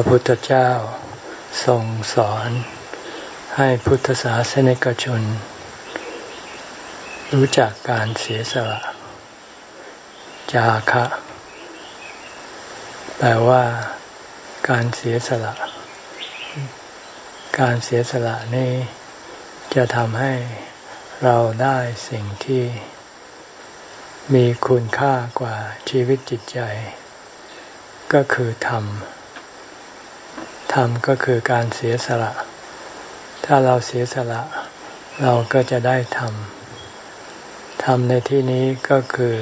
ระพุทธเจ้าทรงสอนให้พุทธศาสนิกชน รู้จักการเสียสละจาคะแปลว่าการเสียสละ การเสียสละนี้จะทำให้เราได้สิ่งที่มีคุณค่ากว่าชีวิตจิตใจ ก็คือธรรม ธรรมก็คือการเสียสละ ถ้าเราเสียสละ เราก็จะได้ธรรม ธรรมในที่นี้ก็คือ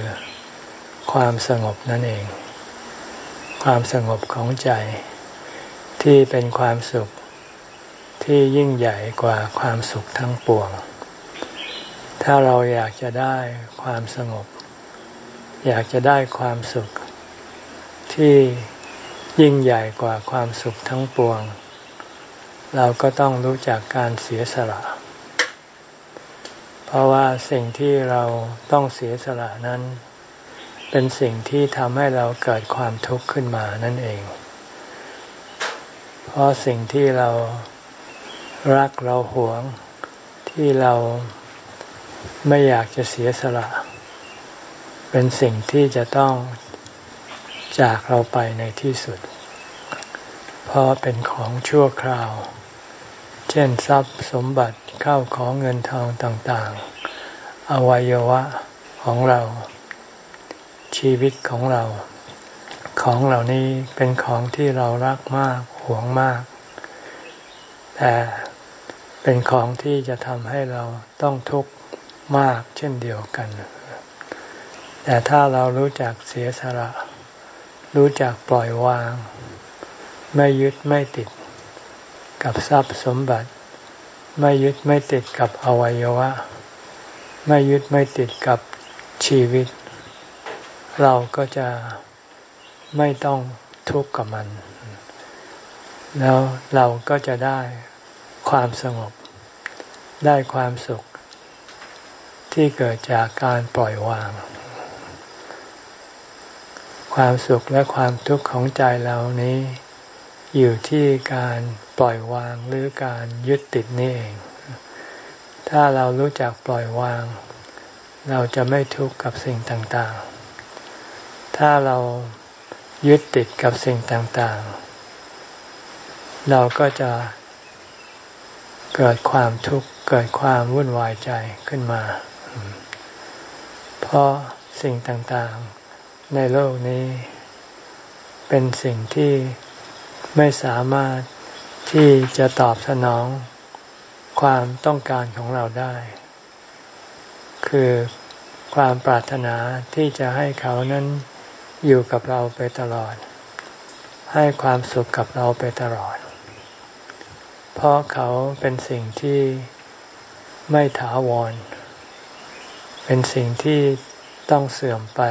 ความสงบนั่นเอง ความสงบของใจ ที่เป็นความสุขที่ยิ่งใหญ่กว่าความสุขทั้งปวง ถ้าเราอยากจะได้ความสงบ อยากจะได้ความสุขที่ ยิ่งใหญ่กว่าความสุขทั้งปวง เราก็ต้องรู้จักการเสียสละ เพราะว่าสิ่งที่เราต้องเสียสละนั้น เป็นสิ่งที่ทำให้เราเกิดความทุกข์ขึ้นมานั่นเอง เพราะสิ่งที่เรารักเราหวงที่เราไม่อยากจะเสียสละ เป็นสิ่งที่จะต้อง จากเราไปในที่สุด เพราะเป็นของชั่วคราว เช่นทรัพย์สมบัติเข้าของเงินทองต่างๆ อวัยวะของเรา ชีวิตของเรา ของเหล่านี้เป็นของที่เรารักมากหวงมาก แต่เป็นของที่จะทำให้เราต้องทุกข์มากเช่นเดียวกัน แต่ถ้าเรารู้จักเสียสละ รู้จักปล่อยวาง ไม่ยึดไม่ติดกับทรัพย์สมบัติ ไม่ยึดไม่ติดกับอวัยวะ ไม่ยึดไม่ติดกับชีวิต เราก็จะไม่ต้องทุกข์กับมัน แล้วเราก็จะได้ความสงบ ได้ความสุข ที่เกิดจากการปล่อยวาง ความสุขและความทุกข์ของใจเรานี้ อยู่ที่การปล่อยวางหรือการยึดติดนี่เอง ถ้าเรารู้จักปล่อยวาง เราจะไม่ทุกข์กับสิ่งต่างๆ ถ้าเรายึดติดกับสิ่งต่างๆ เราก็จะเกิดความทุกข์เกิดความวุ่นวายใจขึ้นมา เพราะสิ่งต่างๆ ในโลกนี้ เป็นสิ่งที่ไม่สามารถที่จะตอบสนองความต้องการของเราได้ คือความปรารถนาที่จะให้เขานั้นอยู่กับเราไปตลอด ให้ความสุขกับเราไปตลอด เพราะเขาเป็นสิ่งที่ไม่ถาวร เป็นสิ่งที่ต้องเสื่อมไป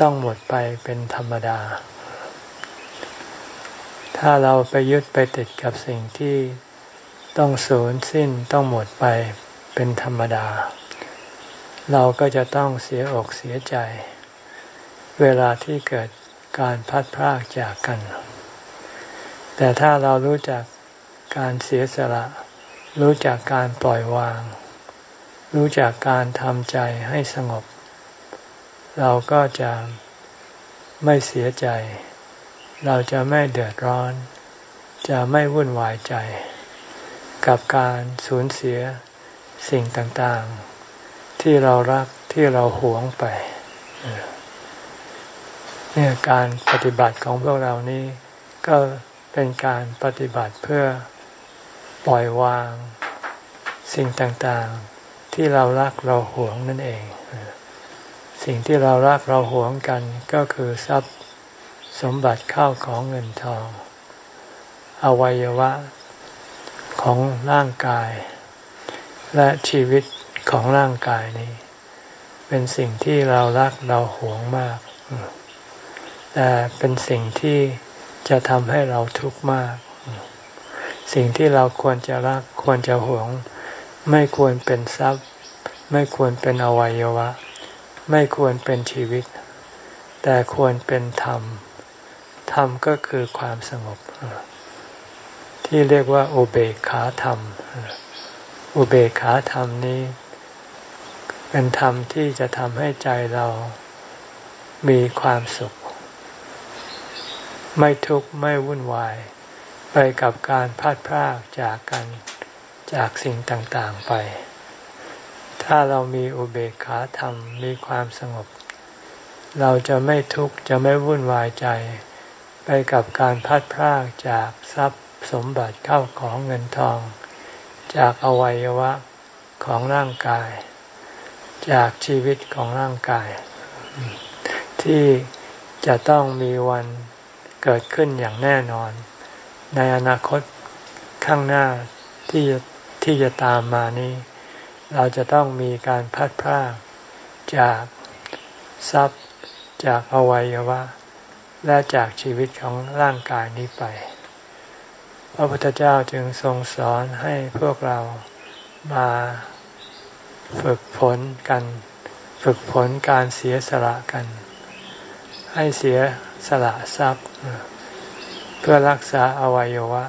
ต้องหมดไปเป็นธรรมดา ถ้าเราไปยึดไปติดกับสิ่งที่ต้องสูญสิ้นต้องหมดไปเป็นธรรมดา เราก็จะต้องเสียอกเสียใจ เวลาที่เกิดการพัดพรากจากกัน แต่ถ้าเรารู้จักการเสียสละ รู้จักการปล่อยวาง รู้จักการทำใจให้สงบ เราก็จะไม่เสียใจ เราจะไม่เดือดร้อน จะไม่วุ่นวายใจ กับการสูญเสียสิ่งต่างๆ ที่เรารักที่เราหวงไปเนี่ยการปฏิบัติของพวกเรานี้ ก็เป็นการปฏิบัติเพื่อปล่อยวางสิ่งต่างๆ ที่เรารักเราหวงนั่นเอง สิ่งที่เรารักเราหวงกันก็คือทรัพย์สมบัติข้าวของเงินทอง อวัยวะของร่างกาย และชีวิตของร่างกายนี้ เป็นสิ่งที่เรารักเราหวงมาก แต่เป็นสิ่งที่จะทำให้เราทุกข์มาก สิ่งที่เราควรจะรักควรจะหวง ไม่ควรเป็นทรัพย์ ไม่ควรเป็นอวัยวะ ไม่ควรเป็นชีวิต แต่ควรเป็นธรรม ธรรมก็คือความสงบ ที่เรียกว่าอุเบกขาธรรม อุเบกขาธรรมนี้ เป็นธรรมที่จะทำให้ใจเรามีความสุข ไม่ทุกข์ไม่วุ่นวาย ไปกับการพัดพรากจากกันจากสิ่งต่างๆไป ถ้าเรามีอุเบกขาธรรมมีความสงบ เราจะไม่ทุกข์จะไม่วุ่นวายใจ ไปกับการพัดพรากจากทรัพย์สมบัติเข้าของเงินทอง จากอวัยวะของร่างกาย จากชีวิตของร่างกาย ที่จะต้องมีวันเกิดขึ้นอย่างแน่นอน ในอนาคตข้างหน้าที่จะที่จะตามมานี้ เราจะต้องมีการพัดพรากจากทรัพย์จากอวัยวะ และจากชีวิตของร่างกายนี้ไป พระพุทธเจ้าจึงทรงสอนให้พวกเรามาฝึกฝนกัน ฝึกฝนการเสียสละกัน ให้เสียสละทรัพย์ เพื่อรักษาอวัยวะ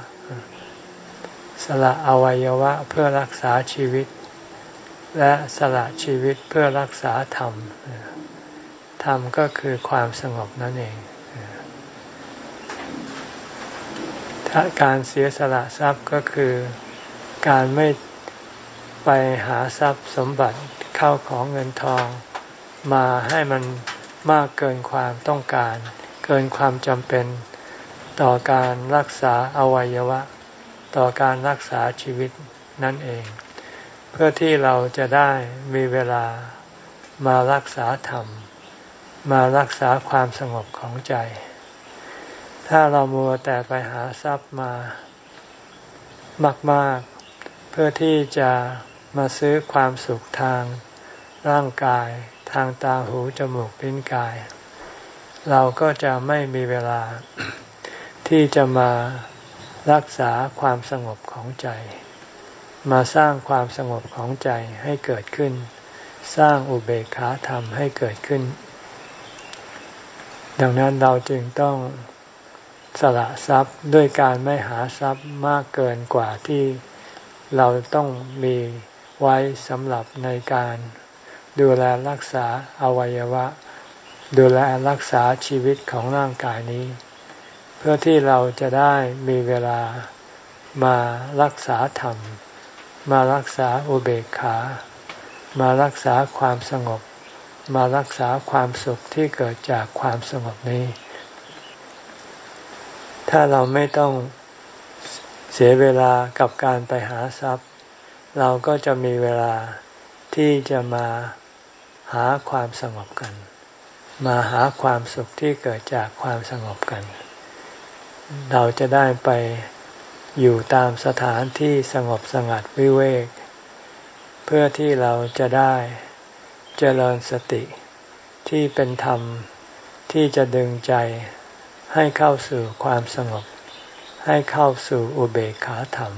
สละอวัยวะเพื่อรักษาชีวิต และสละชีวิตเพื่อรักษาธรรม ธรรมก็คือความสงบนั่นเอง ถ้าการเสียสละทรัพย์ก็คือการไม่ไปหาทรัพย์สมบัติเข้าของเงินทอง มาให้มันมากเกินความต้องการ เกินความจำเป็นต่อการรักษาอวัยวะ ต่อการรักษาชีวิตนั่นเอง เพื่อที่เราจะได้มีเวลามารักษาธรรม มารักษาความสงบของใจ ถ้าเรามัวแต่ไปหาทรัพย์มามาก ๆ เพื่อที่จะมาซื้อความสุขทางร่างกายทางตาหูจมูกลิ้นกาย เราก็จะไม่มีเวลาที่จะมารักษาความสงบของใจ มาสร้างความสงบของใจให้เกิดขึ้น สร้างอุเบกขาธรรมให้เกิดขึ้น ดังนั้นเราจึงต้องสละทรัพย์ด้วยการไม่หาทรัพย์มากเกินกว่าที่เราต้องมีไว้สำหรับในการดูแลรักษาอวัยวะ ดูแลรักษาชีวิตของร่างกายนี้ เพื่อที่เราจะได้มีเวลามารักษาธรรม มารักษาอุเบกขา มารักษาความสงบ มารักษาความสุขที่เกิดจากความสงบนี้ ถ้าเราไม่ต้องเสียเวลากับการไปหาทรัพย์ เราก็จะมีเวลาที่จะมาหาความสงบกัน มาหาความสุขที่เกิดจากความสงบกัน เราจะได้ไป อยู่ตามสถานที่สงบสงัดวิเวก เพื่อที่เราจะได้เจริญสติที่เป็นธรรมที่จะดึงใจให้เข้าสู่ความสงบ ให้เข้าสู่อุเบกขาธรรม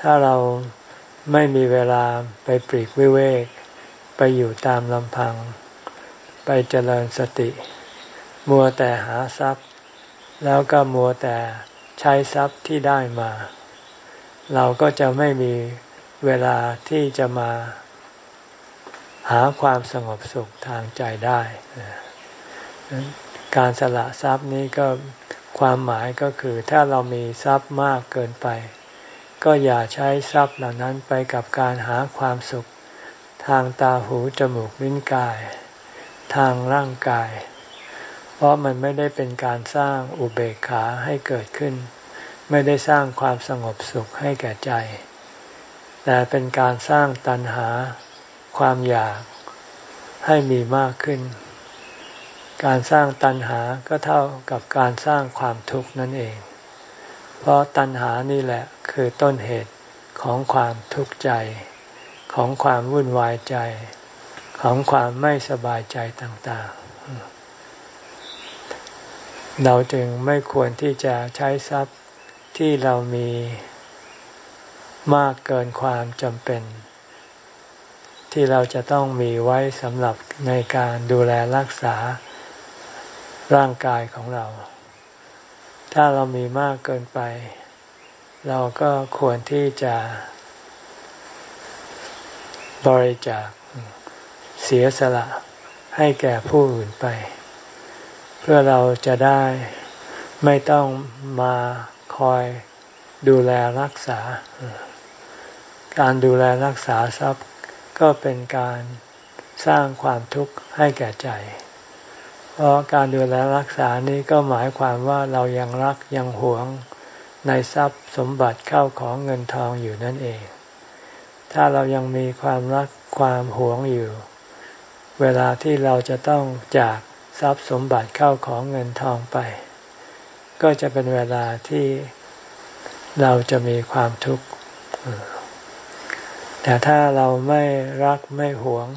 ถ้าเราไม่มีเวลาไปปรีกวิเวก ไปอยู่ตามลำพัง ไปเจริญสติ มัวแต่หาทรัพย์ แล้วก็มัวแต่ ใช้ทรัพย์ที่ได้มา เราก็จะไม่มีเวลาที่จะมา หาความสงบสุขทางใจได้ การสละทรัพย์นี้ก็ความหมายก็คือถ้าเรามีทรัพย์มากเกินไป ก็อย่าใช้ทรัพย์เหล่านั้นไปกับการหาความสุข ทางตาหูจมูกลิ้นกาย ทางร่างกาย เพราะมันไม่ได้เป็นการสร้างอุเบกขาให้เกิดขึ้น ไม่ได้สร้างความสงบสุขให้แก่ใจ แต่เป็นการสร้างตัณหา ความอยากให้มีมากขึ้น การสร้างตัณหาก็เท่ากับการสร้างความทุกข์นั่นเอง เพราะตัณหานี่แหละคือต้นเหตุของความทุกข์ใจ ของความวุ่นวายใจ ของความไม่สบายใจต่างๆ เราจึงไม่ควรที่จะใช้ทรัพย์ที่เรามีมากเกินความจำเป็น ที่เราจะต้องมีไว้สำหรับในการดูแลรักษาร่างกายของเรา ถ้าเรามีมากเกินไป เราก็ควรที่จะบริจาคเสียสละให้แก่ผู้อื่นไป เพื่อเราจะได้ไม่ต้องมาคอยดูแลรักษา การดูแลรักษาทรัพย์ก็เป็นการสร้างความทุกข์ให้แก่ใจ เพราะการดูแลรักษานี้ก็หมายความว่าเรายังรักยังหวงในทรัพย์สมบัติเข้าของเงินทองอยู่นั่นเอง ถ้าเรายังมีความรักความหวงอยู่ เวลาที่เราจะต้องจาก ทรัพย์สมบัติเข้าของเงินทองไป ก็จะเป็นเวลาที่เราจะมีความทุกข์แต่ถ้าเราไม่รักไม่หวง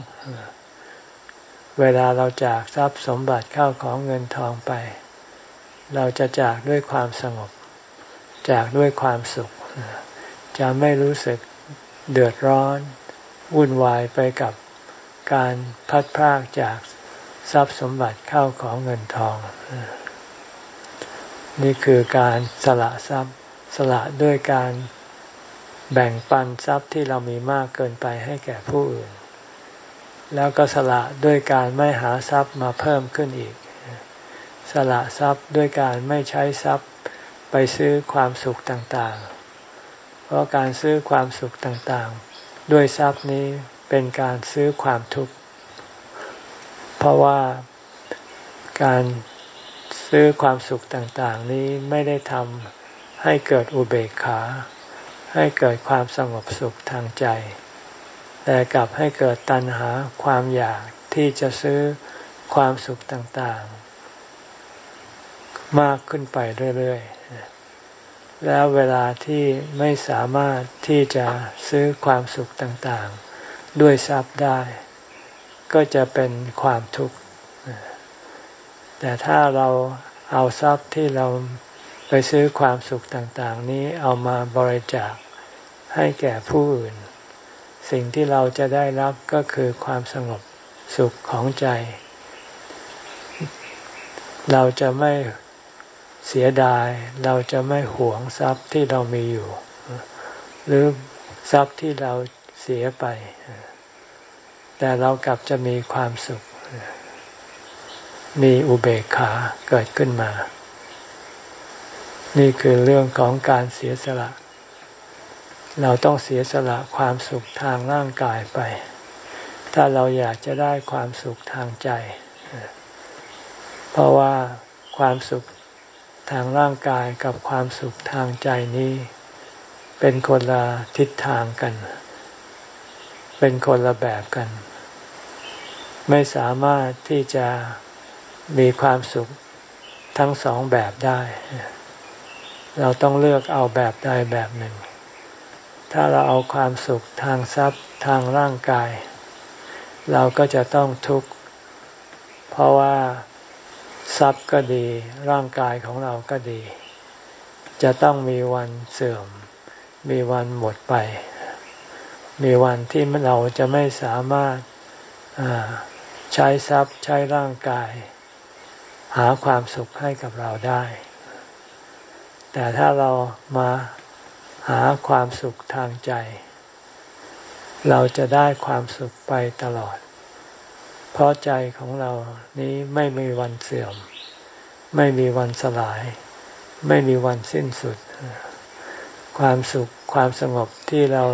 เวลาเราจากทรัพย์สมบัติเข้าของเงินทองไป เราจะจากด้วยความสงบ จากด้วยความสุข จะไม่รู้สึกเดือดร้อน วุ่นวายไปกับการพัดพรากจาก ทรัพย์สมบัติเข้าของเงินทอง นี่คือการสละทรัพย์สละด้วยการแบ่งปันทรัพย์ที่เรามีมากเกินไปให้แก่ผู้อื่น แล้วก็สละด้วยการไม่หาทรัพย์มาเพิ่มขึ้นอีก สละทรัพย์ด้วยการไม่ใช้ทรัพย์ไปซื้อความสุขต่างๆ เพราะการซื้อความสุขต่างๆ ด้วยทรัพย์นี้เป็นการซื้อความทุกข์ เพราะว่าการซื้อความสุขต่างๆ นี้ไม่ได้ทำให้เกิดอุเบกขา ให้เกิดความสงบสุขทางใจ แต่กลับให้เกิดตัณหาความอยากที่จะซื้อความสุขต่างๆ มากขึ้นไปเรื่อยๆ แล้วเวลาที่ไม่สามารถที่จะซื้อความสุขต่างๆ ด้วยทรัพย์ได้ ก็จะเป็นความทุกข์ แต่ถ้าเราเอาทรัพย์ที่เราไปซื้อความสุขต่างๆ นี้เอามาบริจาคให้แก่ผู้อื่น สิ่งที่เราจะได้รับก็คือความสงบสุขของใจ เราจะไม่เสียดาย เราจะไม่หวงทรัพย์ที่เรามีอยู่ หรือทรัพย์ที่เราเสียไป แต่เรากลับจะมีความสุข มีอุเบกขาเกิดขึ้นมา นี่คือเรื่องของการเสียสละ เราต้องเสียสละความสุขทางร่างกายไป ถ้าเราอยากจะได้ความสุขทางใจ เพราะว่าความสุขทางร่างกายกับความสุขทางใจนี้ เป็นคนละทิศทางกัน เป็นคนละแบบกัน ไม่สามารถที่จะมีความสุขทั้งสองแบบได้ เราต้องเลือกเอาแบบใดแบบหนึ่ง ถ้าเราเอาความสุขทางทรัพย์ทางร่างกาย เราก็จะต้องทุกข์ เพราะว่าทรัพย์ก็ดี ร่างกายของเราก็ดี จะต้องมีวันเสื่อม มีวันหมดไป มีวันที่เราจะไม่สามารถ ใช้ทรัพย์ใช้ร่างกาย หาความสุขให้กับเราได้ แต่ถ้าเรามาหาความสุขทางใจ เราจะได้ความสุขไปตลอด เพราะใจของเรานี้ไม่มีวันเสื่อม ไม่มีวันสลาย ไม่มีวันสิ้นสุด ความสุขความสงบที่เรา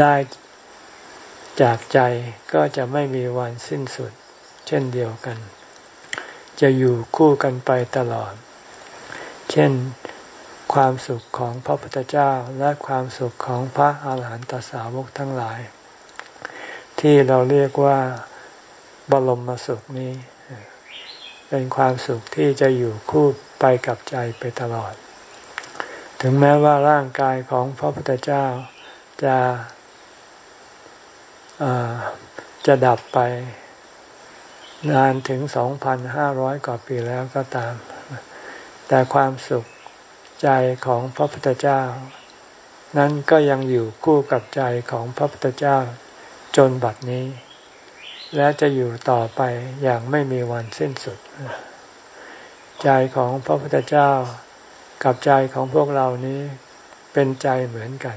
ได้ จากใจก็จะไม่มีวันสิ้นสุด เช่นเดียวกัน จะอยู่คู่กันไปตลอด เช่นความสุขของพระพุทธเจ้าและความสุขของพระอาหารหันตสาวกทั้งหลาย ที่เราเรียกว่าบรมสุขนี้ เป็นความสุขที่จะอยู่คู่ไปกับใจไปตลอด ถึงแม้ว่าร่างกายของพระพุทธเจ้าจะ จะดับไปนานถึงสองพันห้าร้อยกว่าปีแล้วก็ตาม แต่ความสุขใจของพระพุทธเจ้า นั้นก็ยังอยู่คู่กับใจของพระพุทธเจ้าจนบัดนี้ และจะอยู่ต่อไปอย่างไม่มีวันสิ้นสุด ใจของพระพุทธเจ้า กับใจของพวกเรานี้เป็นใจเหมือนกัน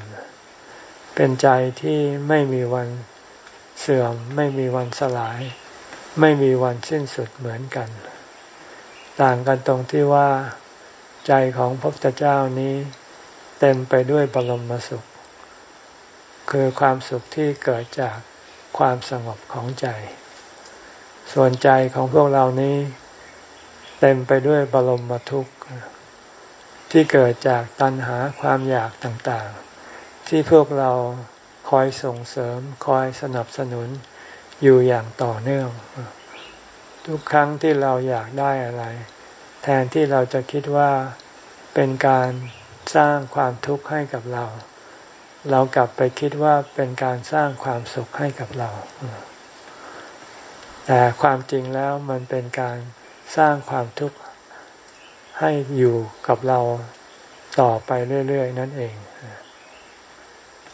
เป็นใจที่ไม่มีวัน เสื่อมไม่มีวันสลาย ไม่มีวันสิ้นสุดเหมือนกัน ต่างกันตรงที่ว่า ใจของพระพุทธเจ้านี้ เต็มไปด้วยบรมสุข คือความสุขที่เกิดจากความสงบของใจ ส่วนใจของพวกเรานี้ เต็มไปด้วยบรมทุกข์ที่เกิดจากตัณหาความอยากต่างๆ ที่พวกเรา คอยส่งเสริม คอยสนับสนุนอยู่อย่างต่อเนื่อง ทุกครั้งที่เราอยากได้อะไร แทนที่เราจะคิดว่าเป็นการสร้างความทุกข์ให้กับเรา เรากลับไปคิดว่าเป็นการสร้างความสุขให้กับเรา แต่ความจริงแล้วมันเป็นการสร้างความทุกข์ให้อยู่กับเราต่อไปเรื่อย ๆ นั่นเอง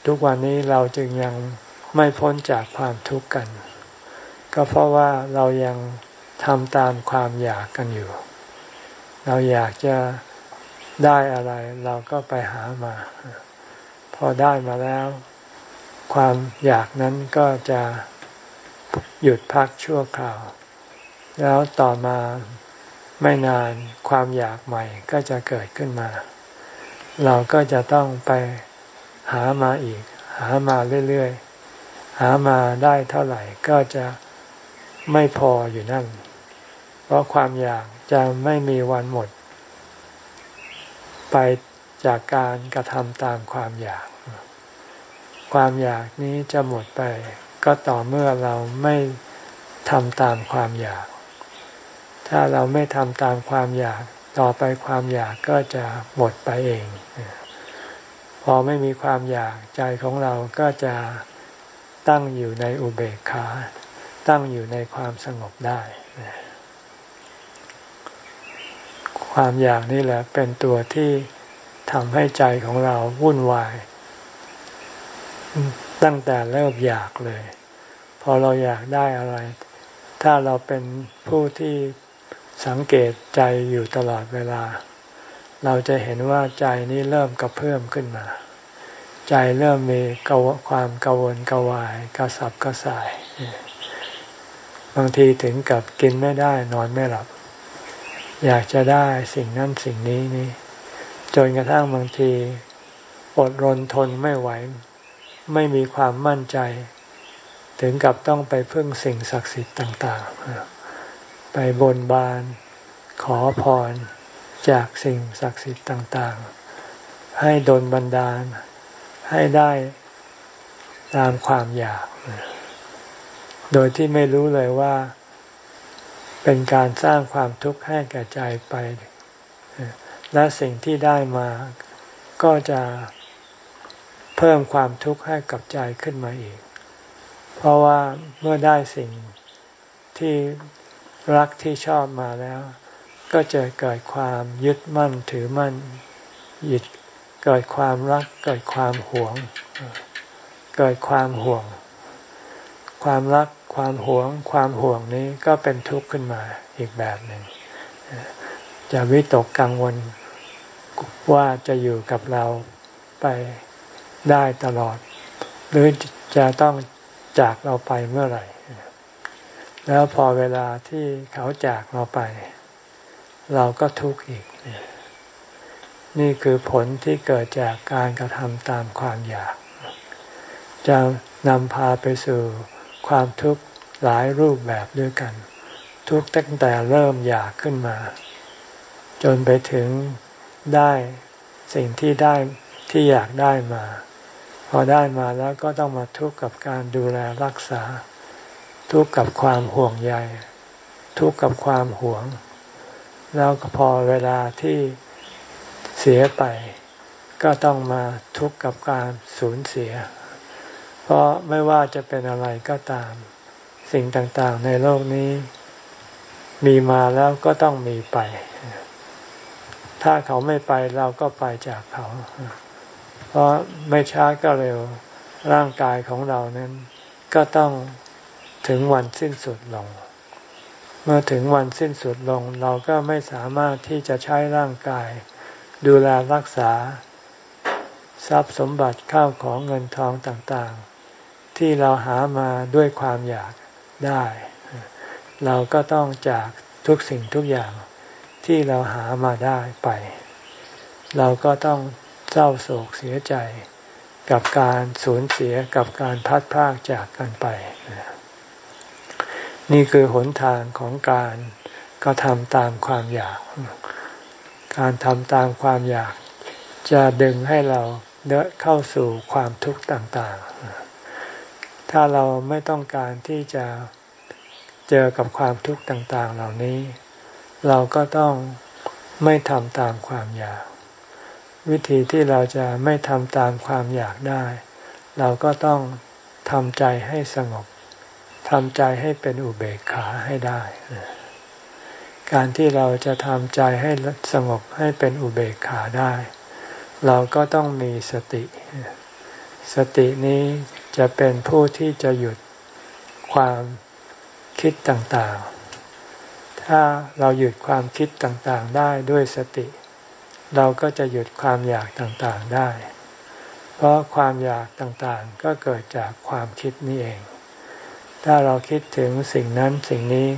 ทุกวันนี้เราจึงยังไม่พ้นจากความทุกข์กัน ก็เพราะว่าเรายังทำตามความอยากกันอยู่ เราอยากจะได้อะไร เราก็ไปหามา พอได้มาแล้ว ความอยากนั้นก็จะหยุดพักชั่วคราว แล้วต่อมาไม่นานความอยากใหม่ก็จะเกิดขึ้นมา เราก็จะต้องไป หามาอีก หามาเรื่อยๆ หามาได้เท่าไหร่ก็จะไม่พออยู่นั่น เพราะความอยากจะไม่มีวันหมด ไปจากการกระทำตามความอยาก ความอยากนี้จะหมดไป ก็ต่อเมื่อเราไม่ทำตามความอยาก ถ้าเราไม่ทำตามความอยาก ต่อไปความอยากก็จะหมดไปเอง อไม่มีความอยากใจของเราก็จะตั้งอยู่ในอุเบกขา ตั้งอยู่ในความสงบได้ ความอยากนี่แหละเป็นตัวที่ทำให้ใจของเราวุ่นวาย ตั้งแต่เริ่มอยากเลย พอเราอยากได้อะไร ถ้าเราเป็นผู้ที่สังเกตใจอยู่ตลอดเวลา เราจะเห็นว่าใจนี้เริ่มกระเพิ่มขึ้นมา ใจเริ่มมีกความกังวลกวายกระสับกระส่าย บางทีถึงกับกินไม่ได้นอนไม่หลับ อยากจะได้สิ่งนั้นสิ่งนี้นี่จนกระทั่งบางทีอดรนทนไม่ไหว ไม่มีความมั่นใจ ถึงกับต้องไปพึ่งสิ่งศักดิ์สิทธิ์ต่าง ๆ ไปบนบาน ขอพร จากสิ่งศักดิ์สิทธิ์ต่างๆ ให้ดลบันดาลให้ได้ตามความอยาก โดยที่ไม่รู้เลยว่า เป็นการสร้างความทุกข์ให้แก่ใจไป และสิ่งที่ได้มาก็จะเพิ่มความทุกข์ให้กับใจขึ้นมาอีก เพราะว่าเมื่อได้สิ่งที่รักที่ชอบมาแล้ว ก็จะเกิดความยึดมั่นถือมั่นยึดเกิดความรัก เกิดความหวง เกิดความห่วง ความรักความหวง ความห่วงนี้ก็เป็นทุกข์ขึ้นมาอีกแบบหนึ่งจะวิตกกังวลว่าจะอยู่กับเราไปได้ตลอด หรือจะต้องจากเราไปเมื่อไหร่ แล้วพอเวลาที่เขาจากเราไป เราก็ทุกข์อีก นี่คือผลที่เกิดจากการกระทำตามความอยาก จะนำพาไปสู่ความทุกข์หลายรูปแบบด้วยกัน ทุกตั้งแต่เริ่มอยากขึ้นมา จนไปถึงได้สิ่งที่ได้ที่อยากได้มา พอได้มาแล้วก็ต้องมาทุกข์กับการดูแลรักษา ทุกข์กับความห่วงใย ทุกข์กับความหวง แล้วก็พอเวลาที่เสียไป ก็ต้องมาทุกข์กับการสูญเสีย เพราะไม่ว่าจะเป็นอะไรก็ตาม สิ่งต่างๆในโลกนี้ มีมาแล้วก็ต้องมีไป ถ้าเขาไม่ไปเราก็ไปจากเขา เพราะไม่ช้าก็เร็วร่างกายของเรานั้น ก็ต้องถึงวันสิ้นสุดลง มมื่อถึงวันสิ้นสุดลงเราก็ไม่สามารถที่จะใช้ร่างกาย ดูแลรักษา ทรัพย์สมบัติข้าวของเงินทองต่างๆ ที่เราหามาด้วยความอยากได้ เราก็ต้องจากทุกสิ่งทุกอย่างที่เราหามาได้ไป เราก็ต้องเศร้าโศกเสียใจกับการสูญเสียกับการพัดพากจากกันไป นี่คือหนทางของการก็ทำตามความอยาก การทำตามความอยาก จะดึงให้เราเดเข้าสู่ความทุกข์ต่างๆ ถ้าเราไม่ต้องการที่จะเจอกับความทุกข์ต่างๆ เหล่านี้ เราก็ต้องไม่ทำตามความอยาก วิธีที่เราจะไม่ทำตามความอยากได้ เราก็ต้องทำใจให้สงบ ทำใจให้เป็นอุเบกขาให้ได้ การที่เราจะทำใจให้สงบให้เป็นอุเบกขาได้ เราก็ต้องมีสติ สตินี้จะเป็นผู้ที่จะหยุดความคิดต่างๆ ถ้าเราหยุดความคิดต่างๆได้ด้วยสติ เราก็จะหยุดความอยากต่างๆได้ เพราะความอยากต่างๆ ก็เกิดจากความคิดนี่เอง ถ้าเราคิดถึงสิ่งนั้นสิ่งนี้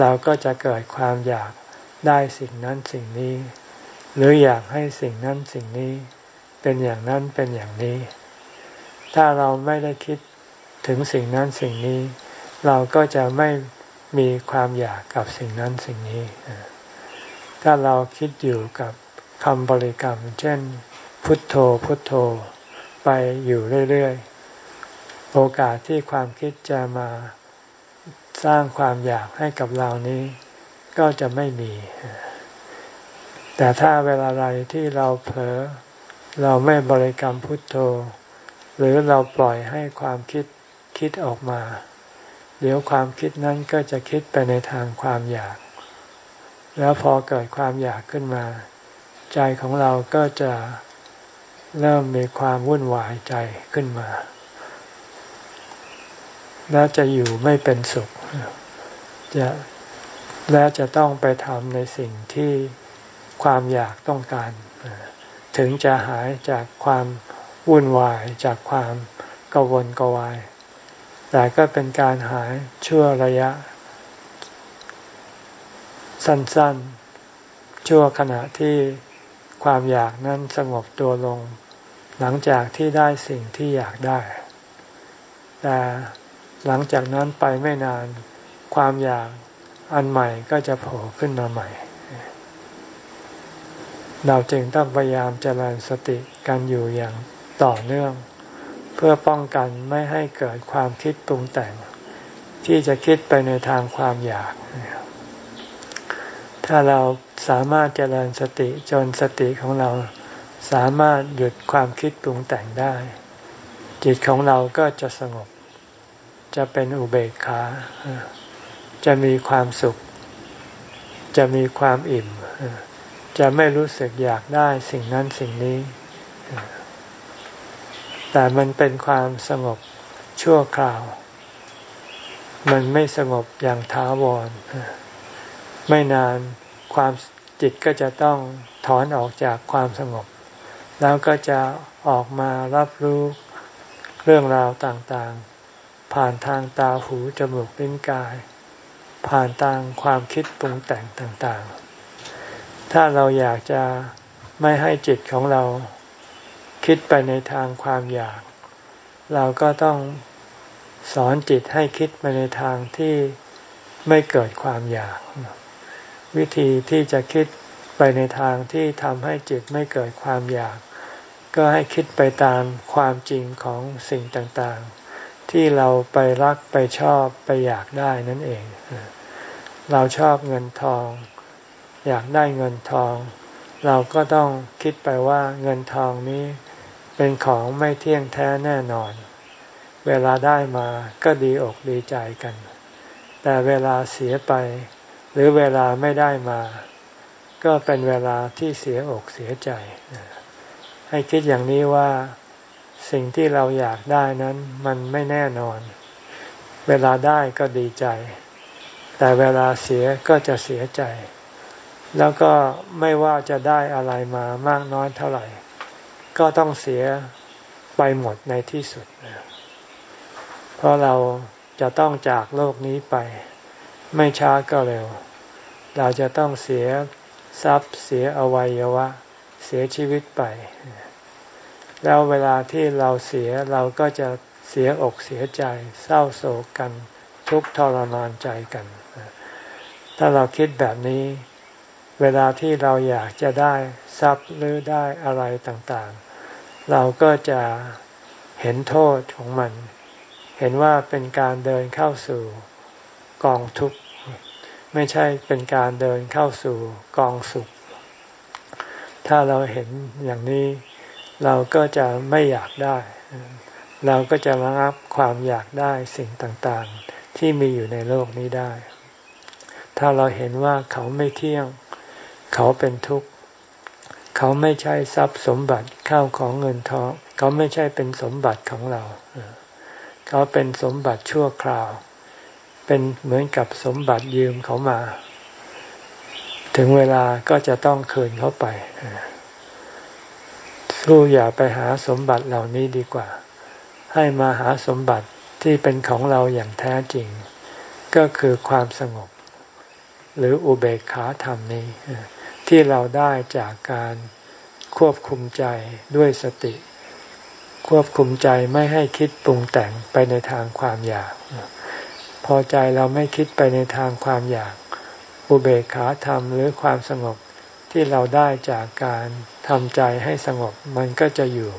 เราก็จะเกิดความอยากได้สิ่งนั้นสิ่งนี้ หรืออยากให้สิ่งนั้นสิ่งนี้ เป็นอย่างนั้นเป็นอย่างนี้ ถ้าเราไม่ได้คิดถึงสิ่งนั้นสิ่งนี้ เราก็จะไม่มีความอยากกับสิ่งนั้นสิ่งนี้ ถ้าเราคิดอยู่กับคำบริกรรม เช่น พุทโธพุทโธ ไปอยู่เรื่อยๆ โอกาสที่ความคิดจะมาสร้างความอยากให้กับเรานี้ ก็จะไม่มี แต่ถ้าเวลาไรที่เราเผลอเราไม่บริกรรมพุทโธ หรือเราปล่อยให้ความคิดคิดออกมา เดี๋ยวความคิดนั้นก็จะคิดไปในทางความอยาก แล้วพอเกิดความอยากขึ้นมา ใจของเราก็จะเริ่มมีความวุ่นวายใจขึ้นมา และจะอยู่ไม่เป็นสุข จะและจะต้องไปทำในสิ่งที่ความอยากต้องการ ถึงจะหายจากความวุ่นวายจากความกวนกวาย แต่ก็เป็นการหายชั่วระยะ สั้นๆ ชั่วขณะที่ความอยากนั้นสงบตัวลง หลังจากที่ได้สิ่งที่อยากได้ แต่ หลังจากนั้นไปไม่นานความอยากอันใหม่ก็จะโผล่ขึ้นมาใหม่ เราจึงต้องพยายามเจริญสติกันอยู่อย่างต่อเนื่อง เพื่อป้องกันไม่ให้เกิดความคิดปรุงแต่ง ที่จะคิดไปในทางความอยาก ถ้าเราสามารถเจริญสติจนสติของเราสามารถหยุดความคิดปรุงแต่งได้ จิตของเราก็จะสงบ จะเป็นอุเบกขา จะมีความสุข จะมีความอิ่ม จะไม่รู้สึกอยากได้สิ่งนั้นสิ่งนี้ แต่มันเป็นความสงบชั่วคราว มันไม่สงบอย่างท้าวร ไม่นานความจิตก็จะต้องถอนออกจากความสงบ แล้วก็จะออกมารับรู้เรื่องราวต่างๆ ผ่านทางตาหูจมูกลิ้นกาย ผ่านทางความคิดปรุงแต่งต่างๆ ถ้าเราอยากจะไม่ให้จิตของเราคิดไปในทางความอยาก เราก็ต้องสอนจิตให้คิดไปในทางที่ไม่เกิดความอยาก วิธีที่จะคิดไปในทางที่ทำให้จิตไม่เกิดความอยาก ก็ให้คิดไปตามความจริงของสิ่งต่างๆ ที่เราไปรักไปชอบไปอยากได้นั่นเอง เราชอบเงินทอง อยากได้เงินทอง เราก็ต้องคิดไปว่าเงินทองนี้เป็นของไม่เที่ยงแท้แน่นอน เวลาได้มาก็ดีอกดีใจกัน แต่เวลาเสียไป หรือเวลาไม่ได้มา ก็เป็นเวลาที่เสียอกเสียใจ ให้คิดอย่างนี้ว่า สิ่งที่เราอยากได้นั้นมันไม่แน่นอน เวลาได้ก็ดีใจ แต่เวลาเสียก็จะเสียใจ แล้วก็ไม่ว่าจะได้อะไรมามากน้อยเท่าไหร่ ก็ต้องเสียไปหมดในที่สุด เพราะเราจะต้องจากโลกนี้ไป ไม่ช้าก็เร็ว เราจะต้องเสียทรัพย์เสียอวัยวะ เสียชีวิตไป แล้วเวลาที่เราเสียเราก็จะเสียอกเสียใจ เศร้าโศกกัน ทุกทรมานใจกัน ถ้าเราคิดแบบนี้ เวลาที่เราอยากจะได้ทรัพย์หรือได้อะไรต่างๆ เราก็จะเห็นโทษของมัน เห็นว่าเป็นการเดินเข้าสู่กองทุกข์ไม่ใช่เป็นการเดินเข้าสู่กองสุข ถ้าเราเห็นอย่างนี้ เราก็จะไม่อยากได้ เราก็จะระงับความอยากได้สิ่งต่างๆ ที่มีอยู่ในโลกนี้ได้ ถ้าเราเห็นว่าเขาไม่เที่ยง เขาเป็นทุกข์ เขาไม่ใช่ทรัพย์สมบัติข้าวของเงินทอง เขาไม่ใช่เป็นสมบัติของเรา เขาเป็นสมบัติชั่วคราว เป็นเหมือนกับสมบัติยืมเขามา ถึงเวลาก็จะต้องคืนเขาไป สู้อย่าไปหาสมบัติเหล่านี้ดีกว่า ให้มาหาสมบัติที่เป็นของเราอย่างแท้จริง ก็คือความสงบ หรืออุเบกขาธรรมนี้ ที่เราได้จากการควบคุมใจด้วยสติ ควบคุมใจไม่ให้คิดปรุงแต่งไปในทางความอยาก พอใจเราไม่คิดไปในทางความอยาก อุเบกขาธรรมหรือความสงบที่เราได้จากการ ทำใจให้สงบมันก็จะอยู่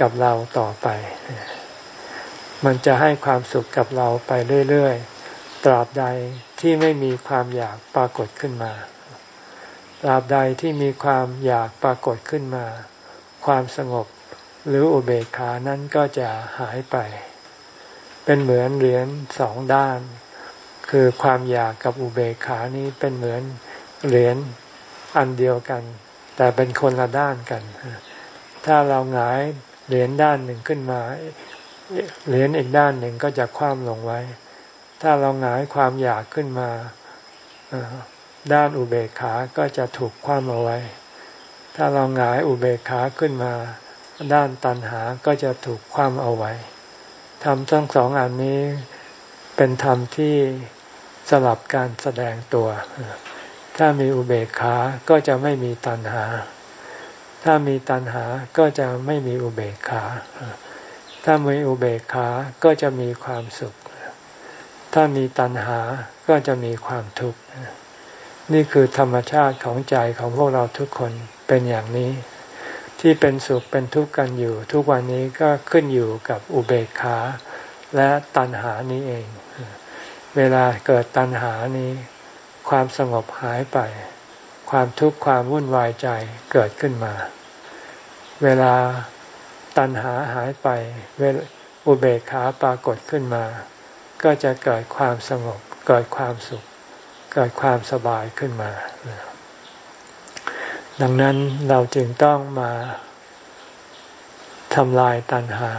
กับเราต่อไป มันจะให้ความสุขกับเราไปเรื่อยๆ ตราบใดที่ไม่มีความอยากปรากฏขึ้นมา ตราบใดที่มีความอยากปรากฏขึ้นมา ความสงบหรืออุเบกขานั้นก็จะหายไป เป็นเหมือนเหรียญสองด้าน คือความอยากกับอุเบกขานี้เป็นเหมือนเหรียญอันเดียวกัน แต่เป็นคนละด้านกัน ถ้าเราหงายเหรียญด้านหนึ่งขึ้นมา เหรียญอีกด้านหนึ่งก็จะคว่ำลงไว้ ถ้าเราหงายความอยากขึ้นมาด้านอุเบกขา ก็จะถูกคว่ำเอาไว้ ถ้าเราหงายอุเบกขาขึ้นมา ด้านตันหา ก็จะถูกคว่ำเอาไว้ทำทั้งสองอันนี้เป็นธรรมที่สลับการแสดงตัว ถ้ามีอุเบกขาก็จะไม่มีตัณหา ถ้ามีตัณหาก็จะไม่มีอุเบกขา ถ้ามีอุเบกขาก็จะมีความสุข ถ้ามีตัณหาก็จะมีความทุกข์ นี่คือธรรมชาติของใจของพวกเราทุกคนเป็นอย่างนี้ ที่เป็นสุขเป็นทุกข์กันอยู่ ทุกวันนี้ก็ขึ้นอยู่กับอุเบกขาและตัณหานี้เอง เวลาเกิดตัณหานี้ ความสงบหายไป ความทุกข์ความวุ่นวายใจเกิดขึ้นมา เวลาตัณหาหายไปเวลอุเบกขาปรากฏขึ้นมา ก็จะเกิดความสงบ เกิดความสุข เกิดความสบายขึ้นมา ดังนั้นเราจึงต้องมาทำลายตัณหา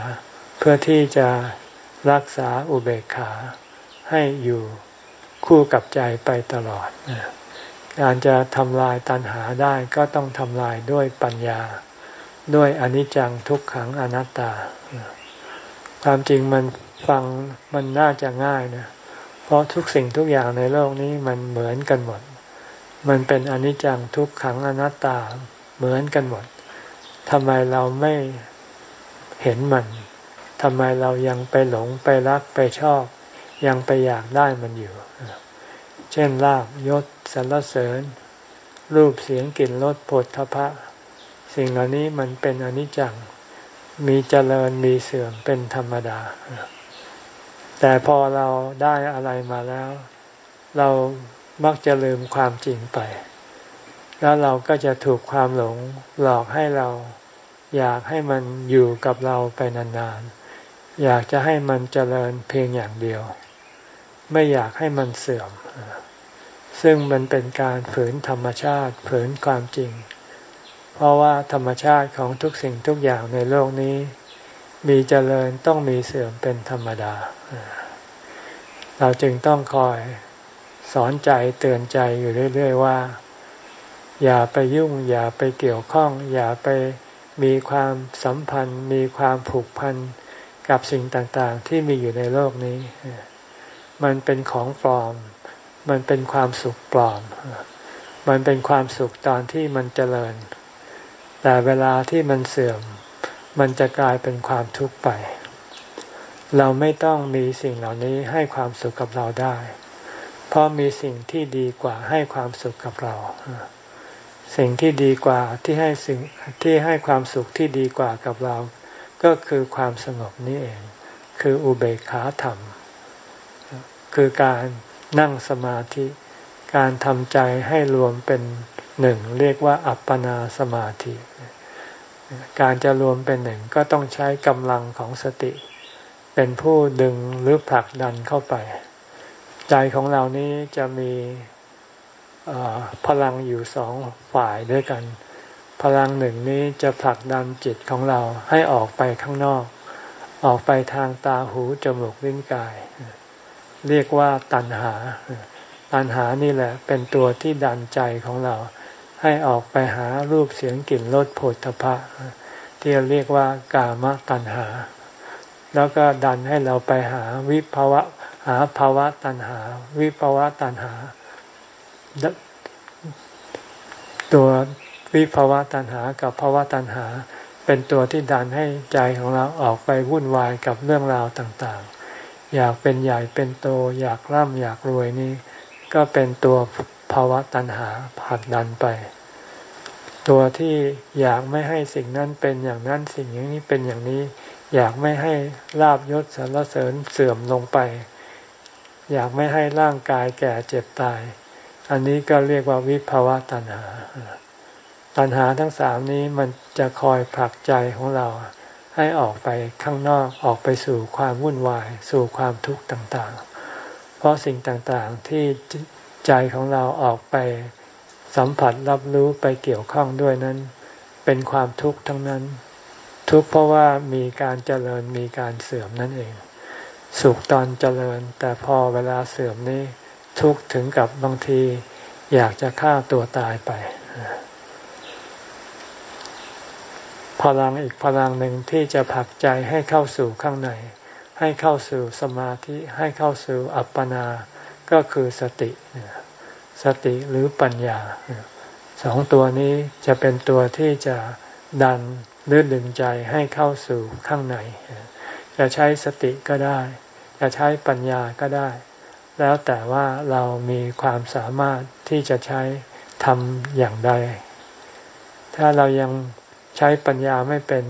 เพื่อที่จะรักษาอุเบกขาให้อยู่ คู่กับใจไปตลอด การจะทำลายตัณหาได้ก็ต้องทำลายด้วยปัญญา ด้วยอนิจจังทุกขังอนัตตา ความจริงมันฟังมันน่าจะง่ายนะ เพราะทุกสิ่งทุกอย่างในโลกนี้มันเหมือนกันหมด มันเป็นอนิจจังทุกขังอนัตตาเหมือนกันหมดทำไมเราไม่เห็นมันทำไมเรายังไปหลงไปรักไปชอบ ยังไปอยากได้มันอยู่ เช่นลาบยศสรรเสริญ รูปเสียงกลิ่นรสผลทพะ สิ่งเหล่านี้มันเป็นอนิจจัง มีเจริญมีเสื่อมเป็นธรรมดา แต่พอเราได้อะไรมาแล้ว เรามักจะลืมความจริงไป แล้วเราก็จะถูกความหลงหลอกให้เรา อยากให้มันอยู่กับเราไปนานๆ อยากจะให้มันเจริญเพียงอย่างเดียว ไม่อยากให้มันเสื่อม ซึ่งมันเป็นการฝืนธรรมชาติฝืนความจริง เพราะว่าธรรมชาติของทุกสิ่งทุกอย่างในโลกนี้ มีเจริญต้องมีเสื่อมเป็นธรรมดา เราจึงต้องคอยสอนใจเตือนใจอยู่เรื่อย ๆ ว่า อย่าไปยุ่ง อย่าไปเกี่ยวข้อง อย่าไปมีความสัมพันธ์ มีความผูกพันกับสิ่งต่างๆ ที่มีอยู่ในโลกนี้ มันเป็นของปลอม มันเป็นความสุขปลอม มันเป็นความสุขตอนที่มันเจริญ แต่เวลาที่มันเสื่อม มันจะกลายเป็นความทุกข์ไป เราไม่ต้องมีสิ่งเหล่านี้ให้ความสุขกับเราได้ เพราะมีสิ่งที่ดีกว่าให้ความสุขกับเรา สิ่งที่ดีกว่าที่ให้สิ่งที่ให้ความสุขที่ดีกว่ากับเรา ก็คือความสงบนี้เอง คืออุเบกขาธรรม คือการ นั่งสมาธิ การทำใจให้รวมเป็นหนึ่งเรียกว่าอัปปนาสมาธิ การจะรวมเป็นหนึ่งก็ต้องใช้กำลังของสติ เป็นผู้ดึงหรือผลักดันเข้าไป ใจของเรานี้จะมีพลังอยู่สองฝ่ายด้วยกัน พลังหนึ่งนี้จะผลักดันจิตของเราให้ออกไปข้างนอก ออกไปทางตาหูจมูกลิ้นกาย เรียกว่าตัณหา ตัณหานี่แหละ เป็นตัวที่ดันใจของเรา ให้ออกไปหารูปเสียงกลิ่นรสผลทพะที่เรียกว่ากามตัณหา แล้วก็ดันให้เราไปหาวิภาวะหาภาวะตัณหา วิภาวะตัณหา ตัววิภาวะตัณหากับภาวะตัณหา เป็นตัวที่ดันให้ใจของเราออกไปวุ่นวายกับเรื่องราวต่างๆ อยากเป็นใหญ่เป็นโต อยากร่ำอยากรวยนี่ ก็เป็นตัวภาวะตัณหาผลักดันไป ตัวที่อยากไม่ให้สิ่งนั้นเป็นอย่างนั้นสิ่งอย่างนี้เป็นอย่างนี้ อยากไม่ให้ลาบยศสรรเสริญเสื่อมลงไป อยากไม่ให้ร่างกายแก่เจ็บตาย อันนี้ก็เรียกว่าวิภาวะตัณหา ตัณหาทั้งสามนี้มันจะคอยผลักใจของเรา ให้ออกไปข้างนอกออกไปสู่ความวุ่นวาย สู่ความทุกข์ต่างๆ เพราะสิ่งต่างๆที่ใจของเราออกไปสัมผัสรับรู้ไปเกี่ยวข้องด้วยนั้น เป็นความทุกข์ทั้งนั้น ทุกข์เพราะว่ามีการเจริญมีการเสื่อมนั่นเอง สุขตอนเจริญ แต่พอเวลาเสื่อมนี้ ทุกข์ถึงกับบางที อยากจะฆ่าตัวตายไป พลังอีกพลังหนึ่งที่จะผลักใจให้เข้าสู่ข้างใน ให้เข้าสู่สมาธิให้เข้าสู่อัปปนา ก็คือสติ สติหรือปัญญาสองตัวนี้จะเป็นตัวที่จะดันหรือดึงใจให้เข้าสู่ข้างใน จะใช้สติก็ได้ จะใช้ปัญญาก็ได้ แล้วแต่ว่าเรามีความสามารถที่จะใช้ทำอย่างใด ถ้าเรายัง ใช้ปัญญาไม่เป็น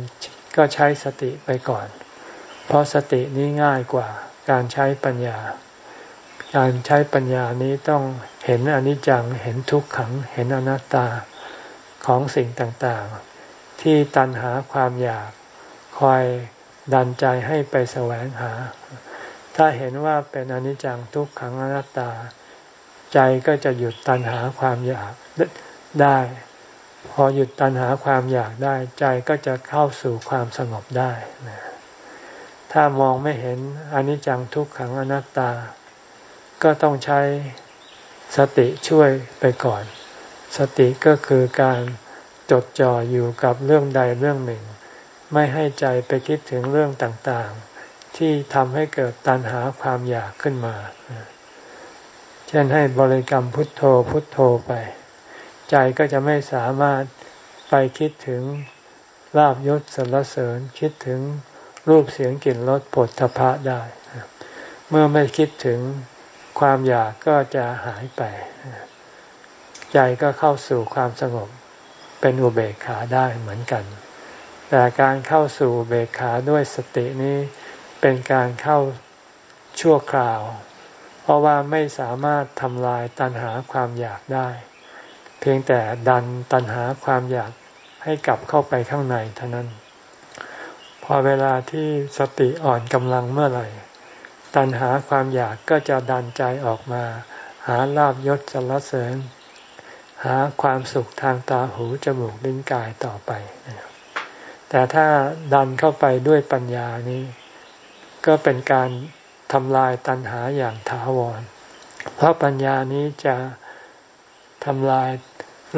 ก็ใช้สติไปก่อน เพราะสตินี้ง่ายกว่าการใช้ปัญญา การใช้ปัญญานี้ต้องเห็นอนิจจัง เห็นทุกขัง เห็นอนัตตาของสิ่งต่างๆ ที่ตันหาความอยากคอยดันใจให้ไปแสวงหา ถ้าเห็นว่าเป็นอนิจจังทุกขังอนัตตา ใจก็จะหยุดตัณหาความอยากได้ พอหยุดตัณหาความอยากได้ใจก็จะเข้าสู่ความสงบได้นะถ้ามองไม่เห็นอนิจจังทุกขังอนัตตา ก็ต้องใช้สติช่วยไปก่อน สติก็คือการจดจ่ออยู่กับเรื่องใดเรื่องหนึ่ง ไม่ให้ใจไปคิดถึงเรื่องต่างๆ ที่ทำให้เกิดตัณหาความอยากขึ้นมา เช่นให้บริกรรมพุทโธพุทโธไป ใจก็จะไม่สามารถไปคิดถึงลาบยศสรรเสริญคิดถึงรูปเสียงกลิ่นรสผลทพะได้ เมื่อไม่คิดถึงความอยากก็จะหายไป ใจก็เข้าสู่ความสงบเป็นอุเบกขาได้เหมือนกัน แต่การเข้าสู่อุเบกขาด้วยสตินี้เป็นการเข้าชั่วคราว เพราะว่าไม่สามารถทำลายตัณหาความอยากได้ พียงแต่ดันตัณหาความอยากให้กลับเข้าไปข้างในเท่านั้น พอเวลาที่สติอ่อนกำลังเมื่อไหร่ ตัณหาความอยากก็จะดันใจออกมา หาลาบยศสรรเสริญ หาความสุขทางตาหูจมูกลิ้นกายต่อไป แต่ถ้าดันเข้าไปด้วยปัญญานี้ ก็เป็นการทำลายตัณหาอย่างถาวร เพราะปัญญานี้จะ ทำลาย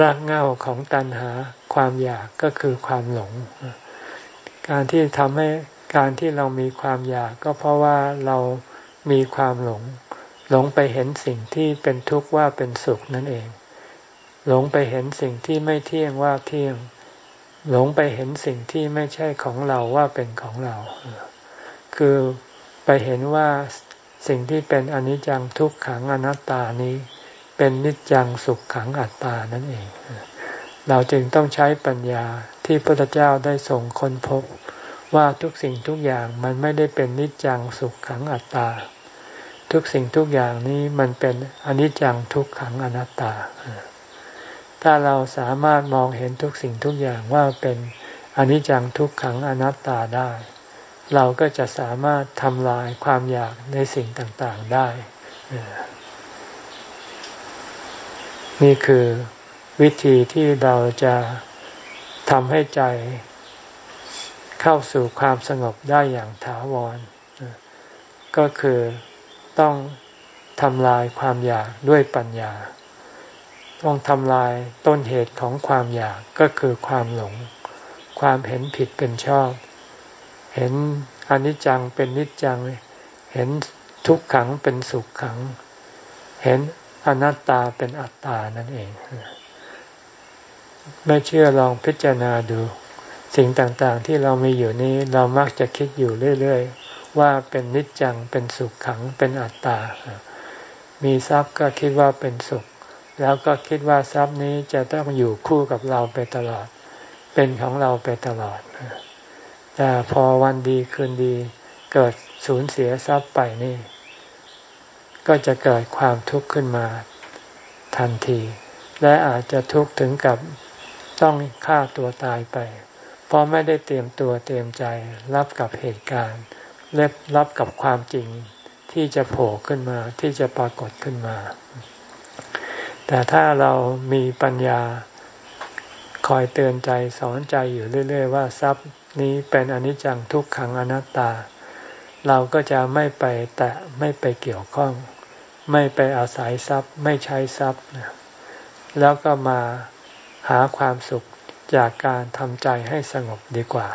รากเหง้าของตัณหาความอยากก็คือความหลง การที่ทำให้การที่เรามีความอยากก็เพราะว่าเรามีความหลง หลงไปเห็นสิ่งที่เป็นทุกข์ว่าเป็นสุขนั่นเอง หลงไปเห็นสิ่งที่ไม่เที่ยงว่าเที่ยง หลงไปเห็นสิ่งที่ไม่ใช่ของเราว่าเป็นของเรา คือไปเห็นว่าสิ่งที่เป็นอนิจจังทุกขังอนัตตานี้ เป็นนิจจังสุขขังอัตตานั่นเอง เราจึงต้องใช้ปัญญาที่พระพุทธเจ้าได้ส่งคนพบ ว่าทุกสิ่งทุกอย่างมันไม่ได้เป็นนิจจังสุขขังอัตตา ทุกสิ่งทุกอย่างนี้มันเป็นอนิจจังทุกขังอนัตตา ถ้าเราสามารถมองเห็นทุกสิ่งทุกอย่างว่าเป็นอนิจจังทุกขังอนัตตาได้ เราก็จะสามารถทำลายความอยากในสิ่งต่างๆได้ นี่คือวิธีที่เราจะทำให้ใจเข้าสู่ความสงบได้อย่างถาวร ก็คือต้องทำลายความอยากด้วยปัญญา ต้องทำลายต้นเหตุของความอยากก็คือความหลง ความเห็นผิดเป็นชอบ เห็นอนิจจังเป็นนิจจัง เห็นทุกขังเป็นสุขขัง เห็น อนัตตาเป็นอัตตานั่นเอง ไม่เชื่อลองพิจารณาดู สิ่งต่างๆที่เรามีอยู่นี้เรามักจะคิดอยู่เรื่อยๆ ว่าเป็นนิจจังเป็นสุขขังเป็นอัตตา มีทรัพย์ก็คิดว่าเป็นสุข แล้วก็คิดว่าทรัพย์นี้จะต้องอยู่คู่กับเราไปตลอด เป็นของเราไปตลอด แต่พอวันดีคืนดีเกิดสูญเสียทรัพย์ไปนี่ ก็จะเกิดความทุกข์ขึ้นมาทันที และอาจจะทุกข์ถึงกับต้องฆ่าตัวตายไป เพราะไม่ได้เตรียมตัวเตรียมใจรับกับเหตุการณ์เล็บรับกับความจริงที่จะโผล่ขึ้นมาที่จะปรากฏขึ้นมา แต่ถ้าเรามีปัญญาคอยเตือนใจสอนใจอยู่เรื่อย ๆ ว่าทรัพย์นี้เป็นอนิจจังทุกขังอนัตตา เราก็จะไม่ไปแตะไม่ไปเกี่ยวข้อง ไม่ไปอาศัยทรัพย์ ไม่ใช้ทรัพย์ แล้วก็มาหาความสุขจากการทำใจให้สงบดีกว่า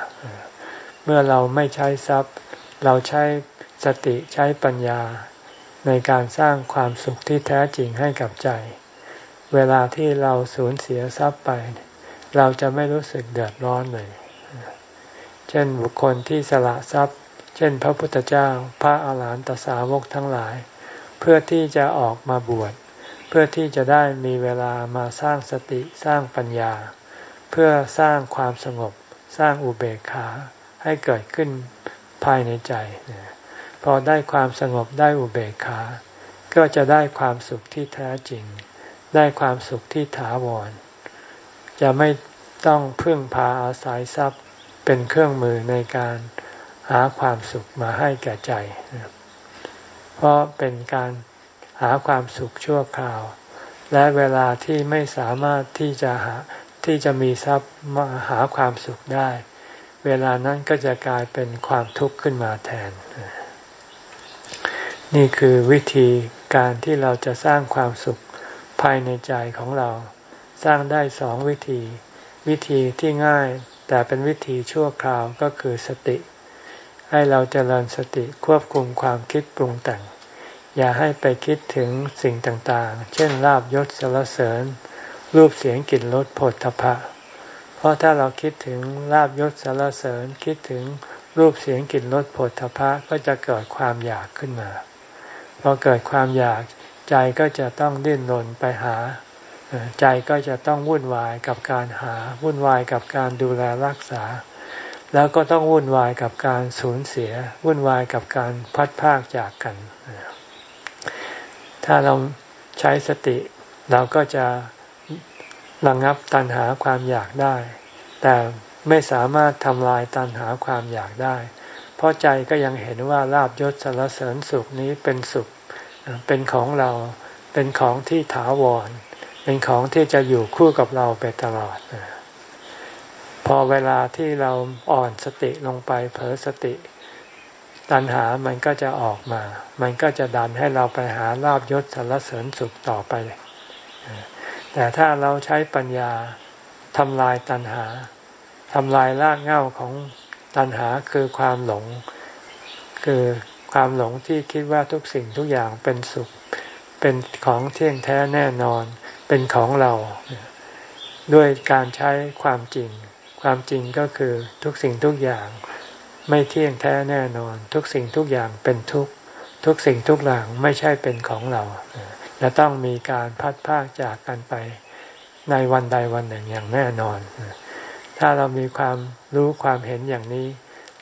เมื่อเราไม่ใช้ทรัพย์ เราใช้สติใช้ปัญญาในการสร้างความสุขที่แท้จริงให้กับใจ เวลาที่เราสูญเสียทรัพย์ไป เราจะไม่รู้สึกเดือดร้อนเลย เช่นบุคคลที่สละทรัพย์ เช่น พระพุทธเจ้า พระอาหารหันตสาวกทั้งหลาย เพื่อที่จะออกมาบวช เพื่อที่จะได้มีเวลามาสร้างสติสร้างปัญญา เพื่อสร้างความสงบ สร้างอุเบกขาให้เกิดขึ้นภายในใจ พอได้ความสงบได้อุเบกขา ก็จะได้ความสุขที่แท้จริง ได้ความสุขที่ถาวร จะไม่ต้องพึ่งพาอาศัยทรัพย์เป็นเครื่องมือในการหาความสุขมาให้แก่ใจ เพราะเป็นการหาความสุขชั่วคราว และเวลาที่ไม่สามารถที่จะหาที่จะมีทรัพย์มาหาความสุขได้ เวลานั้นก็จะกลายเป็นความทุกข์ขึ้นมาแทน นี่คือวิธีการที่เราจะสร้างความสุขภายในใจของเรา สร้างได้สองวิธี วิธีที่ง่ายแต่เป็นวิธีชั่วคราวก็คือสติ ให้เราจเจริญสติควบคุมความคิดปรุงแต่ง อย่าให้ไปคิดถึงสิ่งต่างๆ เช่นลาบยศสรรเสริญ รูปเสียงกลิ่นรสผลทพะ เพราะถ้าเราคิดถึงลาบยศสารเสริญ คิดถึงรูปเสียงกลิ่นรสผลทพะก็จะเกิดความอยากขึ้นมา พอเกิดความอยากใจก็จะต้องดิ้นรนไปหา ใจก็จะต้องวุ่นวายกับการหา วุ่นวายกับการดูแลรักษา แล้วก็ต้องวุ่นวายกับการสูญเสีย วุ่นวายกับการพัดพากจากกัน ถ้าเราใช้สติเราก็จะระงงับตัณหาความอยากได้ แต่ไม่สามารถทำลายตัณหาความอยากได้ เพราะใจก็ยังเห็นว่าลาบยศสารเสริญสุขนี้เป็นสุข เป็นของเรา เป็นของที่ถาวร เป็นของที่จะอยู่คู่กับเราไปตลอด พอเวลาที่เราอ่อนสติลงไปเผลอสติ ตัณหามันก็จะออกมา มันก็จะดันให้เราไปหาลาบยศสรรเสริญสุขต่อไป แต่ถ้าเราใช้ปัญญาทำลายตัณหาทำลายรากเหง้าของตัณหาคือความหลง คือความหลงที่คิดว่าทุกสิ่งทุกอย่างเป็นสุข เป็นของเที่ยงแท้แน่นอน เป็นของเรา ด้วยการใช้ความจริง ความจริงก็คือทุกสิ่งทุกอย่าง ไม่เที่ยงแท้แน่นอน ทุกสิ่งทุกอย่างเป็นทุกทุกสิ่งทุกอย่างไม่ใช่เป็นของเราจะต้องมีการพัดพากจากกันไปในวันใดวันหนึ่งอย่างแน่นอน ถ้าเรามีความรู้ความเห็นอย่างนี้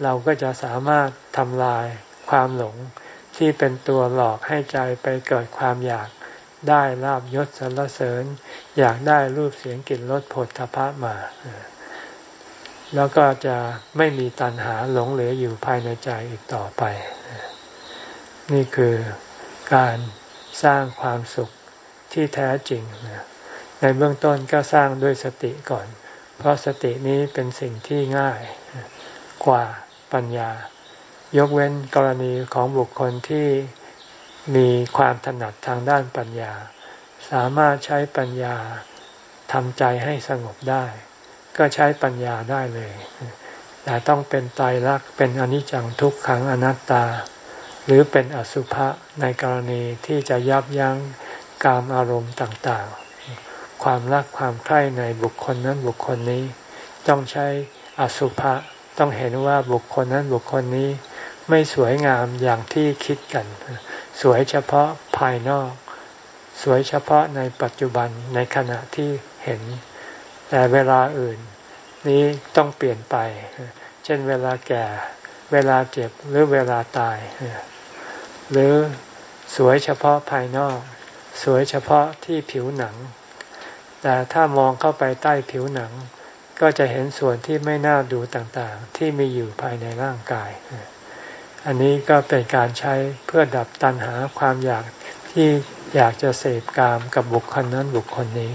เราก็จะสามารถทำลายความหลงที่เป็นตัวหลอกให้ใจไปเกิดความอยากได้ลาบยศสรรเสริญ อยากได้รูปเสียงกลิ่นรสผลทพะมา แล้วก็จะไม่มีตัณหาหลงเหลืออยู่ภายในใจอีกต่อไป นี่คือการสร้างความสุขที่แท้จริง ในเบื้องต้นก็สร้างด้วยสติก่อน เพราะสตินี้เป็นสิ่งที่ง่ายกว่าปัญญา ยกเว้นกรณีของบุคคลที่มีความถนัดทางด้านปัญญา สามารถใช้ปัญญาทำใจให้สงบได้ ก็ใช้ปัญญาได้เลย แต่ต้องเป็นไตรลักษณ์เป็นอนิจจังทุกขังอนัตตา หรือเป็นอสุภะในกรณีที่จะยับยั้งกามอารมณ์ต่างๆ ความรักความใคร่ในบุคคลนั้นบุคคลนี้ ต้องใช้อสุภะต้องเห็นว่าบุคคลนั้นบุคคลนี้ไม่สวยงามอย่างที่คิดกัน สวยเฉพาะภายนอก สวยเฉพาะในปัจจุบันในขณะที่เห็น แต่เวลาอื่น นี้ต้องเปลี่ยนไป เช่นเวลาแก่ เวลาเจ็บ หรือเวลาตาย หรือสวยเฉพาะภายนอก สวยเฉพาะที่ผิวหนัง แต่ถ้ามองเข้าไปใต้ผิวหนัง ก็จะเห็นส่วนที่ไม่น่าดูต่างๆ ที่มีอยู่ภายในร่างกาย อันนี้ก็เป็นการใช้เพื่อดับตัณหาความอยากที่อยากจะเสพกามกับบุคคลนั้นบุคคลนี้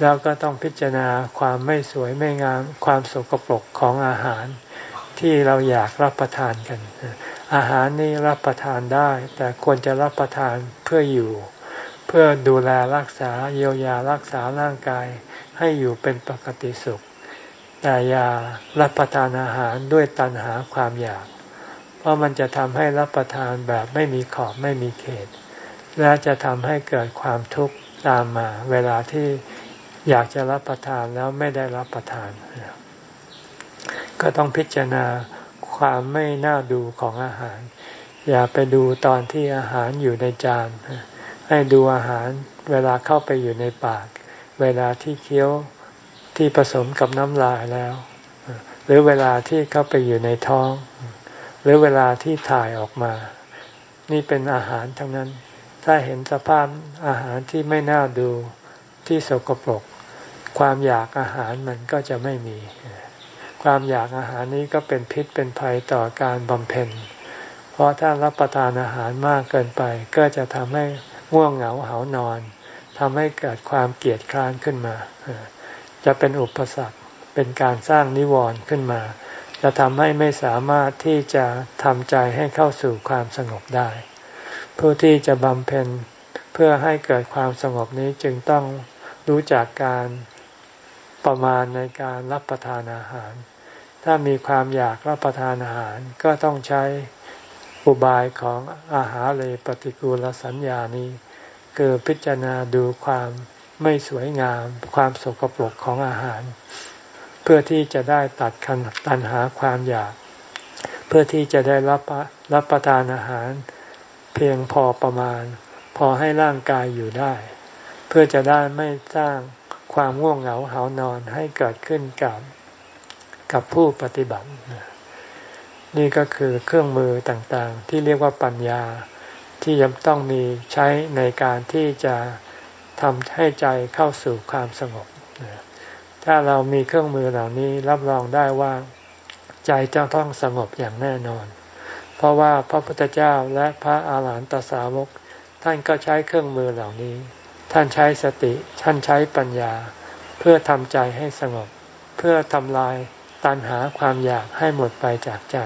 แล้วก็ต้องพิจารณาความไม่สวยไม่งาม ความสกปรกของอาหารที่เราอยากรับประทานกัน อาหารนี่รับประทานได้ แต่ควรจะรับประทานเพื่ออยู่ เพื่อดูแลรักษาเยียวยารักษาร่างกายให้อยู่เป็นปกติสุข แต่อย่ารับประทานอาหารด้วยตัณหาความอยาก เพราะมันจะทำให้รับประทานแบบไม่มีขอบไม่มีเขต และจะทำให้เกิดความทุกข์ตามมา เวลาที่ อยากจะรับประทานแล้วไม่ได้รับประทาน ก็ต้องพิจารณาความไม่น่าดูของอาหาร อย่าไปดูตอนที่อาหารอยู่ในจาน ให้ดูอาหารเวลาเข้าไปอยู่ในปาก เวลาที่เคี้ยวที่ผสมกับน้ำลายแล้ว หรือเวลาที่เข้าไปอยู่ในท้อง หรือเวลาที่ถ่ายออกมา นี่เป็นอาหารทั้งนั้น ถ้าเห็นสภาพอาหารที่ไม่น่าดูที่สกปรก ความอยากอาหารมันก็จะไม่มี ความอยากอาหารนี้ก็เป็นพิษเป็นภัยต่อการบำเพ็ญ เพราะถ้ารับประทานอาหารมากเกินไป ก็จะทำให้ง่วงเหงาเหานอนทำให้เกิดความเกลียดคร้านขึ้นมา จะเป็นอุปสรรค เป็นการสร้างนิวรณ์ขึ้นมา จะทำให้ไม่สามารถที่จะทำใจให้เข้าสู่ความสงบได้ ผู้ที่จะบำเพ็ญเพื่อให้เกิดความสงบนี้จึงต้องรู้จักการ ประมาณในการรับประทานอาหาร ถ้ามีความอยากรับประทานอาหาร ก็ต้องใช้อุบายของอาหารเลยปฏิกูลสัญญานี้ คือพิจารณาดูความไม่สวยงาม ความสกปรกของอาหาร เพื่อที่จะได้ตัดคันตันหาความอยาก เพื่อที่จะได้รับรับประทานอาหาร เพียงพอประมาณ พอให้ร่างกายอยู่ได้ เพื่อจะได้ไม่สร้าง ความง่วงเหงาหานอนให้เกิดขึ้นกับกับผู้ปฏิบัติ นี่ก็คือเครื่องมือต่างๆ ที่เรียกว่าปัญญาที่ยังต้องมีใช้ในการที่จะทำให้ใจเข้าสู่ความสงบ ถ้าเรามีเครื่องมือเหล่านี้รับรองได้ว่า ใจจะต้องสงบอย่างแน่นอน เพราะว่าพระพุทธเจ้าและพระอาหารหันตสาวก ท่านก็ใช้เครื่องมือเหล่านี้ ท่านใช้สติ ท่านใช้ปัญญา เพื่อทำใจให้สงบ เพื่อทำลายตัณหาความอยากให้หมดไปจากใจ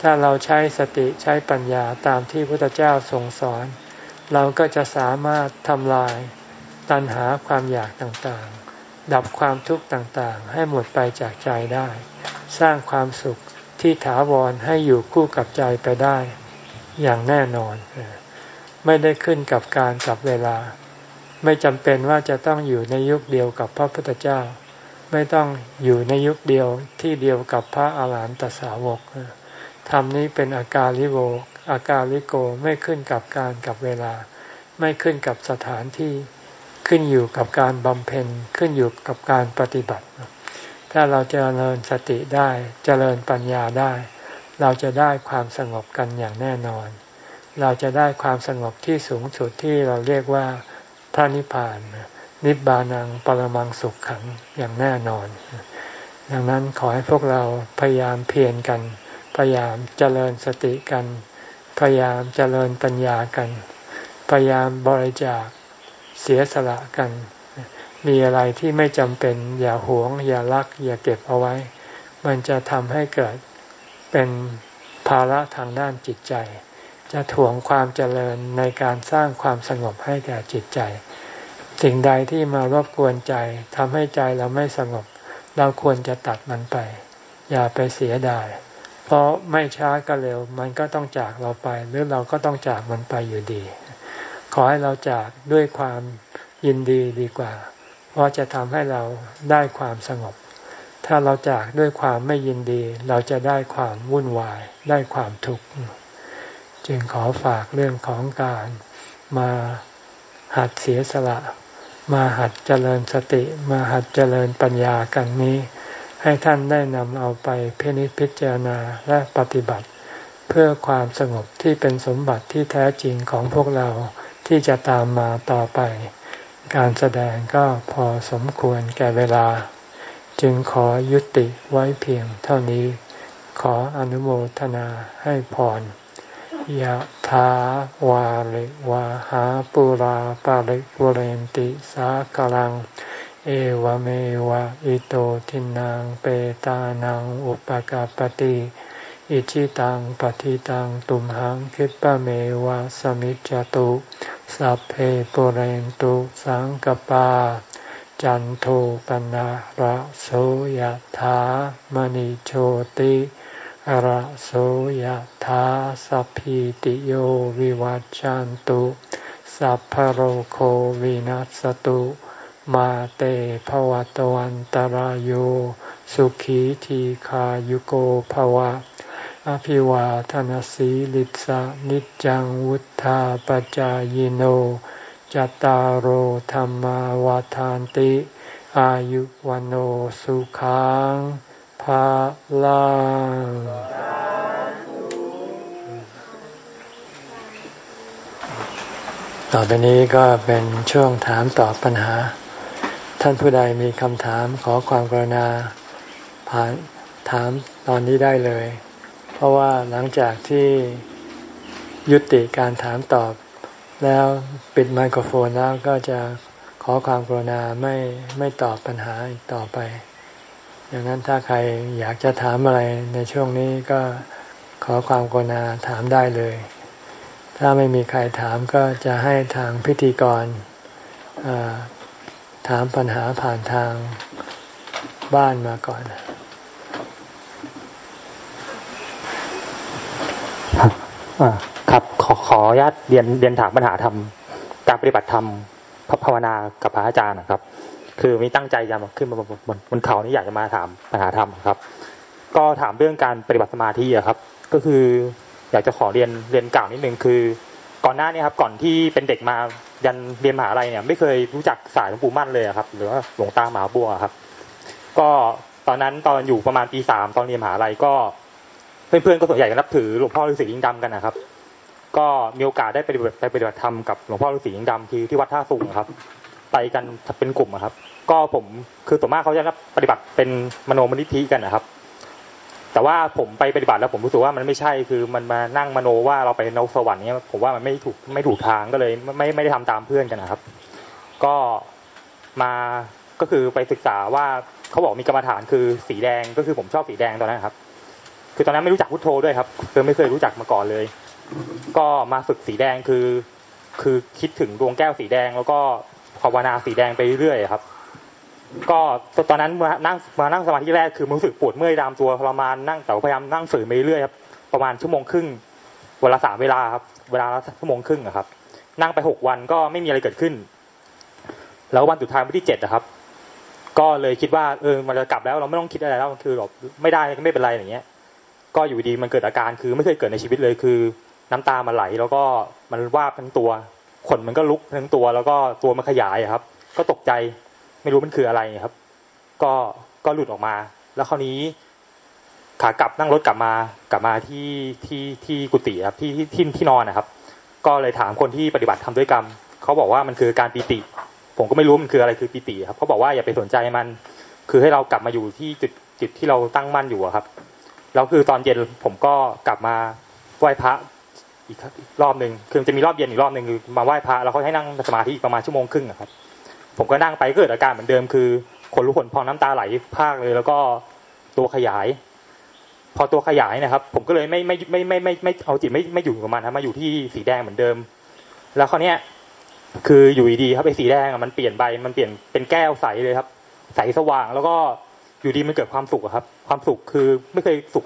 ถ้าเราใช้สติใช้ปัญญาตามที่พระพุทธเจ้าทรงสอน เราก็จะสามารถทำลายตัณหาความอยากต่างๆ ดับความทุกข์ต่างๆ ให้หมดไปจากใจได้ สร้างความสุขที่ถาวรให้อยู่คู่กับใจไปได้ อย่างแน่นอน ไม่ได้ขึ้นกับการกับเวลา ไม่จำเป็นว่าจะต้องอยู่ในยุคเดียวกับพระพุทธเจ้า ไม่ต้องอยู่ในยุคเดียวที่เดียวกับพระอาหารหันตสาวกธรรมนี้เป็นอาการลิโวอาการลิโกไม่ขึ้นกับการกับเวลา ไม่ขึ้นกับสถานที่ขึ้นอยู่กับการบำเพ็ญขึ้นอยู่กับการปฏิบัติ ถ้าเราจเจริญสติได้เจริญปัญญาได้ เราจะได้ความสงบกันอย่างแน่นอน เราจะได้ความสงบที่สูงสุดที่เราเรียกว่า พระนิพพาน นิบานังปรมังสุขขังอย่างแน่นอน ดังนั้นขอให้พวกเราพยายามเพียรกัน พยายามเจริญสติกัน พยายามเจริญปัญญากัน พยายามบริจาคเสียสละกัน มีอะไรที่ไม่จำเป็น อย่าหวง อย่ารัก อย่าเก็บเอาไว้ มันจะทำให้เกิดเป็นภาระทางด้านจิตใจ จะถ่วงความเจริญในการสร้างความสงบให้แก่จิตใจ สิ่งใดที่มารบกวนใจทำให้ใจเราไม่สงบ เราควรจะตัดมันไป อย่าไปเสียดายเพราะไม่ช้าก็เร็ว มันก็ต้องจากเราไป หรือเราก็ต้องจากมันไปอยู่ดี ขอให้เราจากด้วยความยินดีดีกว่า เพราะจะทำให้เราได้ความสงบ ถ้าเราจากด้วยความไม่ยินดี เราจะได้ความวุ่นวาย ได้ความทุกข์ จึงขอฝากเรื่องของการมาหัดเสียสละ มาหัดเจริญสติ มาหัดเจริญปัญญากันนี้ ให้ท่านได้นำเอาไปพินิจพิจารณาและปฏิบัติ เพื่อความสงบที่เป็นสมบัติที่แท้จริงของพวกเราที่จะตามมาต่อไป การแสดงก็พอสมควรแก่เวลา จึงขอยุติไว้เพียงเท่านี้ ขออนุโมทนาให้พร ยะถาวาริวาหาปุราปาริปุเรนติสากลัง เอวเมวะอิโตทินังเปตานังอุปกาปติอิชิตังปฏิตังตุมหังคิปะเมวะสมิจจตุสัพเพปุเรนตุสังกปา จันโทปนะระโสยธามณิโชติ ระโสยธาสัพพิติโยวิวัจจันตุสัพพโรโควินัสตุมาเตภวตวันตารโยสุขีทีขายุโกภวะ อภิวาทนสีลิสานิจังวุธาปจายโนจตารโหธรรมวาทานติ อายุวันโอสุขัง ภาลังต่อไปนี้ก็เป็นช่วงถามตอบปัญหา ท่านผู้ใดมีคำถามขอความกรุณาผ่านถามตอนนี้ได้เลย เพราะว่าหลังจากที่ยุติการถามตอบ แล้วปิดไมโครโฟนแล้วก็จะขอความกรุณาไม่ไม่ตอบปัญหาอีกต่อไป ดังนั้นถ้าใครอยากจะถามอะไรในช่วงนี้ก็ขอความกรุณาถามได้เลย ถ้าไม่มีใครถามก็จะให้ทางพิธีกรถามปัญหาผ่านทางบ้านมาก่อน ครับขอขออนุญาตเรียนเรียนถามปัญหาธรรม การปฏิบัติธรรมภาวนากับพระอาจารย์นะครับ คือมีตั้งใจจะมาขึ้นมาบนบนเขานี่อยากจะมาถามปัญหาธรรมครับ ก็ถามเรื่องการปฏิบัติสมาธิครับ ก็คืออยากจะขอเรียนเรียนกล่าวนิดนึงคือ ก่อนหน้านี้ครับ ก่อนที่เป็นเด็กมายันเรียนมหาลัยเนี่ย ไม่เคยรู้จักสายหลวงปู่มั่นเลยครับ หรือว่าหลวงตาหมาบัวครับ ก็ตอนนั้นตอนอยู่ประมาณปีสามตอนเรียนมหาลัยก็เพื่อนๆก็ส่วนใหญ่ก็นับถือหลวงพ่อฤาษียิงดำกันนะครับ ก็มีโอกาสได้ไปปฏิบัติธรรมกับหลวงพ่อฤาษียิงดำที่ที่วัดท่าสุงครับ ไปกันเป็นกลุ่มครับ ก็ผมคือส่วนมากเขาจะรับปฏิบัติเป็นมโนมนิธิกันนะครับ แต่ว่าผมไปปฏิบัติแล้วผมรู้สึกว่ามันไม่ใช่คือมันมานั่งมโนว่าเราไปนกสวรรค์เนี้ยผมว่ามันไม่ถูกไม่ถูกทางก็เลยไม่ไม่ได้ทำตามเพื่อนกันนะครับ ก็มาก็คือไปศึกษาว่าเขาบอกมีกรรมฐานคือสีแดงก็คือผมชอบสีแดงตอนนั้นครับ คือตอนนั้นไม่รู้จักพุทโธด้วยครับคือไม่เคยรู้จักมาก่อนเลย ก็มาฝึกสีแดงคือ คือคิดถึงดวงแก้วสีแดงแล้วก็ ภาวนาสีแดงไปเรื่อยครับ ก็ตอนนั้นมานั่งมานั่งสมาธิแรกคือรู้สึกปวดเมื่อยตามตัวทรมานนั่งแต่พยายามนั่งฝืนไปเรื่อยครับประมาณชั่วโมงครึ่งเวลาสามเวลาครับ เวลาละชั่วโมงครึ่งครับ นั่งไปหกวันก็ไม่มีอะไรเกิดขึ้น แล้ววันสุดท้ายวันที่เจ็ดนะครับ ก็เลยคิดว่าเออมันจะกลับแล้วเราไม่ต้องคิดอะไรแล้วคือแบบไม่ได้ก็ไม่เป็นไรอย่างเงี้ย ก็อยู่ดีมันเกิดอาการคือไม่เคยเกิดในชีวิตเลยคือ น้ำตามันไหลแล้วก็มันวาบทั้งตัว ขนมันก็ลุกทั้งตัว แล้วก็ตัวมันขยายครับ ก็ตกใจไม่รู้มันคืออะไรครับ ก็ก็หลุดออกมา แล้วคราวนี้ ขากลับนั่งรถกลับมา กลับมาที่ที่ที่กุฏิครับที่ที่ที่นอนนะครับ ก็เลยถามคนที่ปฏิบัติทำด้วยกรรมเขาบอกว่ามันคือการปีติ ผมก็ไม่รู้มันคืออะไรคือปีติครับเขาบอกว่าอย่าไปสนใจมัน คือให้เรากลับมาอยู่ที่จุดจุดที่เราตั้งมั่นอยู่ครับแล้วคือตอนเย็นผมก็กลับมาไหว้พระ อีกรอบหนึ่งคือจะมีรอบเย็นอีกรอบหนึ่งคือมาไหว้พระแล้วเขาให้นั่งสมาธิประมาณชั่วโมงครึ่งครับ ผมก็นั่งไปเกิดอาการเหมือนเดิมคือขนลุกขนพองน้ำตาไหลภาคเลย แล้วก็ตัวขยาย พอตัวขยายนะครับ ผมก็เลยไม่ไม่ไม่ไม่ไม่ไม่เอาจิตไม่ไม่อยู่กับมันครับมาอยู่ที่สีแดงเหมือนเดิม แล้วคราวนี้ยคืออยู่ดีๆครับไอ้สีแดงมันเปลี่ยนใบมันเปลี่ยนเป็นแก้วใสเลยครับ ใสสว่างแล้วก็อยู่ดีมันเกิดความสุขครับ ความสุขคือไม่เคยสุข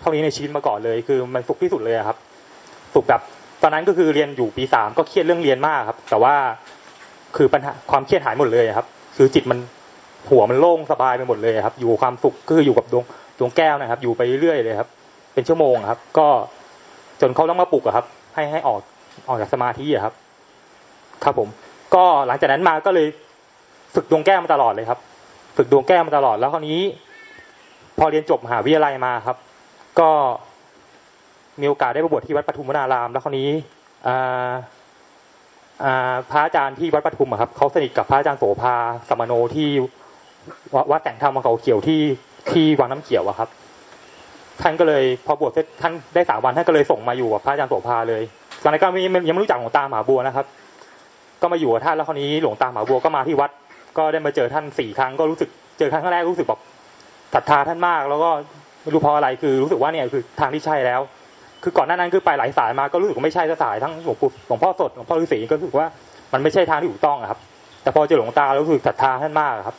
เท่านี้ในชีวิตมาก่อนเลย คือมันสุขที่สุดเลยครับุขแบบ ตอนนั้นก็คือเรียนอยู่ปีสามก็เครียดเรื่องเรียนมากครับ แต่ว่าคือปัญหาความเครียดหายหมดเลยครับ คือจิตมันหัวมันโล่งสบายไปหมดเลยครับ อยู่ความสุขก็คืออยู่กับดวงดวงแก้วนะครับ อยู่ไปเรื่อยเลยครับ เป็นชั่วโมงครับ ก็จนเขาต้องมาปลุกครับ ให้ให้ออกออกจากสมาธิครับ ครับผม ก็หลังจากนั้นมาก็เลยฝึกดวงแก้วมาตลอดเลยครับ ฝึกดวงแก้วมาตลอดแล้วคราวนี้ พอเรียนจบมหาวิทยาลัยมาครับ ก็ มีโอกาสได้ไปบวชที่วัดปทุมวนาราม แล้วคราวนี้พระอาจารย์ที่วัดปทุมครับเขาสนิทกับพระอาจารย์โสภาสมโนที่วัดแต่งธรรมเขาเขียวที่ที่วังน้ำเขียวอะครับ ท่านก็เลยพอบวชเสร็จท่านได้สามวันท่านก็เลยส่งมาอยู่กับพระอาจารย์โสภาเลยตอนนั้นก็ยังไม่รู้จักหลวงตามหาบัวนะครับ ก็มาอยู่กับท่านแล้วคราวนี้หลวงตามหาบัวก็มาที่วัด ก็ได้มาเจอท่านสี่ครั้งก็รู้สึกเจอครั้งแรกรู้สึกแบบศรัทธาท่านมาก แล้วก็ไม่รู้เพราะอะไรคือรู้สึกว่าเนี่ยคือทางที่ใช่แล้ว คือก่อนหน้านั้นคือไปหลายสายมาก็รู้สึกว่าไม่ใช่สายทั้งหลวงปู่หลวงพ่อสดหลวงพ่อฤาษีก็รู้สึกว่ามันไม่ใช่ทางที่ถูกต้องครับ แต่พอเจอหลวงตาแล้วรู้สึกศรัทธาท่านมากครับ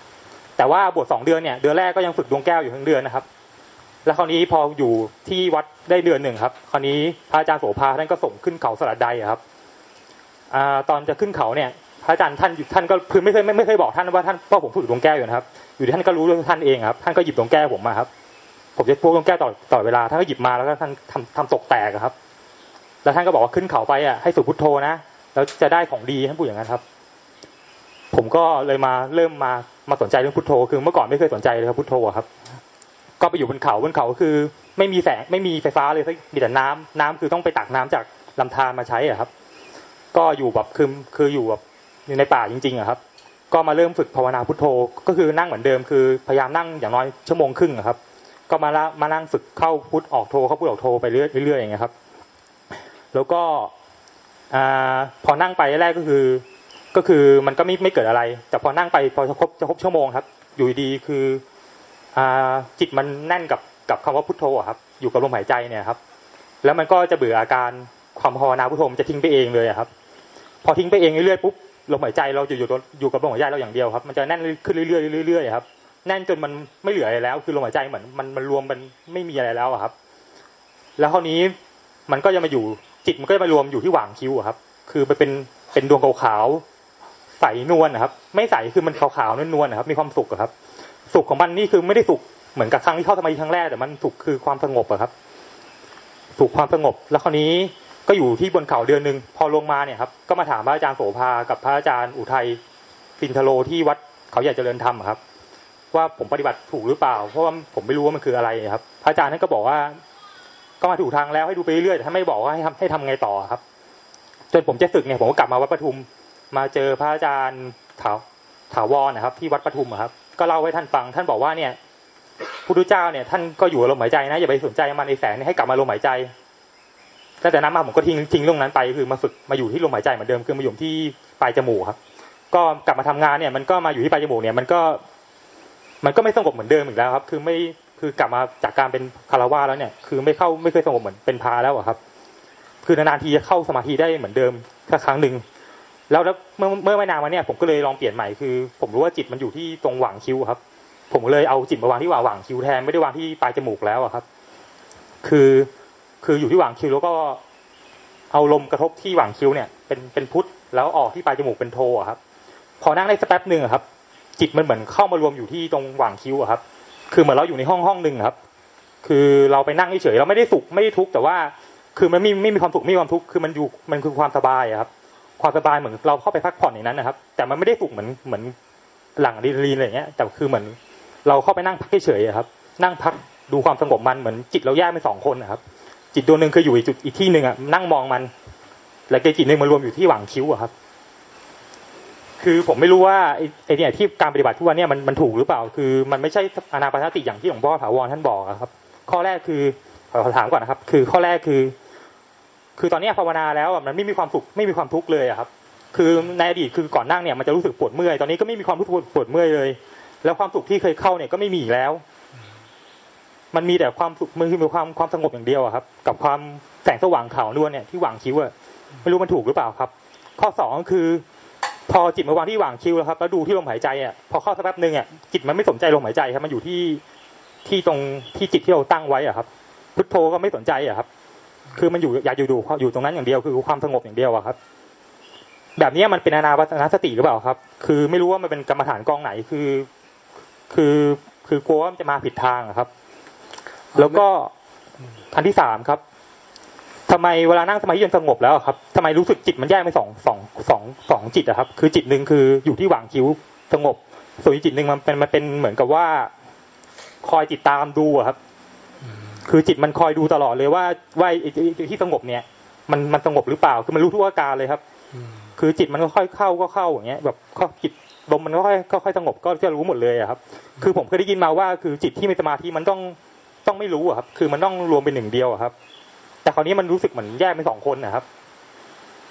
แต่ว่าบวชสองเดือนเนี่ยเดือนแรกก็ยังฝึกดวงแก้วอยู่ทั้งเดือนนะครับ แล้วคราวนี้พออยู่ที่วัดได้เดือนหนึ่งครับ คราวนี้พระอาจารย์โสภาท่านก็ส่งขึ้นเขาสลัดใดครับอตอนจะขึ้นเขาเนี่ยพระอาจารย์ท่านท่านก็คือไม่เคยไม่เคยบอกท่านว่าท่านว่าผมฝึกดวงแก้วอยู่นะครับ อยู่ที่ท่านก็รู้เรื่องท่านเองครับ ท่านก็หยิบดวงแก้วผมมาครับ ผมจะพวกดวงแก้ต่อต่อเวลาท่านก็หยิบมาแล้วก็ท่านทำทำตกแตกครับ แล้วท่านก็บอกว่าขึ้นเขาไปอะให้สุพุทโธนะแล้วจะได้ของดีท่านพูดอย่างนั้นครับ ผมก็เลยมาเริ่มมามาสนใจเรื่องพุทโธ คือเมื่อก่อนไม่เคยสนใจเลยครับพุทโธครับ ก็ไปอยู่บนเขาบนเขาคือ ไม่มีแสงไม่มีไฟฟ้าเลยมีแต่น้ำน้ำคือต้องไปตักน้ำจากลำธารมาใช้อะครับ ก็อยู่แบบคือคืออยู่แบบอยู่ในป่าจริงๆอะครับ ก็มาเริ่มฝึกภาวนาพุทโธ ก็คือนั่งเหมือนเดิมคือพยายามนั่งอย่างน้อยชั่วโมงครึ่งครับ ก็มาละมานั่งฝึกเข้าพุทออกโธเข้าพุทออกโธไปเรื่อยๆอย่างเงี้ยครับ แล้วก็อพอนั่งไปแรกก็คือ ก็คือมันก็ไม่ไม่เกิดอะไร แต่พอนั่งไปพอจะครบจะครบชั่วโมงครับ อยู่ดีคืออจิตมันแน่นกับกับคำว่าพุทโธครับ อยู่กับลมหายใจเนี่ยครับ แล้วมันก็จะเบื่ออาการความภาวนาพุทโธมันจะทิ้งไปเองเลยครับ พอทิ้งไปเองเรื่อยๆปุ๊บลมหายใจเราจะอยู่อยู่กับลมหายใจเราอย่างเดียวครับ มันจะแน่นขึ้นเรื่อยๆเรื่อยๆครับ แน่นจนมันไม่เหลืออะไรแล้ว คือลมหายใจเหมือนมันมันรวมมันไม่มีอะไรแล้วครับ แล้วคราวนี้มันก็จะมาอยู่จิตมันก็จะมารวมอยู่ที่หว่างคิ้วครับ คือมันเป็นเป็นดวงขาวๆใสนวลนะครับ ไม่ใสคือมันขาวๆนวลๆนะครับ มีความสุขครับ สุขของมันนี่คือไม่ได้สุขเหมือนกับครั้งที่เข้าสมาธิครั้งแรกแต่มันสุขคือความสงบอะครับสุขความสงบ แล้วคราวนี้ก็อยู่ที่บนเขาเดือนหนึ่งพอลงมาเนี่ยครับ ก็มาถามพระอาจารย์โสภากับพระอาจารย์อุทัยฟินทโลที่วัดเขาใหญ่เจริญธรรมครับ ว่าผมปฏิบัติถูกหรือเปล่า เพราะว่าผมไม่รู้ว่ามันคืออะไรครับ พระอาจารย์ท่านก็บอกว่า ก็มาถูกทางแล้วให้ดูไปเรื่อยแต่ถ้านไม่บอกว่าให้ทำให้ทำไงต่อครับ จนผมจะศึกเนี่ยผมก็กลับมาวัดปทุม มาเจอพระอาจารย์ถาถาวรนะครับ ที่วัดปทุมครับ ก็เล่าให้ท่านฟัง ท่านบอกว่าเนี่ยพุทธเจ้าเนี่ยท่านก็อยู่ลมหายใจนะอย่าไปสนใจมันในแสงให้กลับมาลมหายใจตั้งแต่นั้นมาผมก็ทิ้งทิ้งเรื่องนั้นไปคือมาฝึกมาอยู่ที่ลมหายใจเหมือนเดิมคือมาอยู่ที่ปลายจมูกครับ ก็กลับมาทำงานเนี่ยมันก็มาอยู่ที่ปลายจมูกเนี่ยมันก็ มันก็ไม่สงบเหมือนเดิมอีกแล้วครับ คือไม่คือกลับมาจากการเป็นคารวาแล้วเนี่ย คือไม่เข้าไม่เคยสงบเหมือนเป็นพาแล้วอะครับ คือนานๆทีจะเข้าสมาธิได้เหมือนเดิมแค่ครั้งหนึ่งแล้วเมื่อเมื่อไม่นานมาเนี่ยผมก็เลยลองเปลี่ยนใหม่คือ ผมรู้ว่าจิตมันอยู่ที่ตรงหว่างคิ้วครับ ผมเลยเอาจิตมาวางที่หว่างคิ้วแทนไม่ได้วางที่ปลายจมูกแล้วอะครับ คือคืออยู่ที่หว่างคิ้วแล้วก็เอาลมกระทบที่หว่างคิ้วเนี่ยเป็นเป็นพุทธแล้วออกที่ปลายจมูกเป็นโทอะครับ พอนั่งได้สักแป๊บหนึ่งครับ จิตมันเหมือนเข้ามารวมอยู่ที่ตรงหว่างคิ้วอะครับ คือเหมือนเราอยู่ในห้องห้องหนึ่งครับ คือเราไปนั่งเฉยเราไม่ได้สุขไม่ได้ทุกข์แต่ว่าคือมันไม่ไม่มีความสุขไม่มีความทุกข์คือมันอยู่มันคือความสบายครับ ความสบายเหมือนเราเข้าไปพักผ่อนในนั้นนะครับ แต่มันไม่ได้สุขเหมือนเหมือนหลังรีรีอะไรเงี้ยแต่คือเหมือนเราเข้าไปนั่งพักเฉยครับ นั่งพักดูความสงบมันเหมือนจิตเราแยกเป็นสองคนนะครับ จิตดวงหนึ่งคืออยู่อีกจุดอีกที่หนึ่งอะนั่งมองมัน แล้วจิตหนึ่งมารวมอยู่ที่หว่างคิ้วอะครับ คือผมไม่รู้ว่าไอ้เนี่ยที่การปฏิบัติทุกวันเนี่ยมันมันถูกหรือเปล่า คือมันไม่ใช่อนาปานสติอย่างที่หลวงพ่อถาวรท่านบอกครับ ข้อแรกคือขอถามก่อนนะครับ คือข้อแรกคือ คือตอนนี้ภาวนาแล้วมันไม่มีความสุขไม่มีความทุกข์เลยครับ คือในอดีตคือก่อนนั่งเนี่ยมันจะรู้สึกปวดเมื่อยตอนนี้ก็ไม่มีความรู้สึกปวดเมื่อยเลย แล้วความสุขที่เคยเข้าเนี่ยก็ไม่มีอีกแล้ว มันมีแต่ความสุขมันคือมีความความสงบอย่างเดียวครับ กับความแสงสว่างขาวนวลเนี่ยที่หว่างคิ้วอะไม่รู้มันถูกหรือเปล่าครับ ข้อสองคือ พอจิตมาวางที่หว่างคิ้วแล้วครับแล้วดูที่ลมหายใจอะพอเข้าสักแป๊บหนึ่งอะจิตมันไม่สนใจลมหายใจครับ มันอยู่ที่ที่ตรงที่จิตที่เราตั้งไว้อะครับ พุทโธก็ไม่สนใจอะครับ คือมันอยู่อยากอยู่ดูอยู่ตรงนั้นอย่างเดียวคือความสงบอย่างเดียวอะครับ แบบนี้มันเป็นอนาปานสติหรือเปล่าครับ คือไม่รู้ว่ามันเป็นกรรมฐานกองไหนคือ คือคือกลัวว่ามันจะมาผิดทางครับ แล้วก็อันที่สามครับ ทำไมเวลานั่งสมาธิจนสงบแล้วครับทำไมรู้สึกจิตมันแยกเป็นสองสองสองสองจิตอะครับ คือจิตหนึ่งคืออยู่ที่หว่างคิ้วสงบ ส่วนจิตหนึ่งมันเป็นมันเป็นเหมือนกับว่า คอยติดตามดูอะครับ คือจิตมันคอยดูตลอดเลยว่าว่าที่สงบเนี่ย มันมันสงบหรือเปล่า คือมันรู้ทุกอาการเลยครับคือจิตมันก็ค่อยเข้าก็เข้าอย่างเงี้ย แบบข้อจิตลมมันก็ค่อยค่อยสงบก็จะรู้หมดเลยอะครับ คือผมเคยได้ยินมาว่าคือจิตที่มีสมาธิมันต้องต้องไม่รู้อะครับ คือมันต้องรวมเป็นหนึ่งเดียวอะครับ แต่คราวนี้มันรู้สึกเหมือนแยกเป็นสองคนนะครับ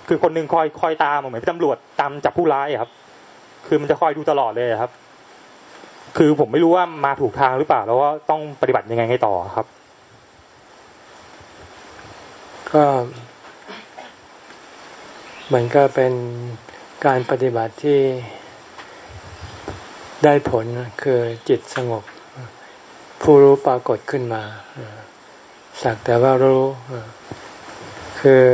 คือคนหนึ่งคอยคอยตามเหมือนตำรวจตามจับผู้ร้ายครับ คือมันจะคอยดูตลอดเลยครับ คือผมไม่รู้ว่ามาถูกทางหรือเปล่า แล้วว่าต้องปฏิบัติยังไงให้ต่อครับ ก็มันก็เป็นการปฏิบัติที่ได้ผลคือจิตสงบ ผู้รู้ปรากฏขึ้นมา สักแต่ว่ารู้ คือ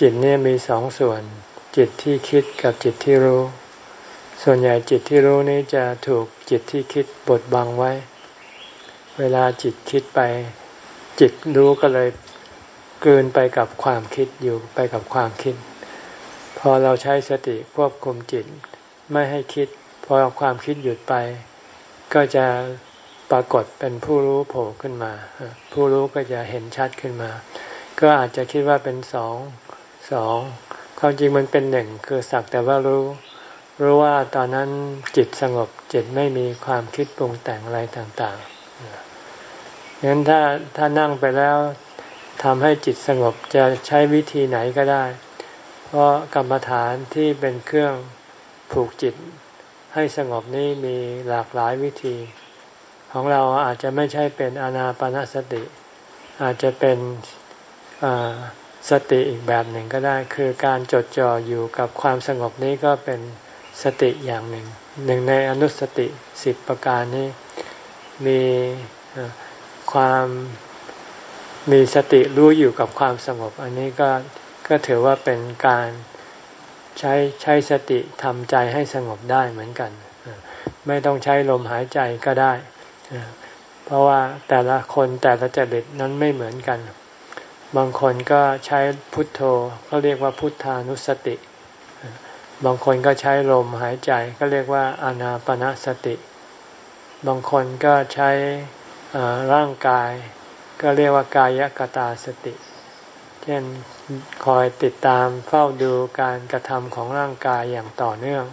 จิตเนี่ยมีสองส่วน จิตที่คิดกับจิตที่รู้ ส่วนใหญ่จิตที่รู้นี้จะถูกจิตที่คิดบดบังไว้ เวลาจิตคิดไป จิตรู้ก็เลยเกินไปกับความคิดอยู่ไปกับความคิด พอเราใช้สติควบคุมจิตไม่ให้คิด พอความคิดหยุดไป ก็จะ ปรากฏเป็นผู้รู้โผล่ขึ้นมา ผู้รู้ก็จะเห็นชัดขึ้นมา ก็อาจจะคิดว่าเป็นสองสองความจริงมันเป็นหนึ่งคือสักแต่ว่ารู้รู้ว่าตอนนั้นจิตสงบจิตไม่มีความคิดปรุงแต่งอะไรต่างๆงั้นถ้าถ้านั่งไปแล้วทำให้จิตสงบจะใช้วิธีไหนก็ได้ เพราะกรรมฐานที่เป็นเครื่องผูกจิตให้สงบนี้มีหลากหลายวิธี ของเราอาจจะไม่ใช่เป็นอนาปนาสติ อาจจะเป็นสติอีกแบบหนึ่งก็ได้ คือการจดจ่ออยู่กับความสงบนี้ก็เป็นสติอย่างหนึ่ง หนึ่งในอนุสติสิบประการนี้มีความมีสติรู้อยู่กับความสงบ อันนี้ก็ก็ถือว่าเป็นการใช้ใช้สติทำใจให้สงบได้เหมือนกัน ไม่ต้องใช้ลมหายใจก็ได้ เพราะว่าแต่ละคนแต่ละจริตนั้นไม่เหมือนกัน บางคนก็ใช้พุทโธเขาเรียกว่าพุทธานุสติ บางคนก็ใช้ลมหายใจก็เรียกว่าอานาปนาสติ บางคนก็ใช้ร่างกาย ก็เรียกว่ากายกตาสติ เช่นคอยติดตามเฝ้าดูการกระทำของร่างกายอย่างต่อเนื่อง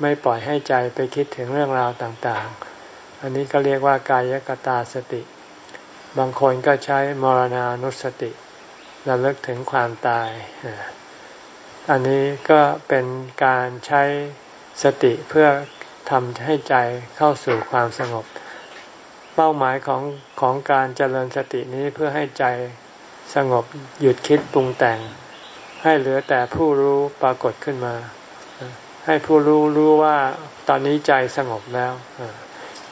ไม่ปล่อยให้ใจไปคิดถึงเรื่องราวต่างๆ อันนี้ก็เรียกว่ากายกตาสติ บางคนก็ใช้มรณานุสติระลึกถึงความตาย อันนี้ก็เป็นการใช้สติเพื่อทำให้ใจเข้าสู่ความสงบเเป้าหมายของของการเจริญสตินี้เพื่อให้ใจสงบหยุดคิดปรุงแต่ง ให้เหลือแต่ผู้รู้ปรากฏขึ้นมา ให้ผู้รู้รู้ว่าตอนนี้ใจสงบแล้ว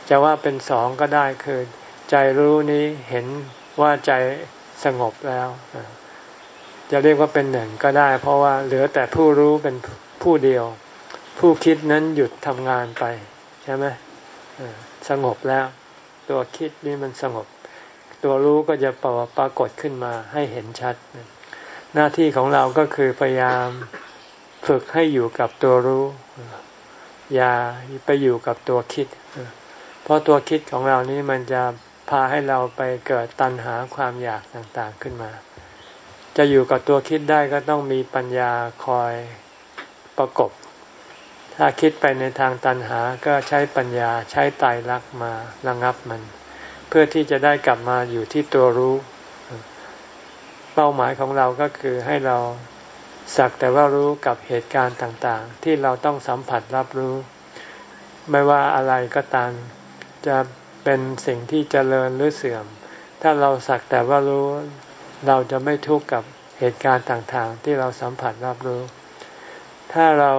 จะว่าเป็นสองก็ได้คือ ใจรู้นี้เห็นว่าใจสงบแล้ว จะเรียกว่าเป็นหนึ่งก็ได้ เพราะว่าเหลือแต่ผู้รู้เป็นผู้เดียว ผู้คิดนั้นหยุดทำงานไป ใช่ไหมสงบแล้ว ตัวคิดนี่มันสงบ ตัวรู้ก็จะปรากฏขึ้นมาให้เห็นชัด หน้าที่ของเราก็คือพยายามฝึกให้อยู่กับตัวรู้ อย่าไปอยู่กับตัวคิด เพราะตัวคิดของเรานี้มันจะพาให้เราไปเกิดตัณหาความอยากต่างๆขึ้นมา จะอยู่กับตัวคิดได้ก็ต้องมีปัญญาคอยประกบ ถ้าคิดไปในทางตัณหาก็ใช้ปัญญาใช้ไตรลักมาระงับมัน เพื่อที่จะได้กลับมาอยู่ที่ตัวรู้ เป้าหมายของเราก็คือให้เราสักแต่ว่ารู้กับเหตุการณ์ต่างๆ ที่เราต้องสัมผัสรับรู้ ไม่ว่าอะไรก็ตาม จะเป็นสิ่งที่เจริญหรือเสื่อม ถ้าเราสักแต่ว่ารู้เราจะไม่ทุกข์กับเหตุการณ์ต่างๆ ที่เราสัมผัสรับรู้ ถ้าเรา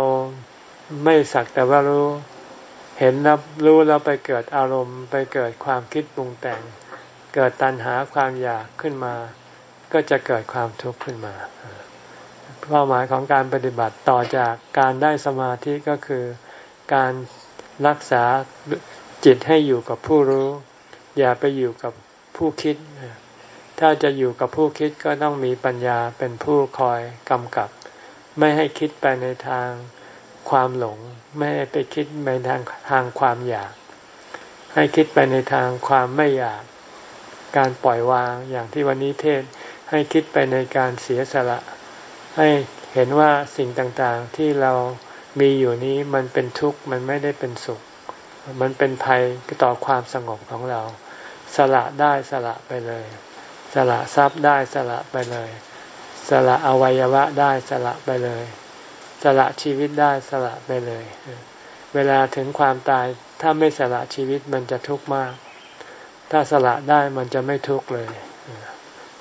ไม่สักแต่ว่ารู้ เห็นรับรู้แล้วไปเกิดอารมณ์ ไปเกิดความคิดปรุงแต่ง เกิดตัณหาความอยากขึ้นมา ก็จะเกิดความทุกข์ขึ้นมาเป้าหมายของการปฏิบัติต่อจากการได้สมาธิก็คือการรักษา จิตให้อยู่กับผู้รู้ อย่าไปอยู่กับผู้คิด ถ้าจะอยู่กับผู้คิดก็ต้องมีปัญญาเป็นผู้คอยกำกับ ไม่ให้คิดไปในทางความหลง ไม่ให้ไปคิดไปทางทางความอยาก ให้คิดไปในทางความไม่อยาก การปล่อยวางอย่างที่วันนี้เทศให้คิดไปในการเสียสละ ให้เห็นว่าสิ่งต่างๆที่เรามีอยู่นี้มันเป็นทุกข์มันไม่ได้เป็นสุข มันเป็นภัยต่อความสงบของเรา สละได้สละไปเลย สละทรัพย์ได้สละไปเลย สละอวัยวะได้สละไปเลย สละชีวิตได้สละไปเลย เวลาถึงความตายถ้าไม่สละชีวิตมันจะทุกข์มาก ถ้าสละได้มันจะไม่ทุกข์เลย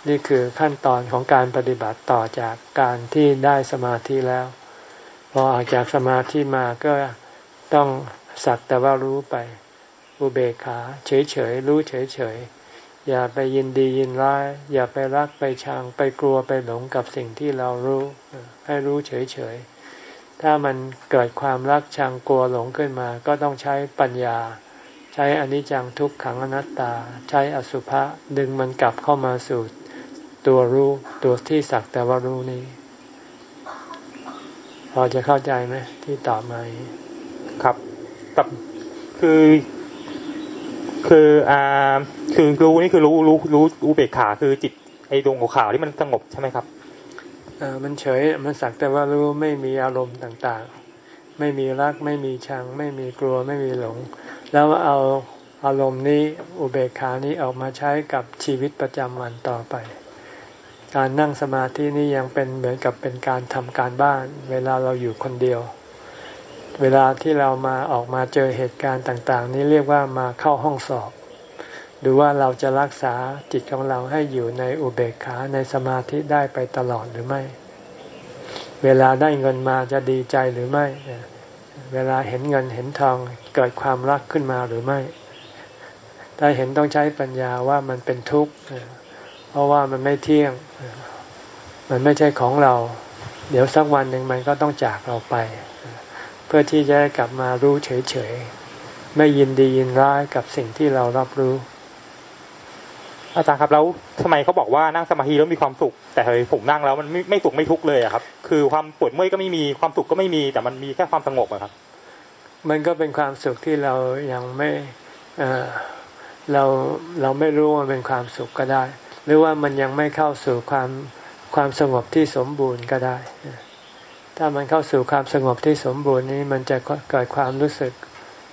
นี่คือขั้นตอนของการปฏิบัติต่อจากการที่ได้สมาธิแล้ว พอออกจากสมาธิมาก็ต้อง สักแต่ว่ารู้ไป อุเบกขา เฉยๆ รู้เฉยๆ อย่าไปยินดียินร้าย อย่าไปรักไปชังไปกลัวไปหลงกับสิ่งที่เรารู้ ให้รู้เฉยๆ ถ้ามันเกิดความรักชังกลัวหลงขึ้นมา ก็ต้องใช้ปัญญา ใช้อนิจจังทุกขังอนัตตา ใช้อสุภะดึงมันกลับเข้ามาสู่ตัวรู้ตัวที่สักแต่ว่ารู้นี้พอจะเข้าใจไหมที่ตอบมาครับ กับคือคืออ่าคือรู้นี่คือรู้รู้รู้รู้เบกขาคือจิตไอ้ดวงขาวที่มันสงบใช่ไหมครับอ่ามันเฉยมันสักแต่ว่ารู้ไม่มีอารมณ์ต่างๆ ไม่มีรักไม่มีชัง ไม่มีกลัวไม่มีหลง แล้วเอาอารมณ์นี้อุเบกขานี้ออกมาใช้กับชีวิตประจำวันต่อไป การนั่งสมาธินี้ยังเป็นเหมือนกับเป็นการทำการบ้าน เวลาเราอยู่คนเดียว เวลาที่เรามาออกมาเจอเหตุการณ์ต่าง ๆ นี้เรียกว่ามาเข้าห้องสอบ ดูว่าเราจะรักษาจิตของเราให้อยู่ในอุเบกขาในสมาธิได้ไปตลอดหรือไม่ เวลาได้เงินมาจะดีใจหรือไม่ เวลาเห็นเงินเห็นทองเกิดความรักขึ้นมาหรือไม่ ถ้าเห็นต้องใช้ปัญญาว่ามันเป็นทุกข์ เพราะว่ามันไม่เที่ยง มันไม่ใช่ของเรา เดี๋ยวสักวันหนึ่งมันก็ต้องจากเราไป เพื่อที่จะกลับมารู้เฉยๆ ไม่ยินดียินร้ายกับสิ่งที่เรารับรู้ อาจารย์ครับแล้วทำไมเขาบอกว่านั่งสมาธิแล้วมีความสุข แต่เฮ้ยผมนั่งแล้วมันไม่ไม่สุขไม่ทุกข์เลยอะครับ คือความปวดเมื่อยก็ไม่มีความสุขก็ไม่มีแต่มันมีแค่ความสงบอะครับ มันก็เป็นความสุขที่เรายังไม่เเราเราไม่รู้ว่าเป็นความสุขก็ได้ หรือว่ามันยังไม่เข้าสู่ความความสงบที่สมบูรณ์ก็ได้ ถ้ามันเข้าสู่ความสงบที่สมบูรณ์นี้มันจะเกิดความรู้สึก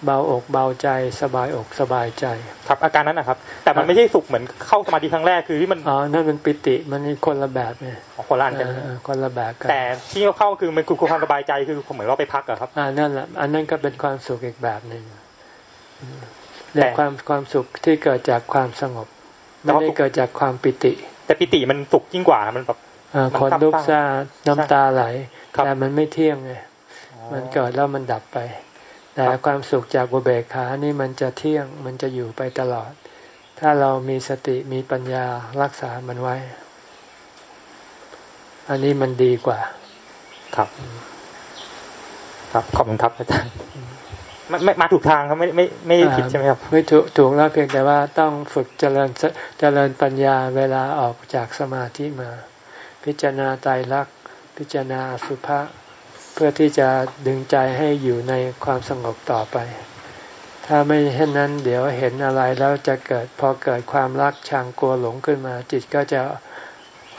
เบาอกเบาใจสบายอกสบายใจ ครับอาการนั้นนะครับ แต่มันไม่ใช่สุขเหมือนเข้าสมาธิครั้งแรกคือที่มันอ๋อนั่นมันปิติมันนี่คนละแบบเนี่ยคนละอันกันคนละแบบกันแต่ที่เข้าคือมันคือความสบายใจคือเหมือนเราไปพักอะครับอ่านั่นแหละอันนั้นก็เป็นความสุขอีกแบบหนึ่งแต่ความความสุขที่เกิดจากความสงบไม่ได้เกิดจากความปิติ แต่ปิติมันสุขยิ่งกว่ามันแบบคนลุกซาน้ำตาไหล แต่มันไม่เที่ยงไงมันเกิดแล้วมันดับไป แต่ความสุขจากบุเบกขานี่มันจะเที่ยงมันจะอยู่ไปตลอด ถ้าเรามีสติมีปัญญารักษามันไว้ อันนี้มันดีกว่า ครับ ครับขอบคุณครับอาจารย์ไม่มาถูกทางครับไม่ไม่ไม่ผิดใช่ไหมครับไม่ถูกถูกแล้วเพียงแต่ว่าต้องฝึกเจริญเจริญปัญญาเวลาออกจากสมาธิมา พิจารณาไตรลักษณ์ พิจารณาสุภาษเพื่อที่จะดึงใจให้อยู่ในความสงบต่อไป ถ้าไม่เช่นนั้น เดี๋ยวเห็นอะไรแล้วจะเกิดพอเกิดความรักชังกลัวหลงขึ้นมา จิตก็จะ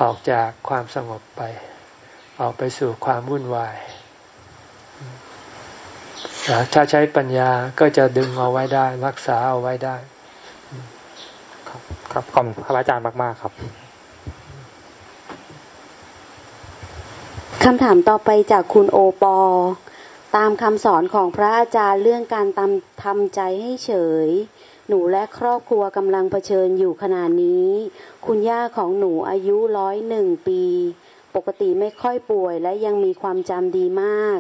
ออกจากความสงบไป ออกไปสู่ความวุ่นวาย ถ้าใช้ปัญญาก็จะดึงเอาไว้ได้ รักษาเอาไว้ได้ ครับครับขอบคุณพระอาจารย์มาก ๆ ครับ คำถามต่อไปจากคุณโอปอ ตามคำสอนของพระอาจารย์เรื่องการทำทำใจให้เฉย หนูและครอบครัวกำลังเผชิญอยู่ขณะนี้ คุณย่าของหนูอายุร้อยหนึ่งปี ปกติไม่ค่อยป่วยและยังมีความจำดีมาก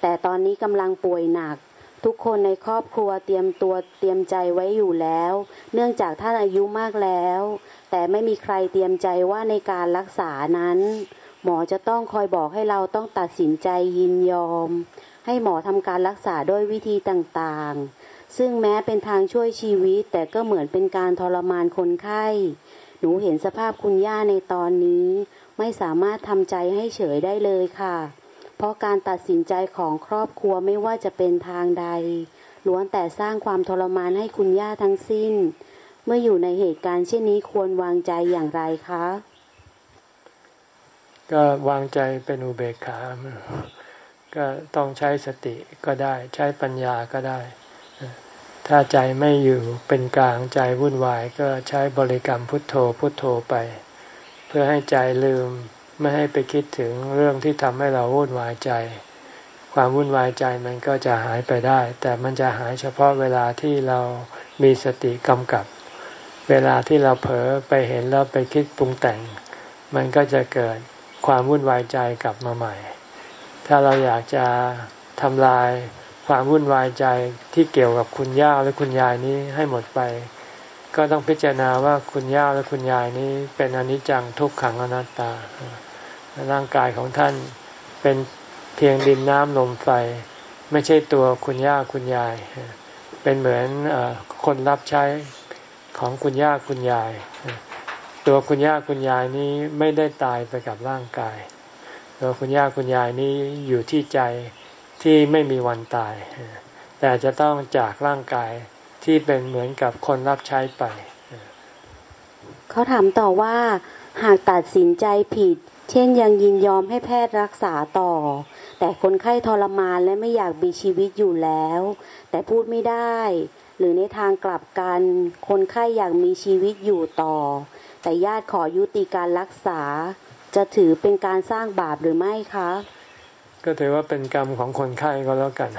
แต่ตอนนี้กำลังป่วยหนัก ทุกคนในครอบครัวเตรียมตัวเตรียมใจไว้อยู่แล้ว เนื่องจากท่านอายุมากแล้ว แต่ไม่มีใครเตรียมใจว่าในการรักษานั้น หมอจะต้องคอยบอกให้เราต้องตัดสินใจยินยอม ให้หมอทำการรักษาด้วยวิธีต่างๆ ซึ่งแม้เป็นทางช่วยชีวิต แต่ก็เหมือนเป็นการทรมานคนไข้ หนูเห็นสภาพคุณย่าในตอนนี้ ไม่สามารถทำใจให้เฉยได้เลยค่ะ เพราะการตัดสินใจของครอบครัวไม่ว่าจะเป็นทางใดล้วนแต่สร้างความทรมานให้คุณย่าทั้งสิ้น เมื่ออยู่ในเหตุการณ์เช่นนี้ควรวางใจอย่างไรคะ ก็วางใจเป็นอุเบกขา ก็ต้องใช้สติก็ได้ใช้ปัญญาก็ได้ ถ้าใจไม่อยู่เป็นกลางใจวุ่นวายก็ใช้บริกรรมพุทโธพุทโธไป เพื่อให้ใจลืมไม่ให้ไปคิดถึงเรื่องที่ทำให้เราวุ่นวายใจ ความวุ่นวายใจมันก็จะหายไปได้ แต่มันจะหายเฉพาะเวลาที่เรามีสติกำกับ เวลาที่เราเผลอไปเห็นแล้วไปคิดปรุงแต่ง มันก็จะเกิด ความวุ่นวายใจกลับมาใหม่ ถ้าเราอยากจะทำลายความวุ่นวายใจที่เกี่ยวกับคุณย่าและคุณยายนี้ให้หมดไป ก็ต้องพิจารณาว่าคุณย่าและคุณยายนี้ เป็นอนิจจังทุกขังอนัตตา ร่างกายของท่านเป็นเพียงดินน้ำลมไฟ ไม่ใช่ตัวคุณย่าคุณยาย เป็นเหมือนคนรับใช้ของคุณย่าคุณยาย ตัวคุณย่าคุณยายนี้ไม่ได้ตายไปกับร่างกาย ตัวคุณย่าคุณยายนี้อยู่ที่ใจที่ไม่มีวันตาย แต่จะต้องจากร่างกายที่เป็นเหมือนกับคนรับใช้ไป เขาถามต่อว่า หากตัดสินใจผิด เช่นยังยินยอมให้แพทย์รักษาต่อ แต่คนไข้ทรมานและไม่อยากมีชีวิตอยู่แล้ว แต่พูดไม่ได้ หรือในทางกลับกัน คนไข้อยากมีชีวิตอยู่ต่อ แต่ญาติขอยุติการรักษา จะถือเป็นการสร้างบาปหรือไม่คะ ก็ถือว่าเป็นกรรมของคนไข้ก็แล้วกัน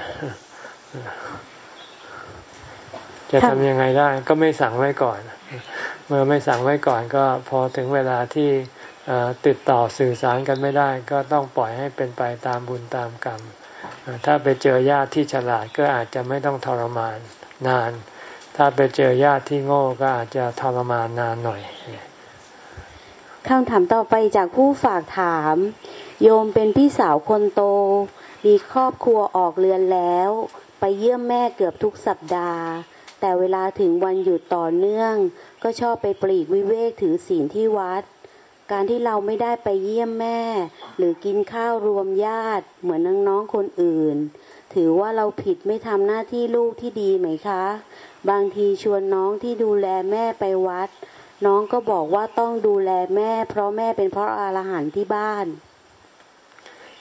จะทำยังไงได้ ก็ไม่สั่งไว้ก่อน เมื่อไม่สั่งไว้ก่อนก็พอถึงเวลาที่ติดต่อสื่อสารกันไม่ได้ ก็ต้องปล่อยให้เป็นไปตามบุญตามกรรม ถ้าไปเจอญาติที่ฉลาดก็อาจจะไม่ต้องทรมานนาน ถ้าไปเจอญาติที่โง่ก็อาจจะทรมานนานหน่อย คำถามต่อไปจากผู้ฝากถาม โยมเป็นพี่สาวคนโต มีครอบครัวออกเรือนแล้ว ไปเยี่ยมแม่เกือบทุกสัปดาห์ แต่เวลาถึงวันหยุดต่อเนื่อง ก็ชอบไปปลีกวิเวกถือศีลที่วัด การที่เราไม่ได้ไปเยี่ยมแม่ หรือกินข้าวรวมญาติ เหมือนน้องๆคนอื่น ถือว่าเราผิดไม่ทำหน้าที่ลูกที่ดีไหมคะ บางทีชวนน้องที่ดูแลแม่ไปวัด น้องก็บอกว่าต้องดูแลแม่ เพราะแม่เป็นพระอรหันต์ที่บ้าน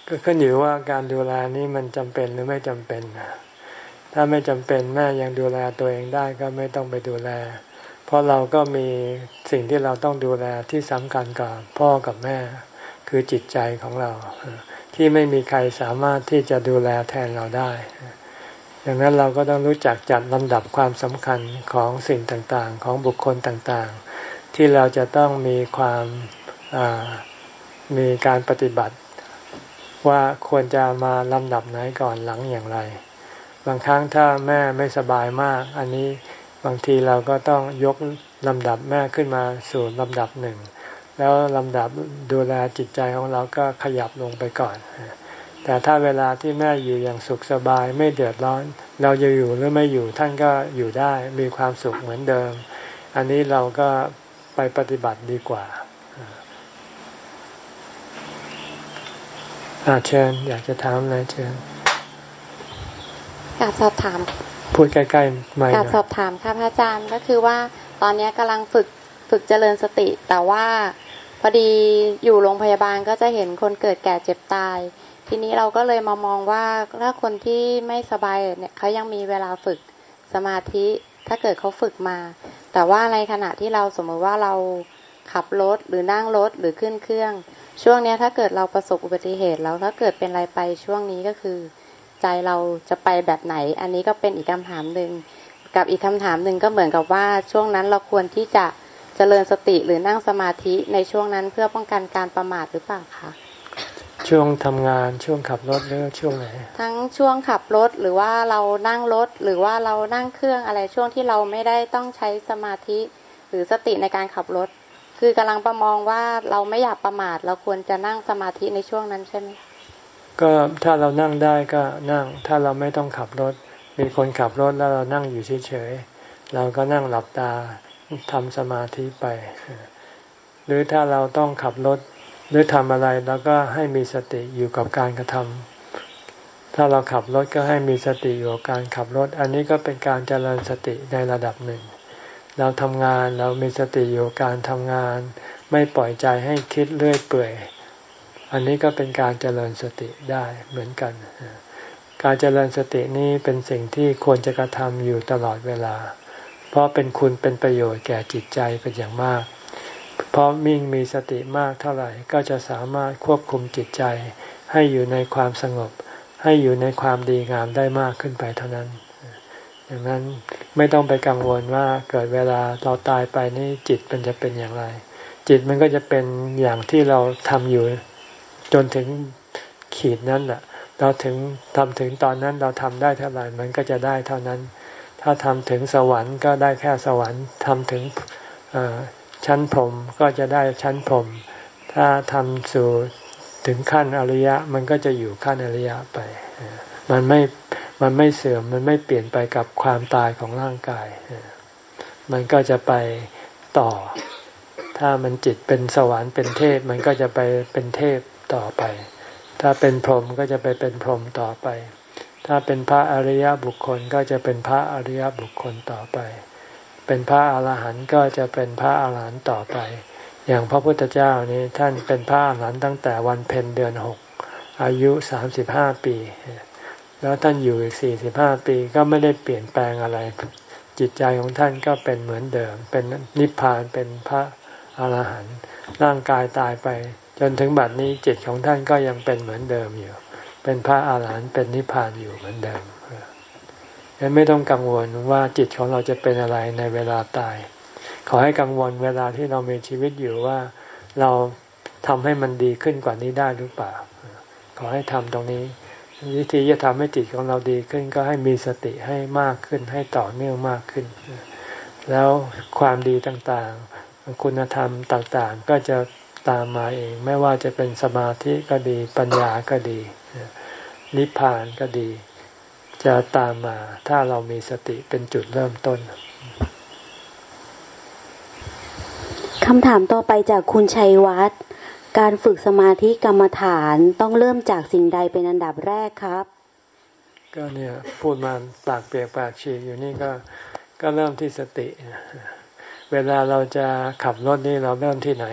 ก็ขึ้นอยู่ว่าการดูแลนี้มันจำเป็นหรือไม่จำเป็นถ้าไม่จำเป็นแม่ยังดูแลตัวเองได้ก็ไม่ต้องไปดูแล เพราะเราก็มีสิ่งที่เราต้องดูแลที่สำคัญกับพ่อกับแม่ คือจิตใจของเรา ที่ไม่มีใครสามารถที่จะดูแลแทนเราได้ดังนั้นเราก็ต้องรู้จักจัดลำดับความสำคัญของสิ่งต่างๆ ของบุคคลต่างๆ ที่เราจะต้องมีความมีการปฏิบัติ ว่าควรจะมาลำดับไหนก่อนหลังอย่างไร บางครั้งถ้าแม่ไม่สบายมาก อันนี้บางทีเราก็ต้องยกลำดับแม่ขึ้นมาสู่ลำดับหนึ่ง แล้วลำดับดูแลจิตใจของเราก็ขยับลงไปก่อน แต่ถ้าเวลาที่แม่อยู่อย่างสุขสบายไม่เดือดร้อน เราจะอยู่หรือไม่อยู่ท่านก็อยู่ได้มีความสุขเหมือนเดิม อันนี้เราก็ ไปปฏิบัติดีกว่าอาเชิญ อยากจะถามอะไรเชิญ อยากสอบถาม พูดใกล้ๆไม่อยากสอบถามค่ะพระอาจารย์ก็คือว่าตอนนี้กำลังฝึกฝึกเจริญสติ แต่ว่าพอดีอยู่โรงพยาบาลก็จะเห็นคนเกิดแก่เจ็บตาย ทีนี้เราก็เลยมามองว่าถ้าคนที่ไม่สบายเนี่ยเขายังมีเวลาฝึกสมาธิ ถ้าเกิดเขาฝึกมา แต่ว่าในขณะที่เราสมมติว่าเราขับรถหรือนั่งรถหรือขึ้นเครื่อง ช่วงนี้ถ้าเกิดเราประสบอุบัติเหตุแล้วถ้าเกิดเป็นอะไรไปช่วงนี้ก็คือ ใจเราจะไปแบบไหน อันนี้ก็เป็นอีกคำถามหนึ่งกับอีกคำถามหนึ่งก็เหมือนกับว่าช่วงนั้นเราควรที่จะเจริญสติหรือนั่งสมาธิในช่วงนั้นเพื่อป้องกันการประมาทหรือเปล่าคะ ช่วงทำงานช่วงขับรถหรือช่วงไหนทั้งช่วงขับรถหรือว่าเรานั่งรถหรือว่าเรานั่งเครื่องอะไรช่วงที่เราไม่ได้ต้องใช้สมาธิหรือสติในการขับรถ คือกำลังประมองว่าเราไม่อยากประมาทเราควรจะนั่งสมาธิในช่วงนั้นใช่ไหมก็ถ้าเรานั่งได้ก็นั่ง ถ้าเราไม่ต้องขับรถ มีคนขับรถแล้วเรานั่งอยู่เฉยๆเราก็นั่งหลับตาทำสมาธิไป หรือถ้าเราต้องขับรถ หรือทำอะไรเราก็ให้มีสติอยู่กับการกระทำถ้าเราขับรถก็ให้มีสติอยู่กับการขับรถ อันนี้ก็เป็นการเจริญสติในระดับหนึ่ง เราทำงานเรามีสติอยู่การทำงาน ไม่ปล่อยใจให้คิดเรื่อยเปื่อย อันนี้ก็เป็นการเจริญสติได้เหมือนกัน การเจริญสตินี้เป็นสิ่งที่ควรจะกระทำอยู่ตลอดเวลา เพราะเป็นคุณเป็นประโยชน์แก่จิตใจเป็นอย่างมาก เพราะมิ่งมีสติมากเท่าไหร่ก็จะสามารถควบคุมจิตใจ ให้อยู่ในความสงบ ให้อยู่ในความดีงามได้มากขึ้นไปเท่านั้นดังนั้นไม่ต้องไปกังวลว่าเกิดเวลาเราตายไปนี่จิตมันจะเป็นอย่างไร จิตมันก็จะเป็นอย่างที่เราทำอยู่ จนถึงขีดนั้นแหละเราถึงทำถึงตอนนั้นเราทำได้เท่าไหร่มันก็จะได้เท่านั้น ถ้าทำถึงสวรรค์ก็ได้แค่สวรรค์ทำถึง ชั้นพรมก็จะได้ชั้นพรมถ้าทำสู่ถึงขั้นอริยะ มันก็จะอยู่ขั้นอริยะไป มันไม่มันไม่เสื่อมมันไม่เปลี่ยนไปกับความตายของร่างกาย มันก็จะไปต่อ ถ้ามันจิตเป็นสวรรค์เป็นเทพ มันก็จะไปเป็นเทพต่อไป ถ้าเป็นพรหมก็จะไปเป็นพรหมต่อไป ถ้าเป็นพระอริยบุคคลก็จะเป็นพระอริยบุคคลต่อไป เป็นพระอาหารหันต์ก็จะเป็นพระอาหารหันต์ต่อไป อย่างพระพุทธเจ้านี้ท่านเป็นพระอาหารหันต์ตั้งแต่วันเพ็ญเดือนหกอายุสามสิบห้าปี แล้วท่านอยู่อีกสี่สิบห้าปีก็ไม่ได้เปลี่ยนแปลงอะไร จิตใจของท่านก็เป็นเหมือนเดิม เป็นนิพพานเป็นพระอาหารหันต์ร่างกายตายไป จนถึงบัดนี้จิตของท่านก็ยังเป็นเหมือนเดิมอยู่ เป็นพระอาหารหันต์เป็นนิพพานอยู่เหมือนเดิม ยังไม่ต้องกังวลว่าจิตของเราจะเป็นอะไรในเวลาตาย ขอให้กังวลเวลาที่เรามีชีวิตอยู่ว่าเราทำให้มันดีขึ้นกว่านี้ได้หรือเปล่า ขอให้ทำตรงนี้ วิธีจะทำให้จิตของเราดีขึ้น ก็ให้มีสติให้มากขึ้น ให้ต่อเนื่องมากขึ้น แล้วความดีต่างๆ คุณธรรมต่างๆ ก็จะตามมาเอง ไม่ว่าจะเป็นสมาธิก็ดี ปัญญาก็ดี นิพพานก็ดี จะตามมา ถ้าเรามีสติเป็นจุดเริ่มต้นคำถามต่อไปจากคุณชัยวัฒน์การฝึกสมาธิกรรมฐานต้องเริ่มจากสิ่งใดเป็นอันดับแรกครับ ก็เนี่ยพูดมาปากเปียกปากฉีกอยู่นี่ก็ก็เริ่มที่สติ เวลาเราจะขับรถนี่เราเริ่มที่ไหน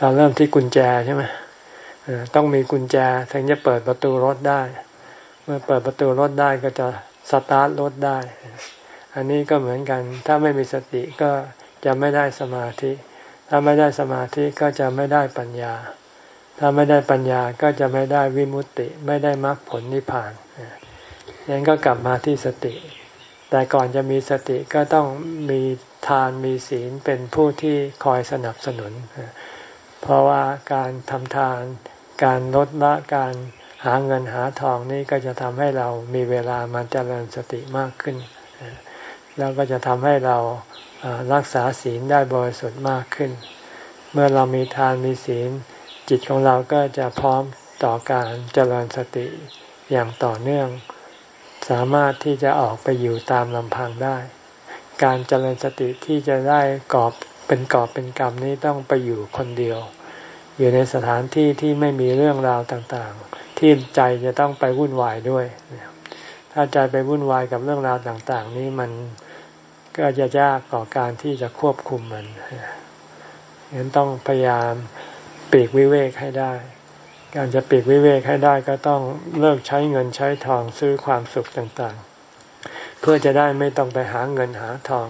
เราเริ่มที่กุญแจใช่ไหมต้องมีกุญแจถึงจะเปิดประตูรถได้ มื่อเปิดประตูรถได้ก็จะสตาร์ทรถได้ อันนี้ก็เหมือนกัน ถ้าไม่มีสติก็จะไม่ได้สมาธิ ถ้าไม่ได้สมาธิก็จะไม่ได้ปัญญา ถ้าไม่ได้ปัญญาก็จะไม่ได้วิมุตติ ไม่ได้มรรคผลนิพพานยังก็กลับมาที่สติ แต่ก่อนจะมีสติก็ต้องมีทานมีศีลเป็นผู้ที่คอยสนับสนุน เพราะว่าการทำทาน การลดละการ หาเงินหาทองนี่ก็จะทำให้เรามีเวลามาเจริญสติมากขึ้น แล้วก็จะทำให้เรารักษาศีลได้บริสุทธิ์มากขึ้น เมื่อเรามีทานมีศีล จิตของเราก็จะพร้อมต่อการเจริญสติอย่างต่อเนื่อง สามารถที่จะออกไปอยู่ตามลำพังได้ การเจริญสติที่จะได้กอบเป็นกอบเป็นกรรมนี้ต้องไปอยู่คนเดียว อยู่ในสถานที่ที่ไม่มีเรื่องราวต่างๆ ที่ใจจะต้องไปวุ่นวายด้วย ถ้าใจไปวุ่นวายกับเรื่องราวต่าง ๆ นี้มันก็จะยากต่อการที่จะควบคุมมันฉะนั้นต้องพยายามปีกวิเวกให้ได้ การจะปีกวิเวกให้ได้ก็ต้องเลิกใช้เงินใช้ทองซื้อความสุขต่างๆ เพื่อจะได้ไม่ต้องไปหาเงินหาทอง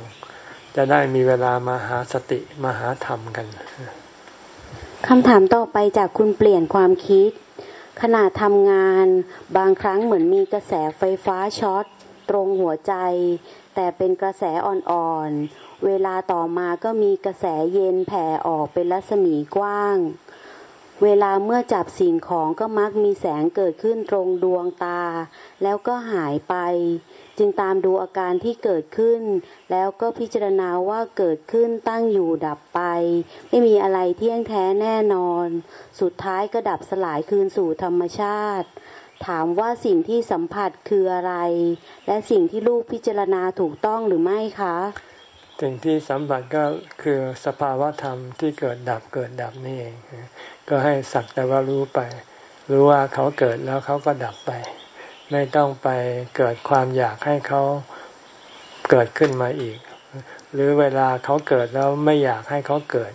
จะได้มีเวลามาหาสติมาหาธรรมกันคำถามต่อไปจากคุณเปลี่ยนความคิด ขณะทำงานบางครั้งเหมือนมีกระแสไฟฟ้าช็อตตรงหัวใจ แต่เป็นกระแสอ่อนๆ เวลาต่อมาก็มีกระแสเย็นแผ่ออกเป็นรัศมีกว้าง เวลาเมื่อจับสิ่งของก็มักมีแสงเกิดขึ้นตรงดวงตา แล้วก็หายไป จึงตามดูอาการที่เกิดขึ้น แล้วก็พิจารณาว่าเกิดขึ้นตั้งอยู่ดับไป ไม่มีอะไรเที่ยงแท้แน่นอน สุดท้ายก็ดับสลายคืนสู่ธรรมชาติ ถามว่าสิ่งที่สัมผัสคืออะไร และสิ่งที่ลูกพิจารณาถูกต้องหรือไม่คะสิ่งที่สัมผัสก็คือสภาวะธรรมที่เกิดดับเกิดดับนี่เอง ก็ให้สักแต่ว่ารู้ไป รู้ว่าเขาเกิดแล้วเขาก็ดับไป ไม่ต้องไปเกิดความอยากให้เขาเกิดขึ้นมาอีก หรือเวลาเขาเกิดแล้วไม่อยากให้เขาเกิด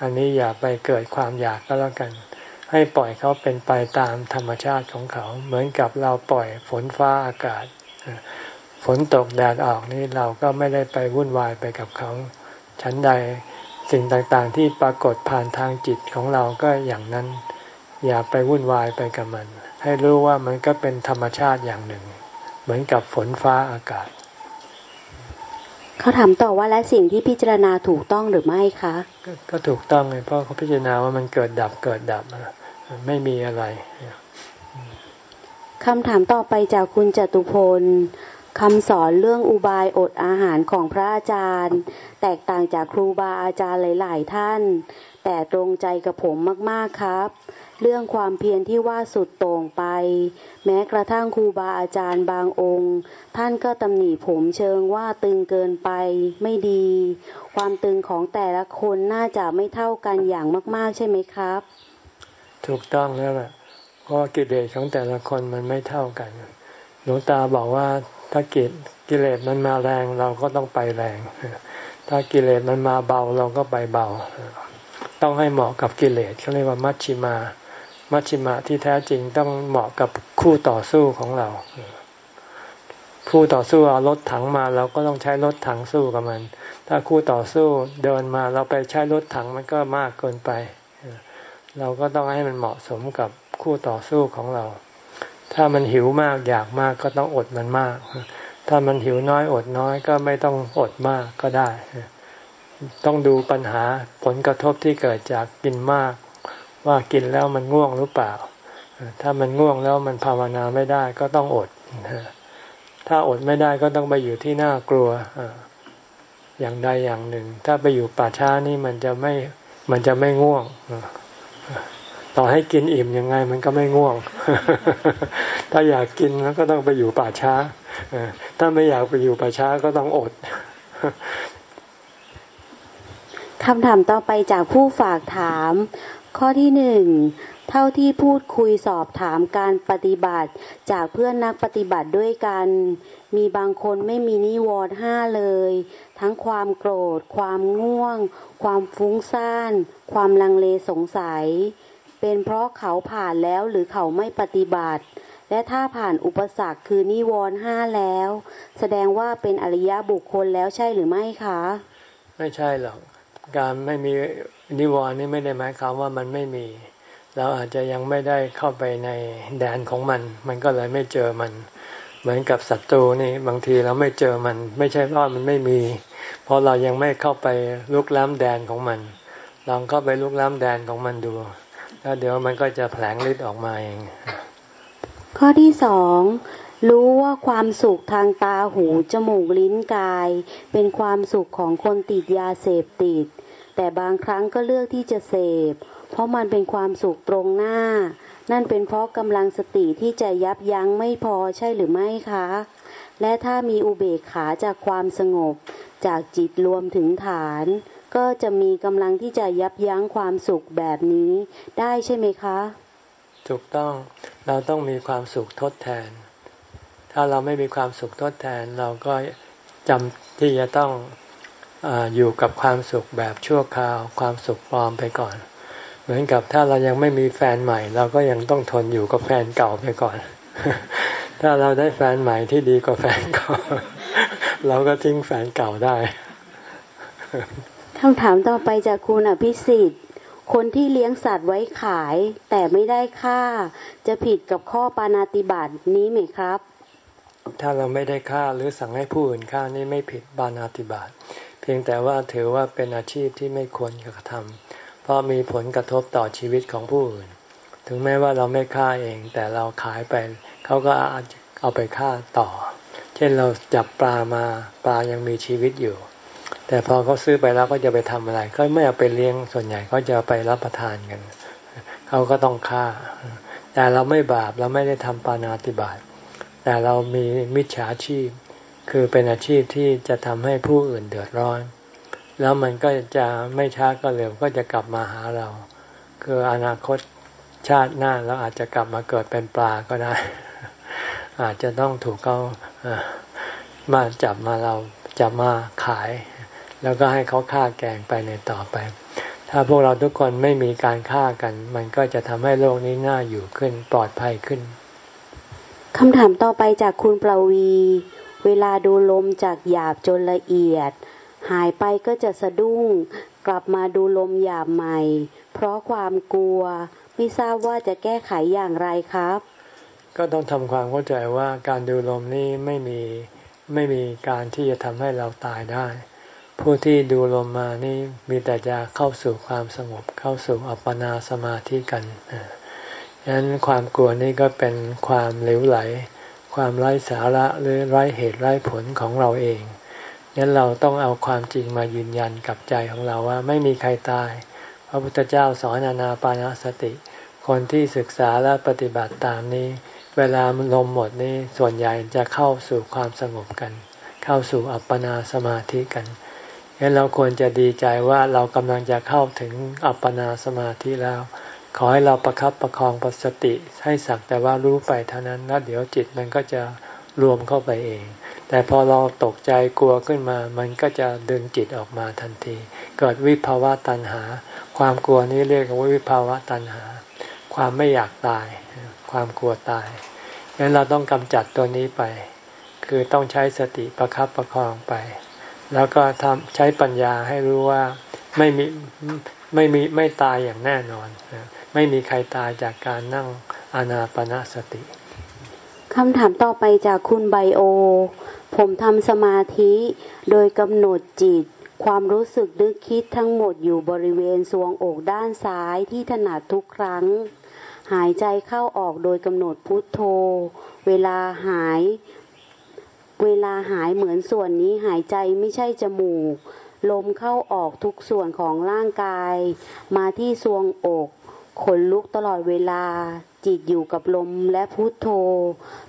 อันนี้อย่าไปเกิดความอยากก็แล้วกัน ให้ปล่อยเขาเป็นไปตามธรรมชาติของเขา เหมือนกับเราปล่อยฝนฟ้าอากาศ ฝนตกแดดออกนี่เราก็ไม่ได้ไปวุ่นวายไปกับเขา ชั้นใด สิ่งต่างๆที่ปรากฏผ่านทางจิตของเราก็อย่างนั้น อย่าไปวุ่นวายไปกับมัน ให้รู้ว่ามันก็เป็นธรรมชาติอย่างหนึ่ง เหมือนกับฝนฟ้าอากาศ เขาถามต่อว่าและสิ่งที่พิจารณาถูกต้องหรือไม่คะก็ถูกต้องเลยเพราะเขาพิจารณาว่ามันเกิดดับเกิดดับไม่มีอะไรคำถามต่อไปจากคุณจตุพล คำสอนเรื่องอุบายอดอาหารของพระอาจารย์ แตกต่างจากครูบาอาจารย์หลาย ๆ ท่าน แต่ตรงใจกับผมมาก ๆ ครับ เรื่องความเพียรที่ว่าสุดโต่งไป แม้กระทั่งครูบาอาจารย์บางองค์ ท่านก็ตำหนิผมเชิงว่าตึงเกินไปไม่ดี ความตึงของแต่ละคนน่าจะไม่เท่ากันอย่างมาก ๆ ใช่ไหมครับ ถูกต้องแล้วแหละเพราะกิเลสของแต่ละคนมันไม่เท่ากันหลวงตาบอกว่า ถ้ากิเลกิเลสมันมาแรงเราก็ต้องไปแรง ถ้ากิเลสมันมาเบาเราก็ไปเบา ต้องให้เหมาะกับกิเลสเขาเรียกว่ามัชชิมา มัชชิมาที่แท้จริงต้องเหมาะกับคู่ต่อสู้ของเรา คู่ต่อสู้เอารถถังมาเราก็ต้องใช้รถถังสู้กับมัน ถ้าคู่ต่อสู้เดินมาเราไปใช้รถถังมันก็มากเกินไป เราก็ต้องให้มันเหมาะสมกับคู่ต่อสู้ของเรา ถ้ามันหิวมากอยากมากก็ต้องอดมันมาก ถ้ามันหิวน้อยอดน้อยก็ไม่ต้องอดมากก็ได้ ต้องดูปัญหาผลกระทบที่เกิดจากกินมาก ว่ากินแล้วมันง่วงหรือเปล่า ถ้ามันง่วงแล้วมันภาวนาไม่ได้ก็ต้องอด ถ้าอดไม่ได้ก็ต้องไปอยู่ที่น่ากลัวอย่างใดอย่างหนึ่ง ถ้าไปอยู่ป่าช้านี่มันจะไม่มันจะไม่ง่วง ต่อให้กินอิ่มยังไง มันก็ไม่ง่วง ถ้าอยากกินแล้วก็ต้องไปอยู่ป่าช้าถ้าไม่อยากไปอยู่ป่าช้าก็ต้องอดคำถามต่อไปจากผู้ฝากถาม ข้อที่หนึ่งเท่าที่พูดคุยสอบถามการปฏิบัติจากเพื่อนนักปฏิบัติด้วยกัน มีบางคนไม่มีนิวรณ์ห้าเลย ทั้งความโกรธ ความง่วง ความฟุ้งซ่าน ความลังเลสงสัย เป็นเพราะเขาผ่านแล้วหรือเขาไม่ปฏิบัติ และถ้าผ่านอุปสรรคคือนิวรณ์ห้าแล้ว แสดงว่าเป็นอริยบุคคลแล้วใช่หรือไม่คะ ไม่ใช่หรอก การไม่มีนิวรณ์นี่ไม่ได้หมายความว่ามันไม่มี เราอาจจะยังไม่ได้เข้าไปในแดนของมัน มันก็เลยไม่เจอมัน เหเหมือนกับศัตรูนี่บางทีเราไม่เจอมัน ไม่ใช่ว่ามันไม่มี เพราะเรายังไม่เข้าไปลุกล้ำแดนของมันลองเข้าไปลุกล้ำแดนของมันดู แล้วเดี๋ยวมันก็จะแผลงฤทธิ์ออกมาเอง ข้อที่สองรู้ว่าความสุขทางตาหู จมูกลิ้นกาย เป็นความสุขของคนติดยาเสพติด แต่บางครั้งก็เลือกที่จะเสพ เพราะมันเป็นความสุขตรงหน้า นั่นเป็นเพราะกำลังสติที่จะยับยั้งไม่พอใช่หรือไม่คะ และถ้ามีอุเบกขาจากความสงบ จากจิตรวมถึงฐาน ก็จะมีกำลังที่จะยับยั้งความสุขแบบนี้ได้ใช่ไหมคะ ถูกต้องเราต้องมีความสุขทดแทน ถ้าเราไม่มีความสุขทดแทน เราก็จำที่จะต้องออยู่กับความสุขแบบชั่วคราว ความสุขปลอมไปก่อน เหมือนกับถ้าเรายังไม่มีแฟนใหม่ เราก็ยังต้องทนอยู่กับแฟนเก่าไปก่อน ถ้าเราได้แฟนใหม่ที่ดีกว่าแฟนเก่าเราก็ทิ้งแฟนเก่าได้ คำถามต่อไปจากคุณอภิสิทธิ์ คนที่เลี้ยงสัตว์ไว้ขาย แต่ไม่ได้ค่า จะผิดกับข้อปานาติบาตนี้ไหมครับ ถ้าเราไม่ได้ค่าหรือสั่งให้ผู้อื่นค่านี่ไม่ผิดปานาติบาตเพียงแต่ว่าถือว่าเป็นอาชีพที่ไม่ควรกระทำเพราะมีผลกระทบต่อชีวิตของผู้อื่น ถึงแม้ว่าเราไม่ค่าเอง แต่เราขายไปเขาก็อาจเอาไปค่าต่อ เช่นเราจับปลามาปลายังมีชีวิตอยู่ แต่พอเขาซื้อไปแล้วก็จะไปทำอะไร ก็ไม่เอาไปเลี้ยงส่วนใหญ่ก็จะไปรับประทานกัน เขาก็ต้องฆ่า แต่เราไม่บาปเราไม่ได้ทำปานาติบาตแต่เรามีมิจฉาชีพ คือเป็นอาชีพที่จะทำให้ผู้อื่นเดือดร้อน แล้วมันก็จะไม่ช้าก็เร็วก็จะกลับมาหาเรา คืออนาคตชาติหน้าเราอาจจะกลับมาเกิดเป็นปลาก็ได้ อาจจะต้องถูกเขามาจับมาเราจะมาขาย แล้วก็ให้เขาฆ่าแกงไปในต่อไป ถ้าพวกเราทุกคนไม่มีการฆ่ากัน มันก็จะทำให้โลกนี้น่าอยู่ขึ้นปลอดภัยขึ้นคำถามต่อไปจากคุณปลวี เวลาดูลมจากหยาบจนละเอียด หายไปก็จะสะดุ้ง กลับมาดูลมหยาบใหม่ เพราะความกลัว ไม่ทราบว่าจะแก้ไขอย่างไรครับ ก็ต้องทำความเข้าใจว่าการดูลมนี้ไม่มีไม่มีการที่จะทำให้เราตายได้ ผู้ที่ดูลมมานี่มีแต่จะเข้าสู่ความสงบเข้าสู่อัปปนาสมาธิกันฉะนั้นความกลัวนี่ก็เป็นความเหลวไหล ความไร้สาระหรือไร้เหตุไร้ผลของเราเองนั้นเราต้องเอาความจริงมายืนยันกับใจของเราว่าไม่มีใครตาย พระพุทธเจ้าสอนอนาปานาสติ คนที่ศึกษาและปฏิบัติตามนี้ เวลาลมหมดนี่ส่วนใหญ่จะเข้าสู่ความสงบกัน เข้าสู่อัปปนาสมาธิกัน ฉะนั้นเราควรจะดีใจว่าเรากำลังจะเข้าถึงอัปปนาสมาธิแล้ว ขอให้เราประครับประคองปัสติให้สักแต่ว่ารู้ไปเท่านั้นแล้วเดี๋ยวจิตมันก็จะรวมเข้าไปเอง แต่พอเราตกใจกลัวขึ้นมา มันก็จะดึงจิตออกมาทันที เกิดวิภาวะตัณหา ความกลัวนี้เรียกว่าวิภาวะตัณหา ความไม่อยากตาย ความกลัวตายฉะนั้นเราต้องกำจัดตัวนี้ไป คือต้องใช้สติประครับประคองไป แล้วก็ทำใช้ปัญญาให้รู้ว่าไม่มีไม่มีไม่ตายอย่างแน่นอน ไม่มีใครตายจากการนั่งอานาปนาสติคำถามต่อไปจากคุณไบโอ ผมทำสมาธิโดยกำหนดจิต ความรู้สึกนึกคิดทั้งหมดอยู่บริเวณสวงอกด้านซ้ายที่ถนัดทุกครั้ง หายใจเข้าออกโดยกำหนดพุทโธ เวลาหาย เวลาหายเหมือนส่วนนี้หายใจไม่ใช่จมูก ลมเข้าออกทุกส่วนของร่างกาย มาที่ซวงอกขนลุกตลอดเวลา จิตอยู่กับลมและพุโทโธ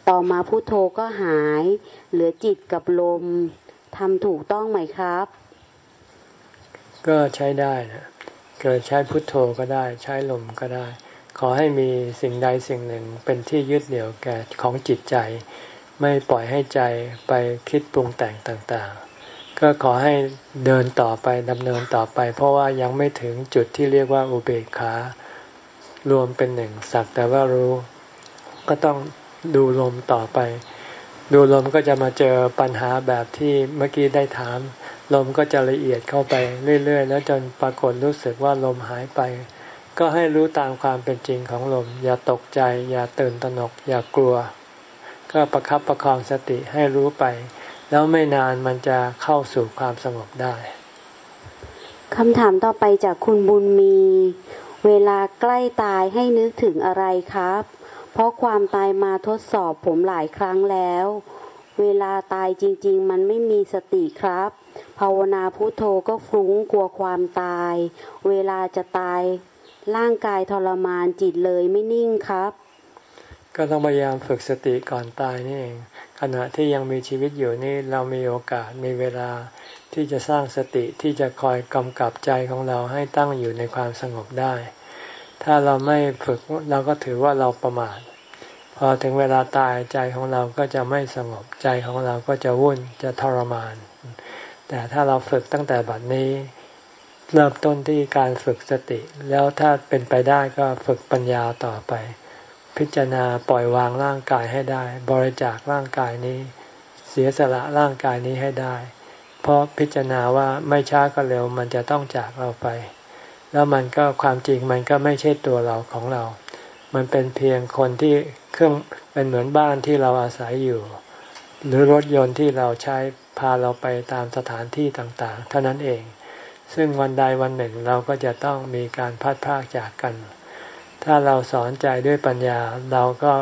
ต่อมาพุโทโธก็หาย เหลือจิตกับลมทำถูกต้องไหมครับ ก็ใช้ได้นะเกิดใช้พุทโธก็ได้ ใช้ลมก็ได้ ขอให้มีสิ่งใดสิ่งหนึ่งเป็นที่ยึดเหนี่ยวแก่ของจิตใจ ไม่ปล่อยให้ใจไปคิดปรุงแต่งต่างๆ ก็ขอให้เดินต่อไปดำเนินต่อไป เพราะว่ายังไม่ถึงจุดที่เรียกว่าอุเบกขารวมเป็นหนึ่งสักแต่ว่ารู้ ก็ต้องดูลมต่อไป ดูลมก็จะมาเจอปัญหาแบบที่เมื่อกี้ได้ถาม ลมก็จะละเอียดเข้าไปเรื่อยๆ แล้วจนปรากฏรู้สึกว่าลมหายไป ก็ให้รู้ตามความเป็นจริงของลม อย่าตกใจ อย่าตื่นตระหนก อย่ากลัว ก็ประครับประคองสติให้รู้ไป แล้วไม่นานมันจะเข้าสู่ความสงบได้คำถามต่อไปจากคุณบุญมี เวลาใกล้ตายให้นึกถึงอะไรครับ เพราะความตายมาทดสอบผมหลายครั้งแล้ว เวลาตายจริง ๆ มันไม่มีสติครับ ภาวนาพุโทโธก็ฟุ้งกลัวความตาย เวลาจะตาย ร่างกายทรมานจิตเลยไม่นิ่งครับ ก็ต้องพยายามฝึกสติก่อนตายนี่เองขณะที่ยังมีชีวิตอยู่นี่เรามีโอกาสมีเวลาที่จะสร้างสติที่จะคอยกำกับใจของเราให้ตั้งอยู่ในความสงบได้ ถ้าเราไม่ฝึกเราก็ถือว่าเราประมาทพอถึงเวลาตายใจของเราก็จะไม่สงบใจของเราก็จะวุ่นจะทรมาน แต่ถ้าเราฝึกตั้งแต่บัดนี้ เริ่มต้นที่การฝึกสติ แล้วถ้าเป็นไปได้ก็ฝึกปัญญาต่อไป พิจารณาปล่อยวางร่างกายให้ได้ บริจาคร่างกายนี้ เสียสละร่างกายนี้ให้ได้ เพราะพิจารณาว่าไม่ช้าก็เร็วมันจะต้องจากเราไป แล้วมันก็ความจริงมันก็ไม่ใช่ตัวเราของเรา มันเป็นเพียงคนที่เครื่องเป็นเหมือนบ้านที่เราอาศัยอยู่ หรือรถยนต์ที่เราใช้พาเราไปตามสถานที่ต่างๆ เท่านั้นเอง ซึ่งวันใดวันหนึ่งเราก็จะต้องมีการพัดพากจากกัน ถ้าเราสอนใจด้วยปัญญา เราก็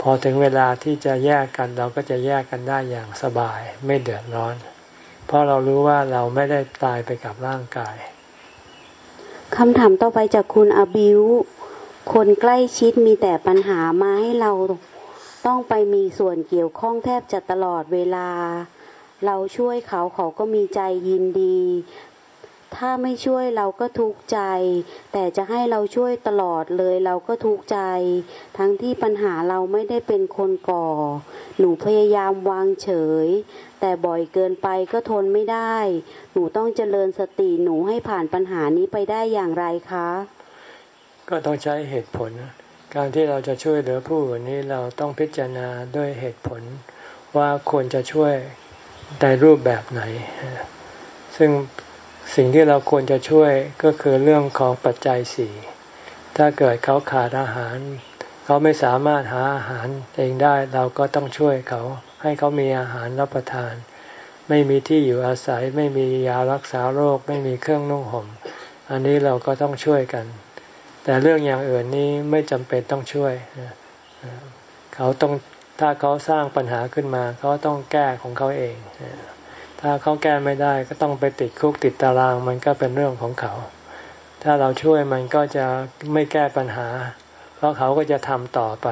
พอถึงเวลาที่จะแยกกัน เราก็จะแยกกันได้อย่างสบายไม่เดือดร้อน เพราะเรารู้ว่าเราไม่ได้ตายไปกับร่างกายคำถามต่อไปจากคุณอบิวคนใกล้ชิดมีแต่ปัญหามาให้เราต้องไปมีส่วนเกี่ยวข้องแทบจะตลอดเวลา เราช่วยเขาเขาก็มีใจยินดี ถ้าไม่ช่วยเราก็ทุกข์ใจ แต่จะให้เราช่วยตลอดเลยเราก็ทุกข์ใจ ทั้งที่ปัญหาเราไม่ได้เป็นคนก่อ หนูพยายามวางเฉย แต่บ่อยเกินไปก็ทนไม่ได้ หนูต้องเจริญสติหนูให้ผ่านปัญหานี้ไปได้อย่างไรคะ ก็ต้องใช้เหตุผล การที่เราจะช่วยเหลือผู้อื่นนี้เราต้องพิจารณาด้วยเหตุผล ว่าควรจะช่วยในรูปแบบไหนซึ่ง สิ่งที่เราควรจะช่วยก็คือเรื่องของปัจจัยสี่ถ้าเกิดเขาขาดอาหาร เขาไม่สามารถหาอาหารเองได้เราก็ต้องช่วยเขา ให้เขามีอาหารรับประทาน ไม่มีที่อยู่อาศัย ไม่มียารักษาโรค ไม่มีเครื่องนุ่งห่ม อันนี้เราก็ต้องช่วยกัน แต่เรื่องอย่างอื่นนี้ไม่จำเป็นต้องช่วย เขาต้องถ้าเขาสร้างปัญหาขึ้นมา เขาต้องแก้ของเขาเอง ถ้าเขาแก้ไม่ได้ก็ต้องไปติดคุกติดตารางมันก็เป็นเรื่องของเขา ถ้าเราช่วยมันก็จะไม่แก้ปัญหา เพราะเขาก็จะทำต่อไป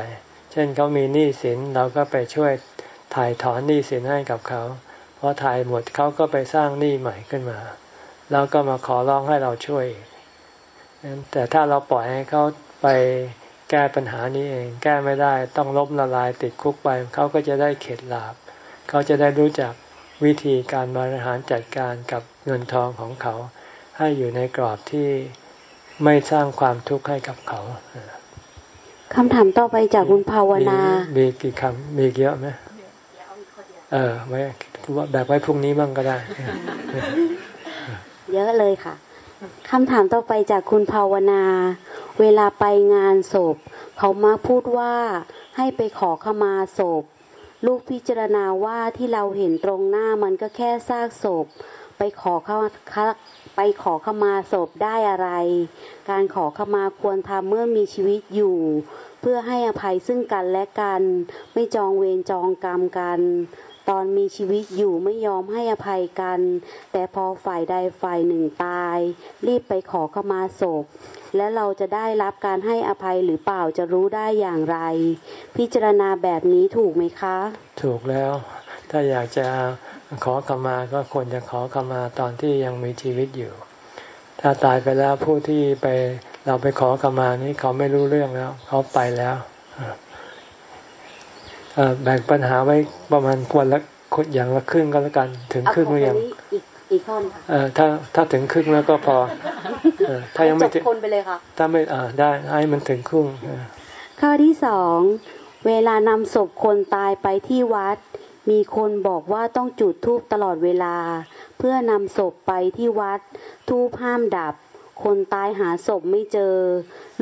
เช่นเขามีหนี้สินเราก็ไปช่วยถ่ายถอนหนี้สินให้กับเขาพอถ่ายหมดเขาก็ไปสร้างหนี้ใหม่ขึ้นมา แล้วก็มาขอร้องให้เราช่วย แต่ถ้าเราปล่อยให้เขาไปแก้ปัญหานี้เอง แก้ไม่ได้ต้องล้มละลายติดคุกไปเขาก็จะได้เข็ดหลาบ เขาจะได้รู้จัก วิธีการบริหารจัดการกับเงินทองของเขา ให้อยู่ในกรอบที่ไม่สร้างความทุกข์ให้กับเขาคำถามต่อไปจากคุณภาวนา มีกี่คำมีเยอะไหมเออไว้แบบไว้พรุ่งนี้บ้างก็ได้ เยอะเลยค่ะคำถามต่อไปจากคุณภาวนา เวลาไปงานศพ เขามาพูดว่าให้ไปขอขมาศพ ลูกพิจารณาว่าที่เราเห็นตรงหน้ามันก็แค่ซากศพ ไปขอเข้าไปขอขมาศพได้อะไร การขอขมาควรทำเมื่อมีชีวิตอยู่ เพื่อให้อภัยซึ่งกันและกัน ไม่จองเวรจองกรรมกัน ตอนมีชีวิตอยู่ไม่ยอมให้อภัยกัน แต่พอฝ่ายใดฝ่ายหนึ่งตาย รีบไปขอขมาศพ และเราจะได้รับการให้อภัยหรือเปล่าจะรู้ได้อย่างไร พิจารณาแบบนี้ถูกไหมคะ ถูกแล้ว ถ้าอยากจะขอขมาก็ควรจะขอขมาตอนที่ยังมีชีวิตอยู่ ถ้าตายไปแล้วผู้ที่ไปเราไปขอขมานี้เขาไม่รู้เรื่องแล้ว เขาไปแล้ว แบ่งปัญหาไว้ประมาณควรละอย่างละครึ่งก็แล้วกัน ถึงครึ่งหรือยังอีกข้อนึงค่ะถ้าถ้าถึงครึ่งแล้วก็พอถ้ายังไม่ถึงคนไปเลยค่ะถ้าไม่อ่าได้ให้มันถึงครึ่งข้อที่สองเวลานำศพคนตายไปที่วัด มีคนบอกว่าต้องจุดธูปตลอดเวลา เพื่อนำศพไปที่วัดธูปห้ามดับ คนตายหาศพไม่เจอ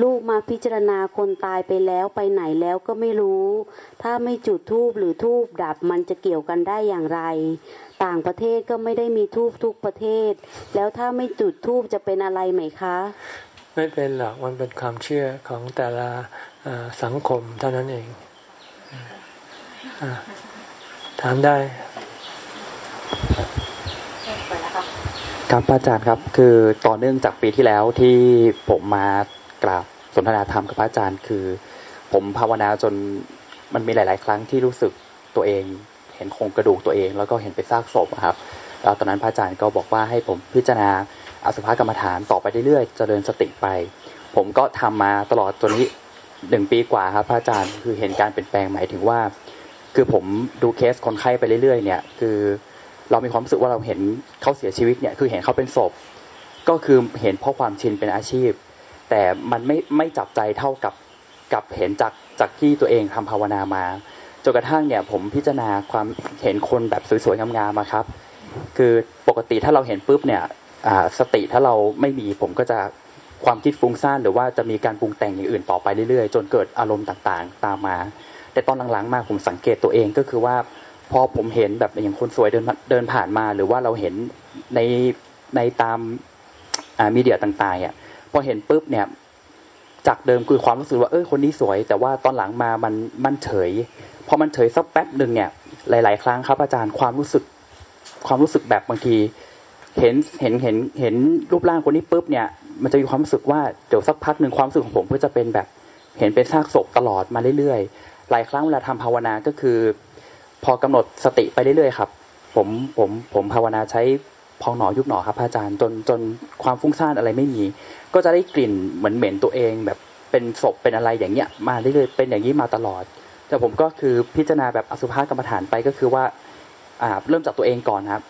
ลูกมาพิจารณาคนตายไปแล้วไปไหนแล้วก็ไม่รู้ ถ้าไม่จุดทูบหรือทูบดับมันจะเกี่ยวกันได้อย่างไร ต่างประเทศก็ไม่ได้มีทูบทุกประเทศ แล้วถ้าไม่จุดทูบจะเป็นอะไรไหมคะ ไม่เป็นหรอกมันเป็นความเชื่อของแต่ละสังคมเท่านั้นเองถามได้ ครับอาจารย์ครับ คือต่อเนื่องจากปีที่แล้วที่ผมมากราบสนทนาธรรมกับพระอาจารย์ คือ ผมภาวนาจนมันมีหลาย ๆ ครั้งที่รู้สึกตัวเอง เห็นโครงกระดูกตัวเอง แล้วก็เห็นเป็นซากศพครับแล้วตอนนั้นพระอาจารย์ก็บอกว่าให้ผมพิจารณาอสุภกรรมฐานต่อไปเรื่อยๆเจริญสติไป ผมก็ทำมาตลอดจนนี้หนึ่งปีกว่าครับพระอาจารย์คือเห็นการเปลี่ยนแปลงหมายถึงว่า คือผมดูเคสคนไข้ไปเรื่อยๆ เนี่ย คือ เรามีความรู้สึกว่าเราเห็นเขาเสียชีวิตเนี่ยคือเห็นเขาเป็นศพ ก็คือเห็นเพราะความชินเป็นอาชีพ แต่มันไม่ไม่จับใจเท่ากับกับเห็นจากจากที่ตัวเองทำภาวนามาจนกระทั่งเนี่ยผมพิจารณาความเห็นคนแบบสวยๆงามๆมาครับ คือปกติถ้าเราเห็นปุ๊บเนี่ยสติถ้าเราไม่มีผมก็จะความคิดฟุ้งซ่านหรือว่าจะมีการปรุงแต่งอย่างอื่นต่อไปเรื่อยๆ จนเกิดอารมณ์ต่างๆ ตามมา แต่ตอนหลังๆมาผมสังเกตตัวเองก็คือว่า พอผมเห็นแบบอย่างคนสวยเดินเดินผ่านมา หรือว่าเราเห็นในในตามมีเดียต่างๆเนี่ยพอเห็นปุ๊บเนี่ย จากเดิมคือความรู้สึกว่าเออคนนี้สวย แต่ว่าตอนหลังมามันมันเฉยพอมันเฉยสักแป๊บหนึ่งเนี่ย หลาย ๆ ครั้งครับอาจารย์ความรู้สึก ความรู้สึกแบบบางที เห็นเห็นเห็นเห็นรูปร่างคนนี้ปุ๊บเนี่ย มันจะมีความรู้สึกว่าเดี๋ยวสักพักหนึ่งความรู้สึกของผมก็จะเป็นแบบ เห็นเป็นซากศพตลอดมาเรื่อยๆหลายครั้งเวลาทำภาวนาก็คือ พอกำหนดสติไปเรื่อยๆครับผมผมผมภาวนาใช้พองหนอยุบหนอครับพระอาจารย์จนจนความฟุ้งซ่านอะไรไม่มี ก็จะได้กลิ่นเหมือนเหม็นตัวเองแบบเป็นศพเป็นอะไรอย่างเงี้ยมาเรื่อยๆเป็นอย่างนี้มาตลอด แต่ผมก็คือพิจารณาแบบอสุภกรรมฐานไปก็คือว่าอ่าเริ่มจากตัวเองก่อนครับ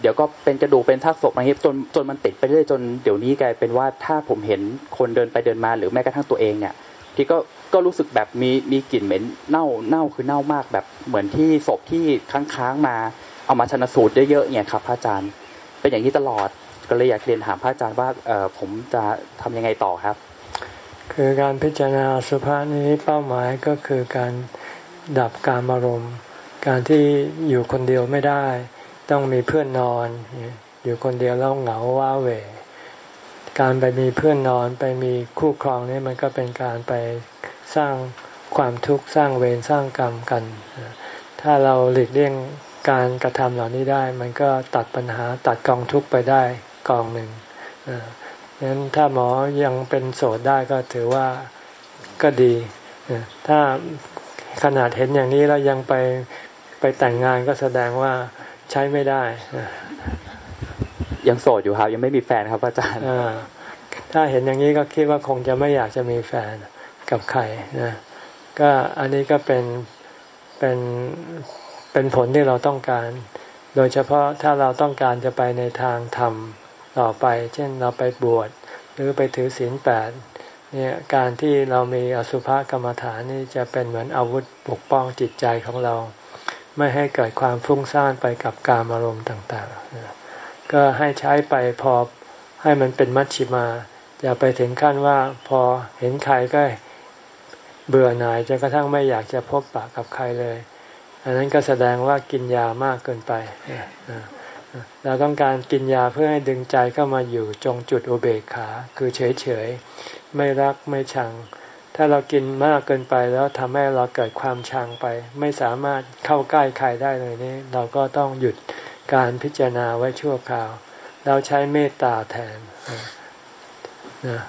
เดี๋ยวก็เป็นกระดูกเป็นซากศพอะไรเงี้ยจนจนมันติดไปเรื่อยจนเดี๋ยวนี้กลายเป็นว่าถ้าผมเห็นคนเดินไปเดินมาหรือแม้กระทั่งตัวเองเนี่ยที่ก็ ก็รู้สึกแบบมีมีกลิ่นเหม็นเน่าเน่าคือเน่ามากแบบเหมือนที่ศพที่ค้างๆมา เอามาชนะสูตรเยอะๆเนี่ยครับพระอาจารย์ เป็นอย่างนี้ตลอดก็เลยอยากเรียนถามพระอาจารย์ว่าเออผมจะทำยังไงต่อครับ คือการพิจารณาสุภาษนี้เป้าหมายก็คือการดับการอารมณ์การที่อยู่คนเดียวไม่ได้ ต้องมีเพื่อนนอน อยู่คนเดียวแล้วเหงาว้าเหวการไปมีเพื่อนนอนไปมีคู่ครองนี่มันก็เป็นการไป สร้างความทุกข์สร้างเวรสร้างกรรมกัน ถ้าเราหลีกเลี่ยงการกระทำเหล่านี้ได้ มันก็ตัดปัญหาตัดกองทุกข์ไปได้กองหนึ่งดังนั้นถ้าหมอยังเป็นโสดได้ก็ถือว่าก็ดี ถ้าขนาดเห็นอย่างนี้แล้วยังไปไปแต่งงานก็แสดงว่าใช้ไม่ได้ ยังโสดอยู่ครับ ยังไม่มีแฟนครับอาจารย์ถ้าเห็นอย่างนี้ก็คิดว่าคงจะไม่อยากจะมีแฟน กับใครนะก็อันนี้ก็เป็นเป็นเป็นผลที่เราต้องการ โดยเฉพาะถ้าเราต้องการจะไปในทางธรรมต่อไป เช่นเราไปบวชหรือไปถือศีลแปดเนี่ยการที่เรามีอสุภกรรมฐานนี่จะเป็นเหมือนอาวุธปกป้องจิตใจของเรา ไม่ให้เกิดความฟุ้งซ่านไปกับการอารมณ์ต่างๆ ก็ให้ใช้ไปพอให้มันเป็นมัชชิมาอย่าไปถึงขั้นว่าพอเห็นใครก็ เบื่อหน่ายจนกระทั่งไม่อยากจะพบปะกับใครเลย อันนั้นก็แสดงว่ากินยามากเกินไปเราต้องการกินยาเพื่อให้ดึงใจเข้ามาอยู่จงจุดอุเบกขา คือเฉยเฉยไม่รักไม่ชัง ถ้าเรากินมากเกินไปแล้วทำให้เราเกิดความชังไป ไม่สามารถเข้าใกล้ใครได้เลยนี่เราก็ต้องหยุดการพิจารณาไว้ชั่วคราว เราใช้เมตตาแทน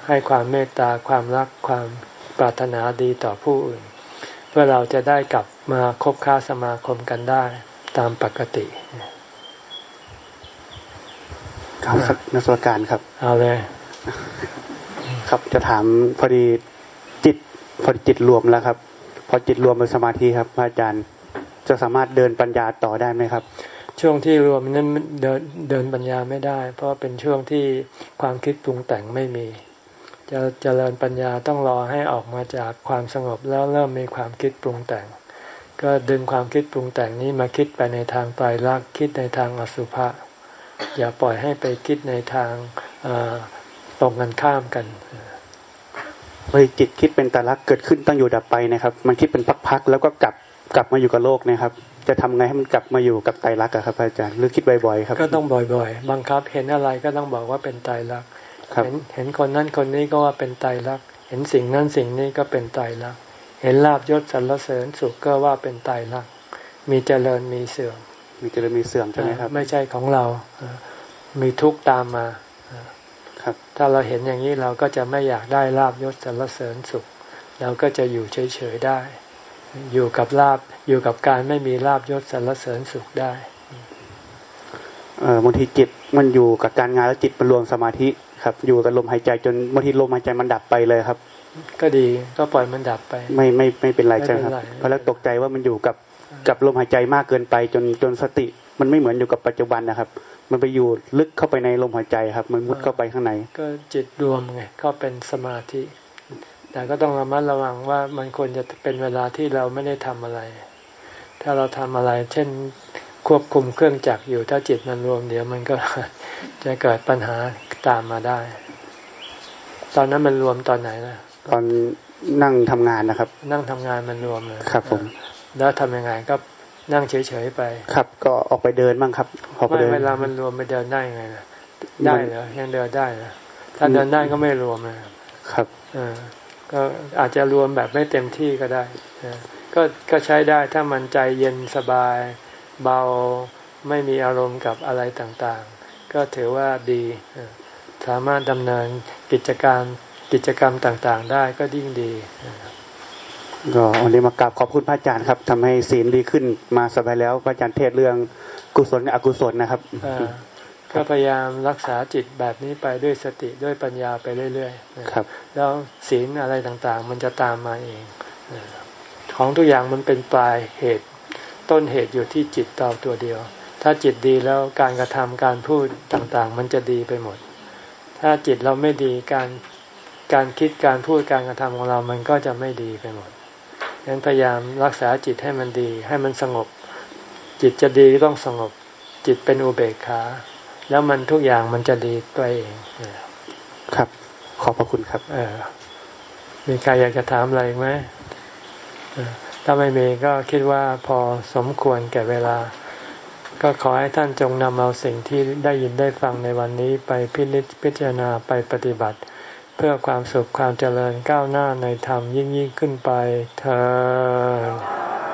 ให้ความเมตตาความรักความ ปรารถนาดีต่อผู้อื่น เพื่อเราจะได้กลับมาคบค้าสมาคมกันได้ตามปกติครับนักสการครับ เอาเลย ครับจะถามพอดีจิต พอดีจิตรวมแล้วครับ พอจิตรวมเป็นสมาธิครับอาจารย์จะสามารถเดินปัญญาต่อได้ไหมครับ ช่วงที่รวมนั้นเดินเดินปัญญาไม่ได้ เพราะเป็นช่วงที่ความคิดปรุงแต่งไม่มี จะเจริญปัญญาต้องรอให้ออกมาจากความสงบแล้วเริ่มมีความคิดปรุงแต่ง ก็ดึงความคิดปรุงแต่งนี้มาคิดไปในทางไตรลักษณ์คิดในทางอสุภะอย่าปล่อยให้ไปคิดในทางตรงกันข้ามกันเลยจิตคิดเป็นแต่ละเกิดขึ้นตั้งอยู่ดับไปนะครับ มันคิดเป็นพักๆแล้วก็กลับกลับมาอยู่กับโลกนะครับ จะทำไงให้มันกลับมาอยู่กับไตรลักษณ์ครับอาจารย์หรือคิดบ่อยๆครับ ก็ต้องบ่อยๆ บังคับเห็นอะไรก็ต้องบอกว่าเป็นไตรลักษณ์ เห็นเห็นคนนั้นคนนี้ก็ว่าเป็นไตรลักษณ์เห็นสิ่งนั้นสิ่งนี้ก็เป็นไตรลักษณ์เห็นลาบยศสรรเสริญสุขก็ว่าเป็นไตรลักษณ์มีเจริญมีเสื่อม มีเจริญมีเสื่อมใช่ไหมครับ ไม่ใช่ของเรา มีทุกข์ตามมาครับ ถ้าเราเห็นอย่างนี้เราก็จะไม่อยากได้ลาบยศสรรเสริญสุข เราก็จะอยู่เฉยๆได้ อยู่กับลาบอยู่กับการไม่มีลาบยศสรรเสริญสุขได้เออบางทีจิตมันอยู่กับการงานแล้วจิตมันรวมสมาธิ ครับ อยู่กับลมหายใจจนบางทีลมหายใจมันดับไปเลยครับ ก็ดีก็ปล่อยมันดับไป ไม่ไม่ไม่เป็นไรใช่ครับเพราะแล้วตกใจว่ามันอยู่กับกับลมหายใจมากเกินไปจนจนสติ มันไม่เหมือนอยู่กับปัจจุบันนะครับ มันไปอยู่ลึกเข้าไปในลมหายใจครับ มันมุดเข้าไปข้างใน ก็จิตรวมไงก็เป็นสมาธิ แต่ก็ต้องระมัดระวังว่ามันควรจะเป็นเวลาที่เราไม่ได้ทำอะไร ถ้าเราทำอะไร เช่นควบคุมเครื่องจักรอยู่ถ้าจิตมันรวมเดี๋ยวมันก็ จะเกิดปัญหาตามมาได้ ตอนนั้นมันรวมตอนไหนนะตอนนั่งทำงานนะครับ นั่งทำงานมันรวมเลยครับ ผม แล้วทำยังไงก็นั่งเฉยๆไป ครับ ก็ออกไปเดินบ้างครับออกไปเดินเวลามันรวมไปเดินได้ไงนะได้เหรอยังเดินได้นะถ้าเดินได้ก็ไม่รวมนะครับเออก็อาจจะรวมแบบไม่เต็มที่ก็ได้ก็ก็ใช้ได้ถ้ามันใจเย็นสบาย เบาไม่มีอารมณ์กับอะไรต่างๆ ก็ถือว่าดี สามารถดำเนินกิจการกิจกรรมต่างๆ ได้ก็ยิ่งดีก็วันนี้มากราบขอบคุณพระอาจารย์ครับทำให้ศีลดีขึ้นมาสบายแล้วพระอาจารย์เทศเรื่องกุศลกับอกุศลนะครับก็พยายามรักษาจิตแบบนี้ไปด้วยสติด้วยปัญญาไปเรื่อยๆครับ แล้วศีลอะไรต่างๆ มันจะตามมาเองของทุกอย่างมันเป็นปลายเหตุ ต้นเหตุอยู่ที่จิตต่อตัวเดียว ถ้าจิตดีแล้วการกระทำการพูดต่างๆ มันจะดีไปหมด ถ้าจิตเราไม่ดีการการคิดการพูดการกระทำของเรามันก็จะไม่ดีไปหมดฉะนั้นพยายามรักษาจิตให้มันดี ให้มันสงบ จิตจะดีต้องสงบ จิตเป็นอุเบกขาแล้วมันทุกอย่างมันจะดีตัวเองครับ ขอบพระคุณครับ เออมีใครอยากจะถามอะไรไหมถ้าไม่มีก็คิดว่าพอสมควรแก่เวลา ก็ขอให้ท่านจงนำเอาสิ่งที่ได้ยินได้ฟังในวันนี้ไปพิจิตพิจารณาไปปฏิบัติ เพื่อความสุขความเจริญก้าวหน้าในธรรมยิ่งยิ่งขึ้นไปเธอ